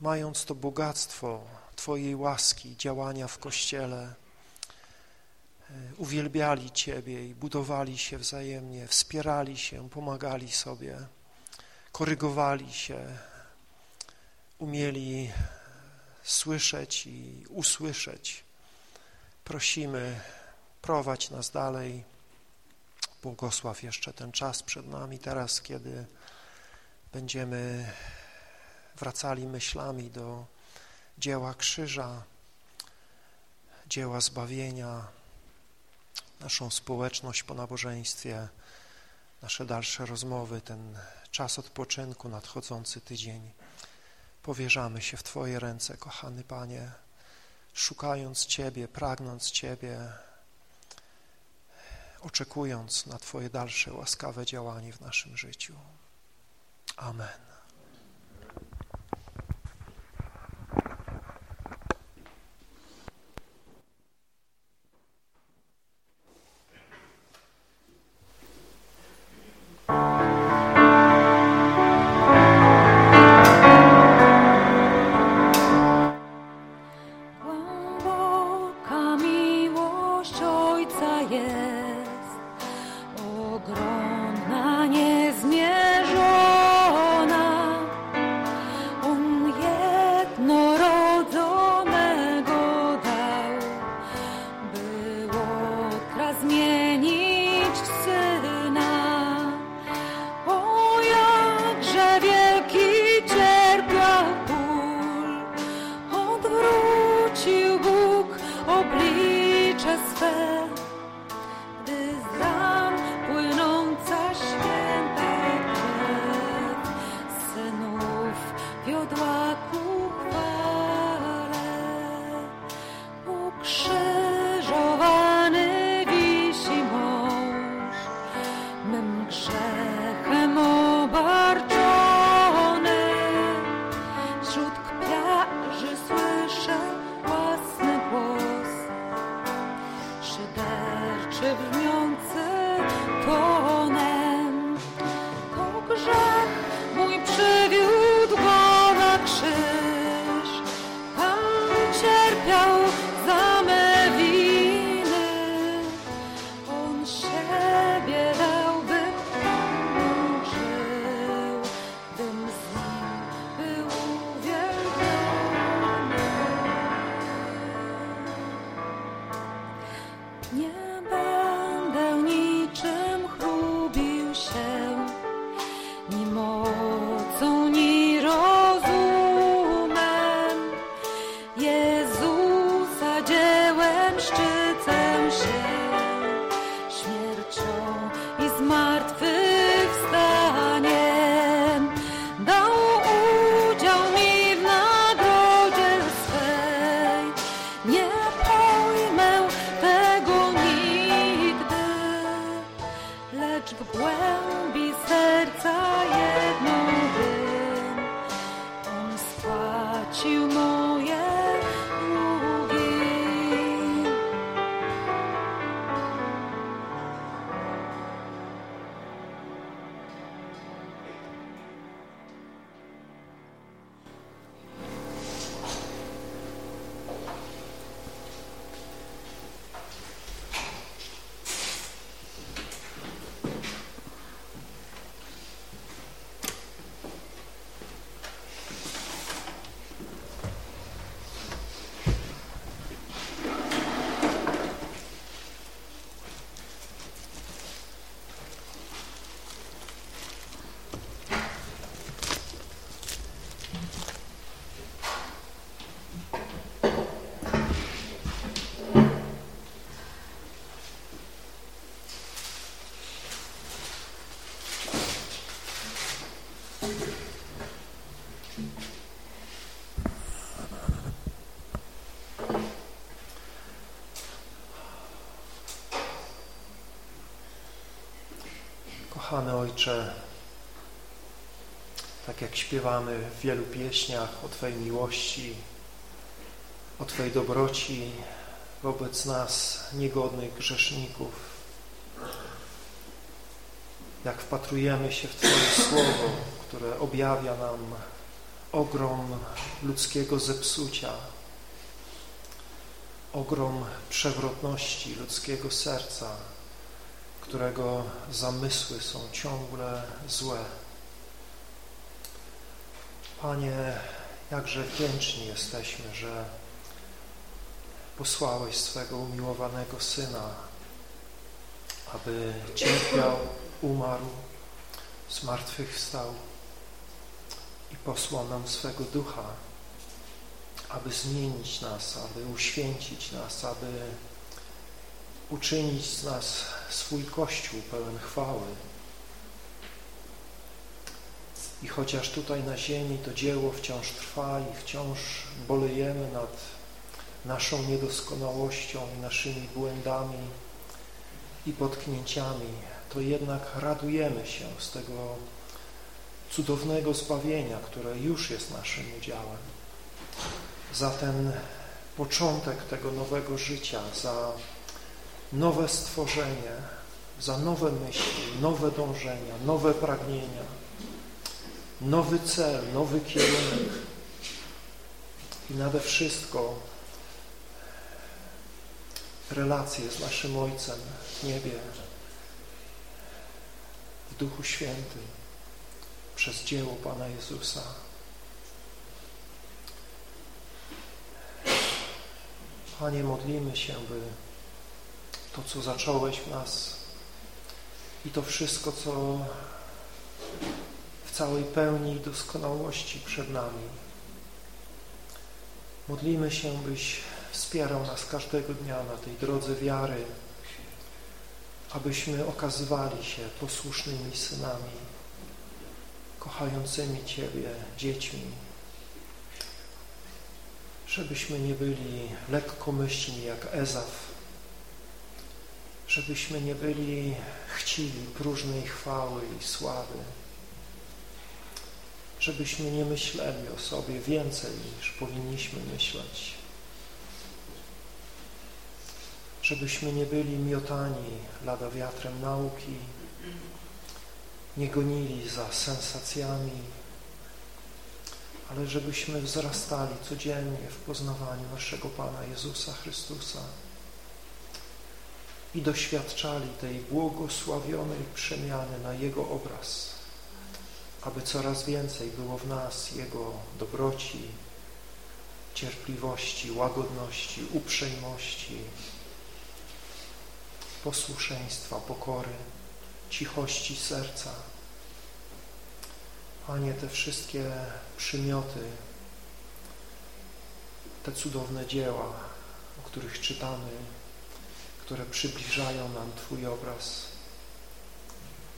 mając to bogactwo Twojej łaski, działania w Kościele, uwielbiali Ciebie i budowali się wzajemnie, wspierali się, pomagali sobie korygowali się, umieli słyszeć i usłyszeć. Prosimy, prowadź nas dalej, błogosław jeszcze ten czas przed nami teraz, kiedy będziemy wracali myślami do dzieła krzyża, dzieła zbawienia, naszą społeczność po nabożeństwie, nasze dalsze rozmowy, ten czas odpoczynku, nadchodzący tydzień. Powierzamy się w Twoje ręce, kochany Panie, szukając Ciebie, pragnąc Ciebie, oczekując na Twoje dalsze łaskawe działanie w naszym życiu. Amen. Kochany Ojcze, tak jak śpiewamy w wielu pieśniach o Twojej miłości, o Twojej dobroci wobec nas, niegodnych grzeszników, jak wpatrujemy się w Twoje Słowo, które objawia nam ogrom ludzkiego zepsucia, ogrom przewrotności ludzkiego serca, którego zamysły są ciągle złe. Panie, jakże wdzięczni jesteśmy, że posłałeś swego umiłowanego Syna, aby cierpiał, umarł, zmartwychwstał i posłał nam swego ducha, aby zmienić nas, aby uświęcić nas, aby uczynić z nas swój Kościół pełen chwały. I chociaż tutaj na ziemi to dzieło wciąż trwa i wciąż bolejemy nad naszą niedoskonałością i naszymi błędami i potknięciami, to jednak radujemy się z tego cudownego zbawienia, które już jest naszym udziałem. Za ten początek tego nowego życia, za nowe stworzenie, za nowe myśli, nowe dążenia, nowe pragnienia, nowy cel, nowy kierunek i nade wszystko relacje z naszym Ojcem w niebie, w Duchu Świętym, przez dzieło Pana Jezusa. Panie, modlimy się, by to, co zacząłeś w nas i to wszystko, co w całej pełni i doskonałości przed nami. Modlimy się, byś wspierał nas każdego dnia na tej drodze wiary, abyśmy okazywali się posłusznymi synami, kochającymi Ciebie dziećmi, żebyśmy nie byli lekkomyślni jak Ezaf, żebyśmy nie byli chciwi próżnej chwały i sławy, żebyśmy nie myśleli o sobie więcej niż powinniśmy myśleć, żebyśmy nie byli miotani lada wiatrem nauki, nie gonili za sensacjami, ale żebyśmy wzrastali codziennie w poznawaniu naszego Pana Jezusa Chrystusa i doświadczali tej błogosławionej przemiany na Jego obraz, aby coraz więcej było w nas Jego dobroci, cierpliwości, łagodności, uprzejmości, posłuszeństwa, pokory, cichości serca. Panie, te wszystkie przymioty, te cudowne dzieła, o których czytamy, które przybliżają nam Twój obraz.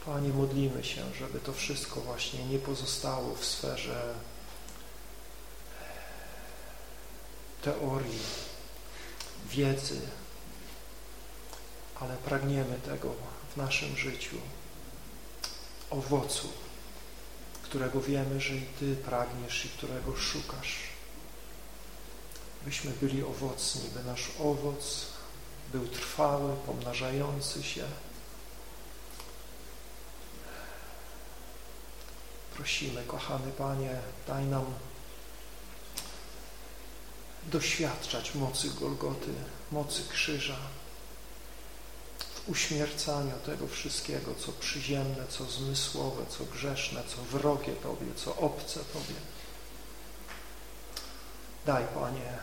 Panie, modlimy się, żeby to wszystko właśnie nie pozostało w sferze teorii, wiedzy, ale pragniemy tego w naszym życiu, owocu, którego wiemy, że i Ty pragniesz i którego szukasz. Byśmy byli owocni, by nasz owoc był trwały, pomnażający się. Prosimy, kochany Panie, daj nam doświadczać mocy Golgoty, mocy krzyża, w uśmiercaniu tego wszystkiego, co przyziemne, co zmysłowe, co grzeszne, co wrogie Tobie, co obce Tobie. Daj, Panie,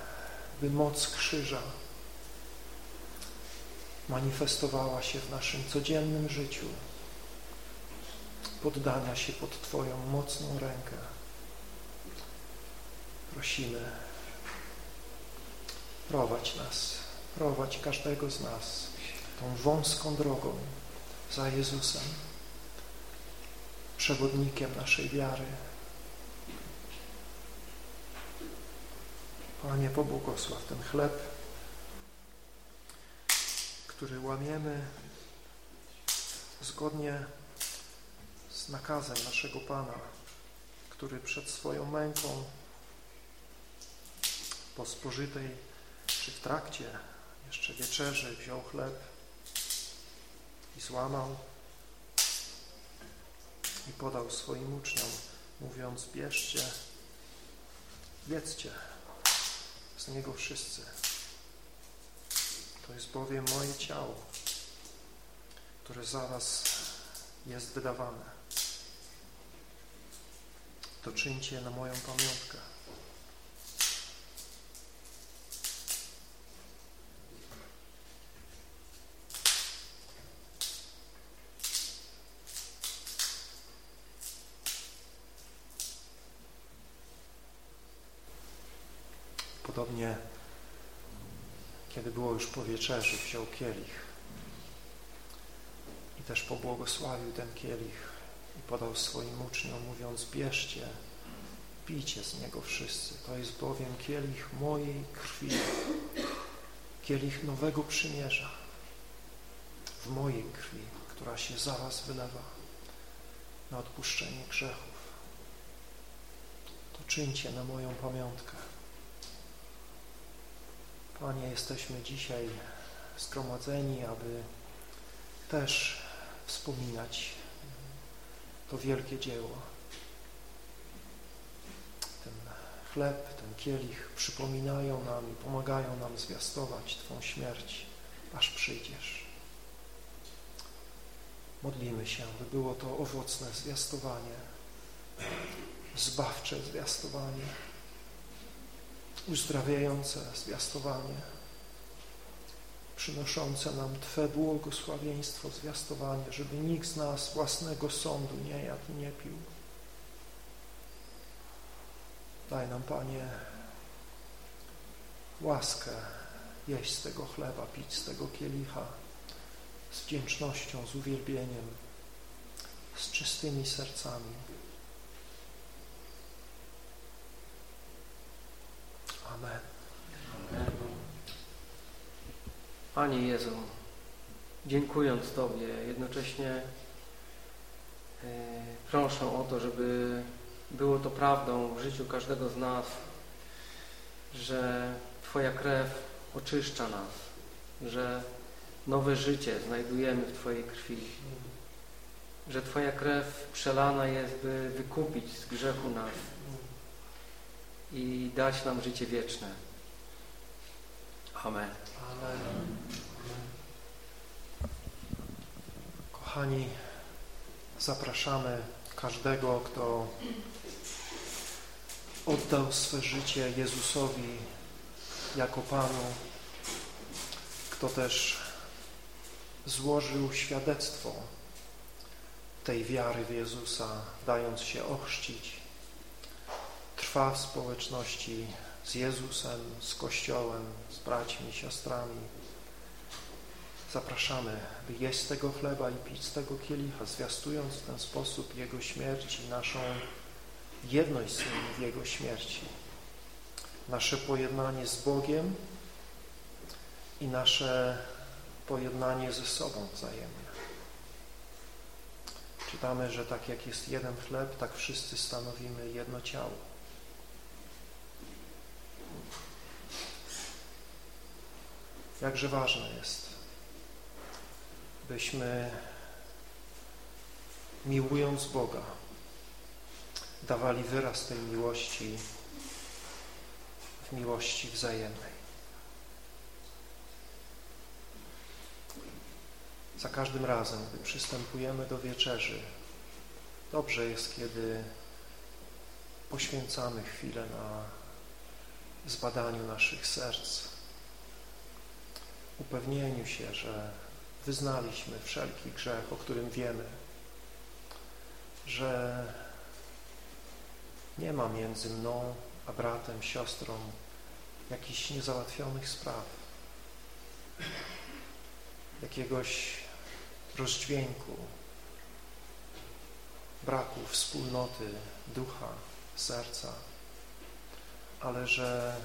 by moc krzyża manifestowała się w naszym codziennym życiu, poddania się pod Twoją mocną rękę. Prosimy, prowadź nas, prowadź każdego z nas tą wąską drogą za Jezusem, przewodnikiem naszej wiary. Panie, pobłogosław ten chleb, który łamiemy zgodnie z nakazem naszego Pana, który przed swoją męką po spożytej czy w trakcie jeszcze wieczerzy wziął chleb i złamał i podał swoim uczniom, mówiąc, bierzcie, jedzcie z niego wszyscy. To jest bowiem moje ciało, które za was jest wydawane. To czyńcie na moją pamiątkę. Podobnie kiedy było już po wieczerzy, wziął kielich i też pobłogosławił ten kielich i podał swoim uczniom, mówiąc, bierzcie, pijcie z niego wszyscy. To jest bowiem kielich mojej krwi, kielich nowego przymierza w mojej krwi, która się za was wylewa na odpuszczenie grzechów. To czyńcie na moją pamiątkę. Panie, jesteśmy dzisiaj zgromadzeni, aby też wspominać to wielkie dzieło. Ten chleb, ten kielich przypominają nam i pomagają nam zwiastować Twą śmierć, aż przyjdziesz. Modlimy się, by było to owocne zwiastowanie, zbawcze zwiastowanie, uzdrawiające zwiastowanie, przynoszące nam Twe błogosławieństwo, zwiastowanie, żeby nikt z nas własnego sądu nie jadł nie pił. Daj nam, Panie, łaskę jeść z tego chleba, pić z tego kielicha, z wdzięcznością, z uwielbieniem, z czystymi sercami. Amen. Panie Jezu, dziękując Tobie, jednocześnie e, proszę o to, żeby było to prawdą w życiu każdego z nas, że Twoja krew oczyszcza nas, że nowe życie znajdujemy w Twojej krwi, że Twoja krew przelana jest, by wykupić z grzechu nas i dać nam życie wieczne. Amen. Amen. Kochani, zapraszamy każdego, kto oddał swe życie Jezusowi jako Panu, kto też złożył świadectwo tej wiary w Jezusa, dając się ochrzcić, trwa w społeczności z Jezusem, z Kościołem, z braćmi, siostrami. Zapraszamy, by jeść z tego chleba i pić z tego kielicha, zwiastując w ten sposób Jego śmierć i naszą jedność z Nim w Jego śmierci, nasze pojednanie z Bogiem i nasze pojednanie ze sobą wzajemnie. Czytamy, że tak jak jest jeden chleb, tak wszyscy stanowimy jedno ciało. Jakże ważne jest, byśmy miłując Boga dawali wyraz tej miłości w miłości wzajemnej. Za każdym razem, gdy przystępujemy do wieczerzy, dobrze jest, kiedy poświęcamy chwilę na zbadaniu naszych serc, upewnieniu się, że wyznaliśmy wszelki grzech, o którym wiemy, że nie ma między mną a bratem, siostrą jakichś niezałatwionych spraw, jakiegoś rozdźwięku, braku wspólnoty ducha, serca, ale że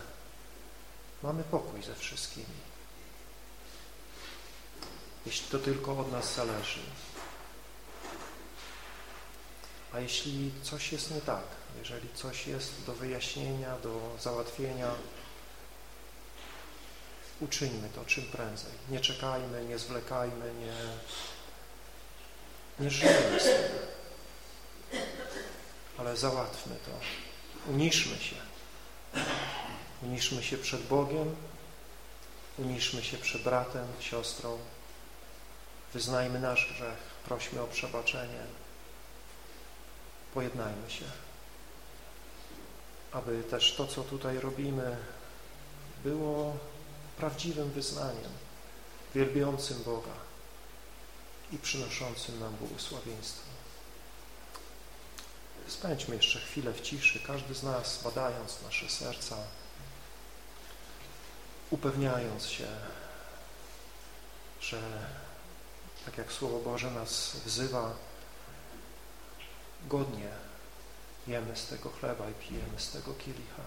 mamy pokój ze wszystkimi. Jeśli to tylko od nas zależy. A jeśli coś jest nie tak, jeżeli coś jest do wyjaśnienia, do załatwienia, uczyńmy to czym prędzej. Nie czekajmy, nie zwlekajmy, nie, nie żyjmy z tym, ale załatwmy to. Uniszmy się. Uniszmy się przed Bogiem, uniszmy się przed bratem, siostrą, wyznajmy nasz grzech, prośmy o przebaczenie, pojednajmy się, aby też to, co tutaj robimy, było prawdziwym wyznaniem, wielbiącym Boga i przynoszącym nam błogosławieństwo. Spędźmy jeszcze chwilę w ciszy, każdy z nas badając nasze serca, upewniając się, że tak jak Słowo Boże nas wzywa, godnie jemy z tego chleba i pijemy z tego kielicha.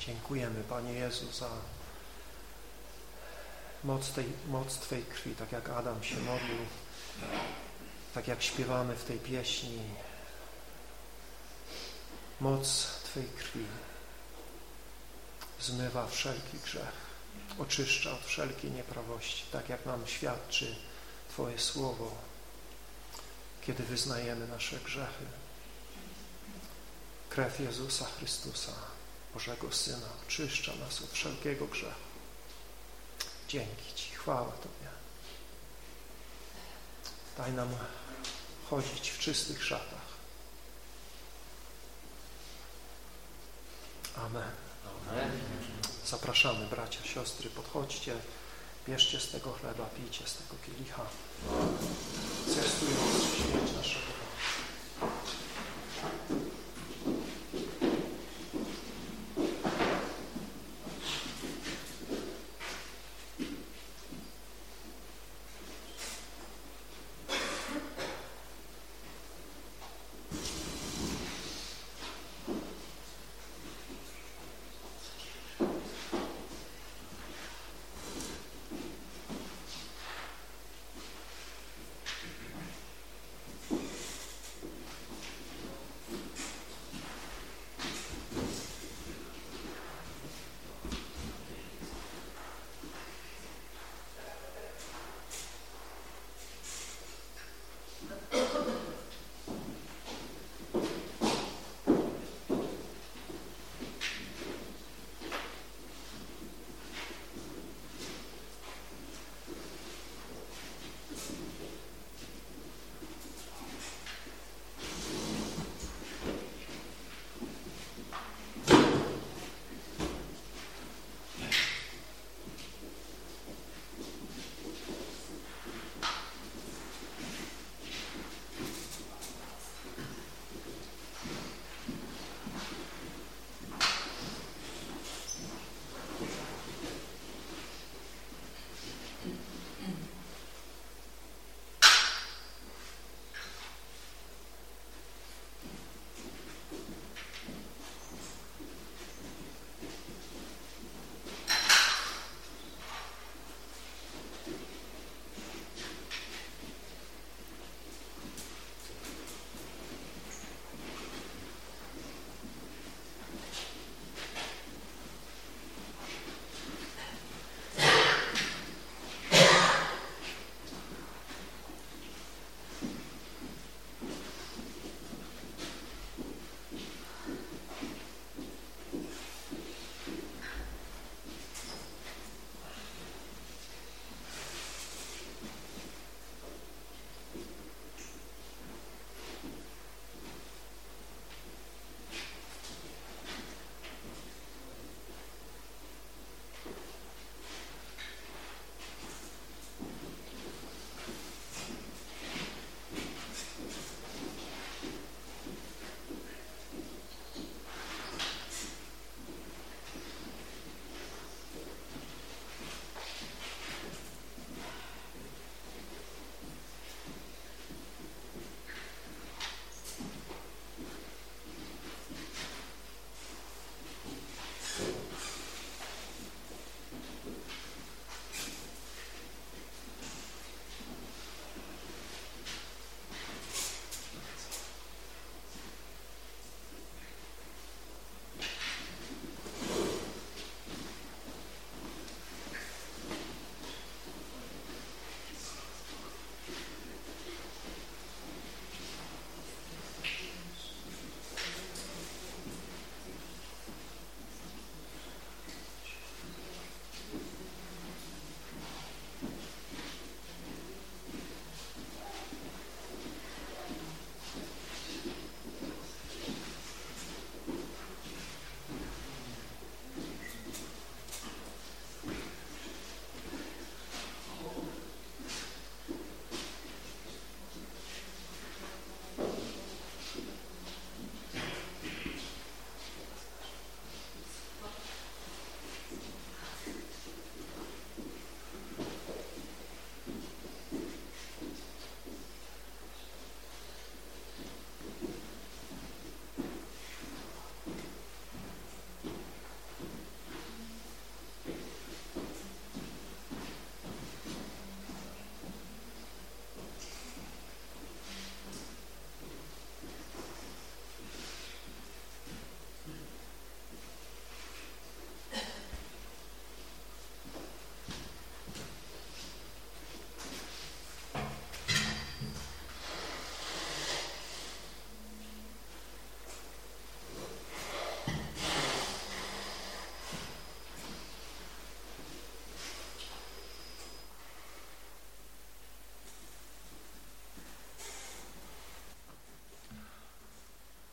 Dziękujemy, Panie Jezu, za moc, tej, moc Twej krwi, tak jak Adam się modlił, tak jak śpiewamy w tej pieśni. Moc Twej krwi zmywa wszelki grzech, oczyszcza od wszelkiej nieprawości, tak jak nam świadczy Twoje słowo, kiedy wyznajemy nasze grzechy. Krew Jezusa Chrystusa, Bożego Syna, oczyszcza nas od wszelkiego grzechu. Dzięki Ci, chwała Tobie. Daj nam chodzić w czystych szatach. Amen. Zapraszamy bracia, siostry, podchodźcie, bierzcie z tego chleba, pijcie z tego kielicha. Naszego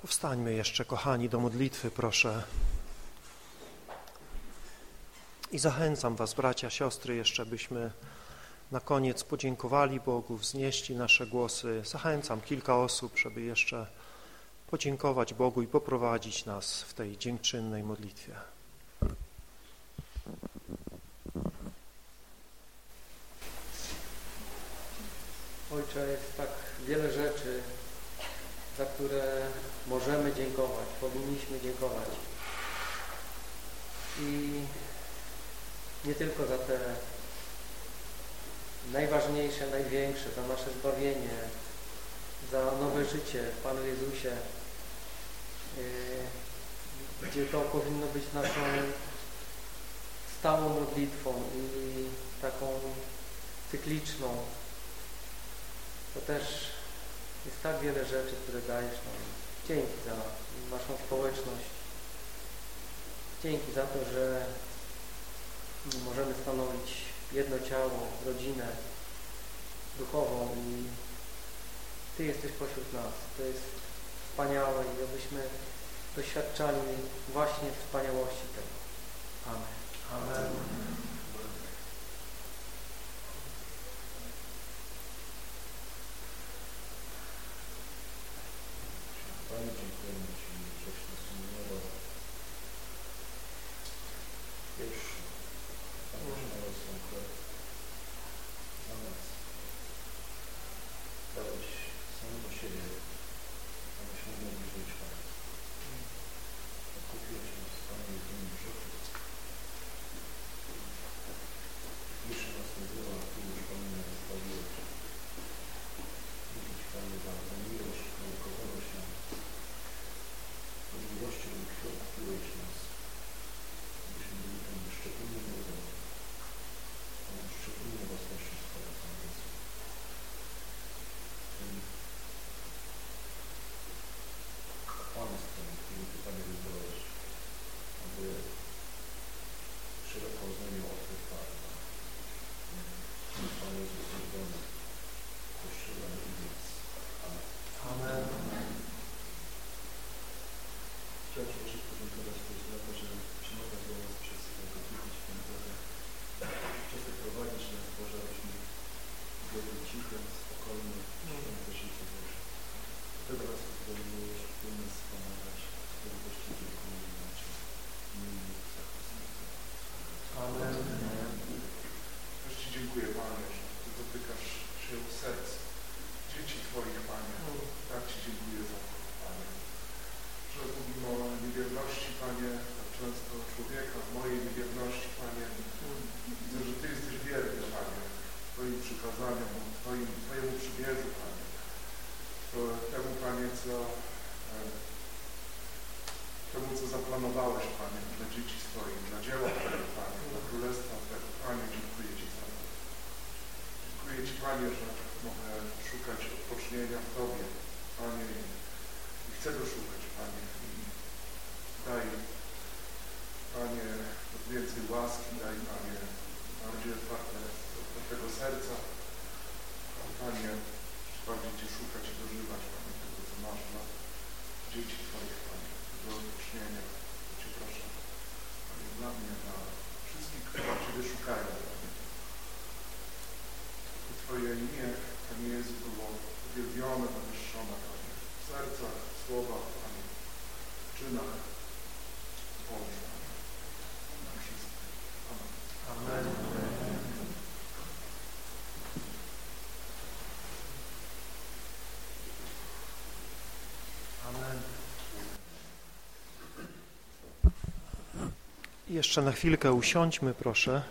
Powstańmy jeszcze, kochani, do modlitwy, proszę. I zachęcam Was, bracia, siostry, jeszcze byśmy na koniec podziękowali Bogu, wznieśli nasze głosy. Zachęcam kilka osób, żeby jeszcze podziękować Bogu i poprowadzić nas w tej dziękczynnej modlitwie. Ojcze, jest tak wiele rzeczy, za które możemy dziękować, powinniśmy dziękować. I nie tylko za te najważniejsze, największe, za nasze zbawienie, za nowe życie w Panu Jezusie, yy, gdzie to powinno być naszą stałą modlitwą i taką cykliczną. To też jest tak wiele rzeczy, które dajesz nam. Dzięki za naszą społeczność. Dzięki za to, że możemy stanowić jedno ciało, rodzinę duchową i Ty jesteś pośród nas. To jest wspaniałe i abyśmy doświadczali właśnie wspaniałości tego. Amen. Amen. Jeszcze na chwilkę usiądźmy, proszę.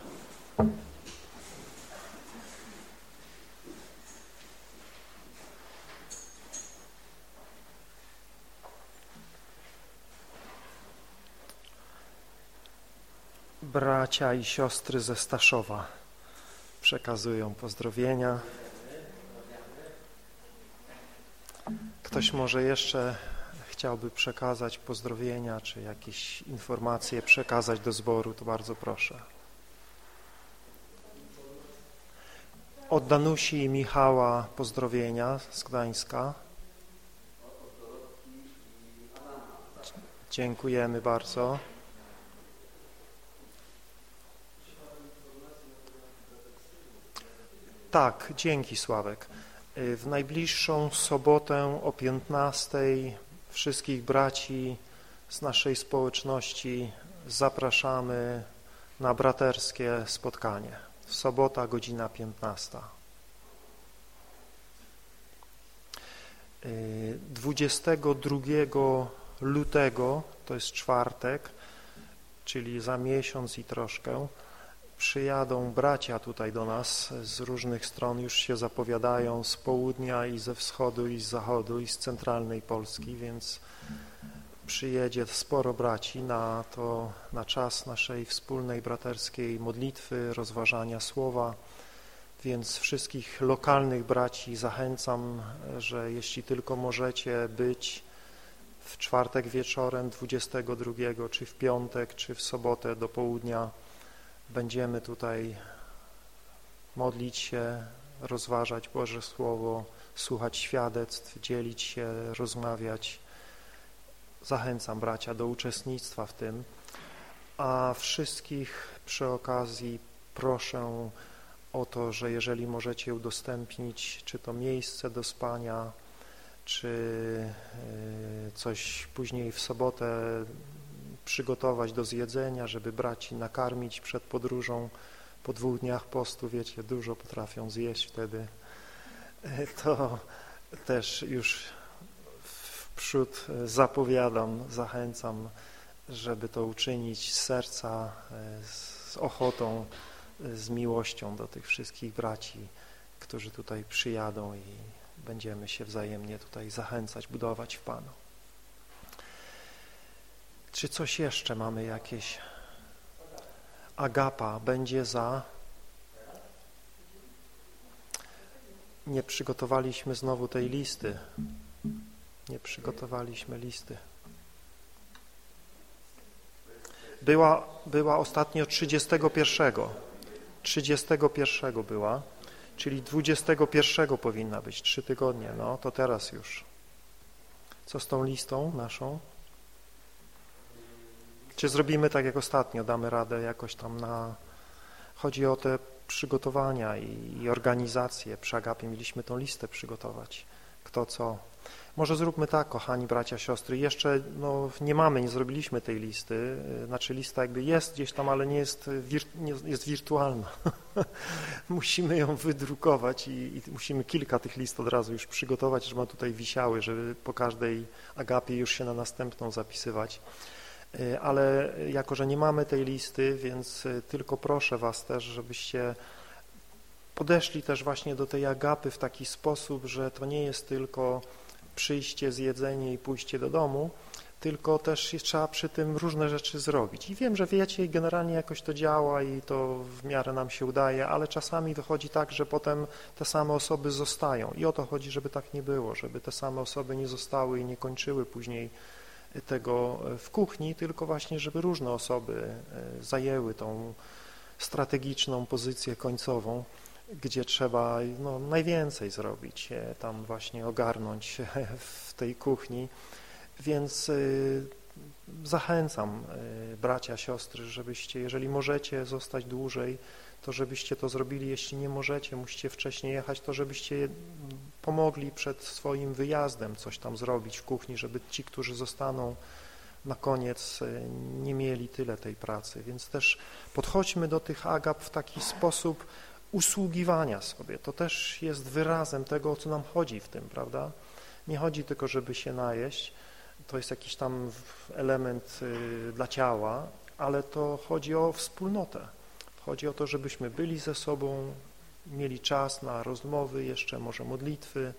Bracia i siostry ze Staszowa przekazują pozdrowienia. Ktoś może jeszcze chciałby przekazać pozdrowienia, czy jakieś informacje przekazać do zboru, to bardzo proszę. Od Danusi i Michała pozdrowienia z Gdańska. Dziękujemy bardzo. Tak, dzięki Sławek. Y, w najbliższą sobotę o 15 wszystkich braci z naszej społeczności zapraszamy na braterskie spotkanie. Sobota, godzina 15. 22 lutego, to jest czwartek, czyli za miesiąc i troszkę, przyjadą bracia tutaj do nas z różnych stron, już się zapowiadają z południa i ze wschodu i z zachodu i z centralnej Polski, więc przyjedzie sporo braci na to, na czas naszej wspólnej braterskiej modlitwy, rozważania słowa, więc wszystkich lokalnych braci zachęcam, że jeśli tylko możecie być w czwartek wieczorem 22, czy w piątek, czy w sobotę do południa, będziemy tutaj modlić się, rozważać Boże Słowo, słuchać świadectw, dzielić się, rozmawiać. Zachęcam bracia do uczestnictwa w tym, a wszystkich przy okazji proszę o to, że jeżeli możecie udostępnić czy to miejsce do spania, czy e, coś później w sobotę przygotować do zjedzenia, żeby braci nakarmić przed podróżą. Po dwóch dniach postu, wiecie, dużo potrafią zjeść wtedy. E, to też już w przód zapowiadam, zachęcam, żeby to uczynić z serca, e, z ochotą, z miłością do tych wszystkich braci, którzy tutaj przyjadą i będziemy się wzajemnie tutaj zachęcać, budować w Panu. Czy coś jeszcze mamy jakieś? Agapa będzie za... Nie przygotowaliśmy znowu tej listy. Nie przygotowaliśmy listy. Była, była ostatnio 31. 31 była, czyli 21 powinna być, trzy tygodnie, no to teraz już. Co z tą listą naszą? Czy zrobimy tak jak ostatnio, damy radę jakoś tam na... Chodzi o te przygotowania i, i organizację. Przy Agapie mieliśmy tą listę przygotować. Kto co. Może zróbmy tak, kochani bracia, siostry. Jeszcze no, nie mamy, nie zrobiliśmy tej listy. Znaczy lista jakby jest gdzieś tam, ale nie jest, wir, nie jest wirtualna. musimy ją wydrukować i, i, musimy kilka tych list od razu już przygotować, żeby tutaj wisiały, żeby po każdej agapie już się na następną zapisywać. E, ale jako, że nie mamy tej listy, więc e, tylko proszę Was też, żebyście podeszli też właśnie do tej agapy w taki sposób, że to nie jest tylko przyjście, zjedzenie i pójście do domu, tylko też trzeba przy tym różne rzeczy zrobić. I wiem, że wiecie i generalnie jakoś to działa i to w miarę nam się udaje, ale czasami wychodzi tak, że potem te same osoby zostają i o to chodzi, żeby tak nie było, żeby te same osoby nie zostały i nie kończyły później tego w kuchni, tylko właśnie, żeby różne osoby e, zajęły tą strategiczną pozycję końcową, gdzie trzeba no, najwięcej zrobić, e, tam właśnie ogarnąć w tej kuchni, więc e, zachęcam bracia, siostry, żebyście, jeżeli możecie zostać dłużej, to żebyście to zrobili, jeśli nie możecie, musicie wcześniej jechać, to żebyście pomogli przed swoim wyjazdem coś tam zrobić w kuchni, żeby ci, którzy zostaną na koniec e, nie mieli tyle tej pracy, więc też podchodźmy do tych agap w taki sposób usługiwania sobie. To też jest wyrazem tego, o co nam chodzi w tym, prawda? Nie chodzi tylko, żeby się najeść, to jest jakiś tam element y, dla ciała, ale to chodzi o wspólnotę. Chodzi o to, żebyśmy byli ze sobą, mieli czas na rozmowy, jeszcze może modlitwy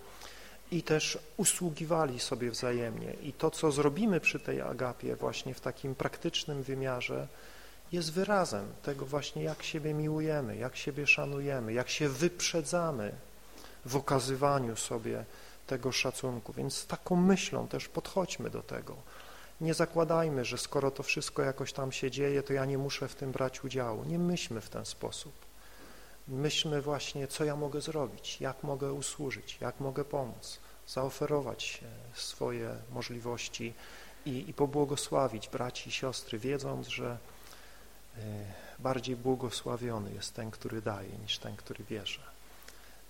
i też usługiwali sobie wzajemnie. I to, co zrobimy przy tej agapie właśnie w takim praktycznym wymiarze, jest wyrazem tego właśnie, jak siebie miłujemy, jak siebie szanujemy, jak się wyprzedzamy w okazywaniu sobie tego szacunku. Więc z taką myślą też podchodźmy do tego. Nie zakładajmy, że skoro to wszystko jakoś tam się dzieje, to ja nie muszę w tym brać udziału. Nie myślmy w ten sposób. Myślmy właśnie, co ja mogę zrobić, jak mogę usłużyć, jak mogę pomóc, zaoferować swoje możliwości i, i pobłogosławić braci i siostry, wiedząc, że y, bardziej błogosławiony jest ten, który daje, niż ten, który bierze.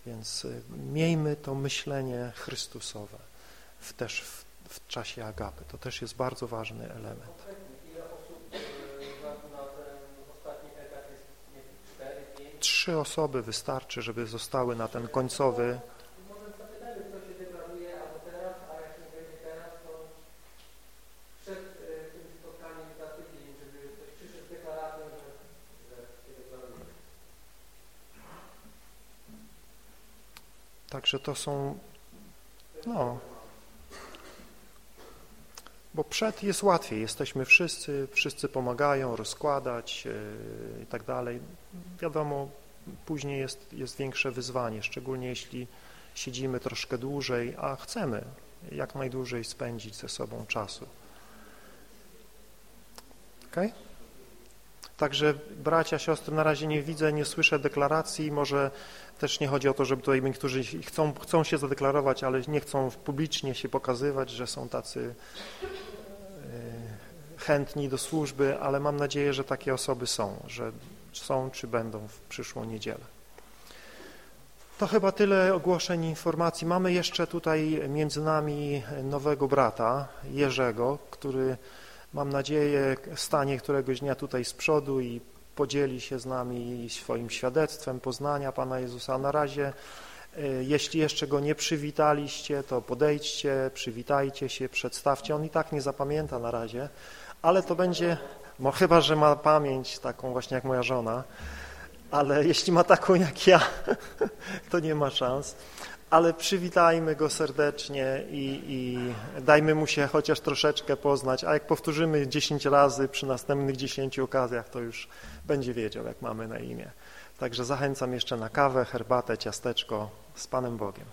Więc y, miejmy to myślenie Chrystusowe w, też w, w czasie agapy. To też jest bardzo ważny element. Ile osób y, na, na ten ostatni etap jest, nie wiem, 4, 5? Trzy osoby wystarczy, żeby zostały na ten końcowy. Także to są, no, bo przed jest łatwiej, jesteśmy wszyscy, wszyscy pomagają rozkładać yy, i tak dalej. Wiadomo, później jest, jest większe wyzwanie, szczególnie jeśli siedzimy troszkę dłużej, a chcemy jak najdłużej spędzić ze sobą czasu. Okay? Także bracia, siostry, na razie nie widzę, nie słyszę deklaracji, może też nie chodzi o to, żeby tutaj niektórzy chcą, chcą się zadeklarować, ale nie chcą publicznie się pokazywać, że są tacy e, chętni do służby, ale mam nadzieję, że takie osoby są, że są czy będą w przyszłą niedzielę. To chyba tyle ogłoszeń informacji. Mamy jeszcze tutaj między nami nowego brata, Jerzego, który mam nadzieję stanie któregoś dnia tutaj z przodu i podzieli się z nami swoim świadectwem poznania Pana Jezusa. Na razie, e, jeśli jeszcze Go nie przywitaliście, to podejdźcie, przywitajcie się, przedstawcie. On i tak nie zapamięta na razie, ale to będzie, no chyba, że ma pamięć taką właśnie jak moja żona, ale jeśli ma taką jak ja, to nie ma szans. Ale przywitajmy Go serdecznie i, i dajmy Mu się chociaż troszeczkę poznać, a jak powtórzymy 10 razy przy następnych 10 okazjach, to już będzie wiedział, jak mamy na imię. Także zachęcam jeszcze na kawę, herbatę, ciasteczko z Panem Bogiem.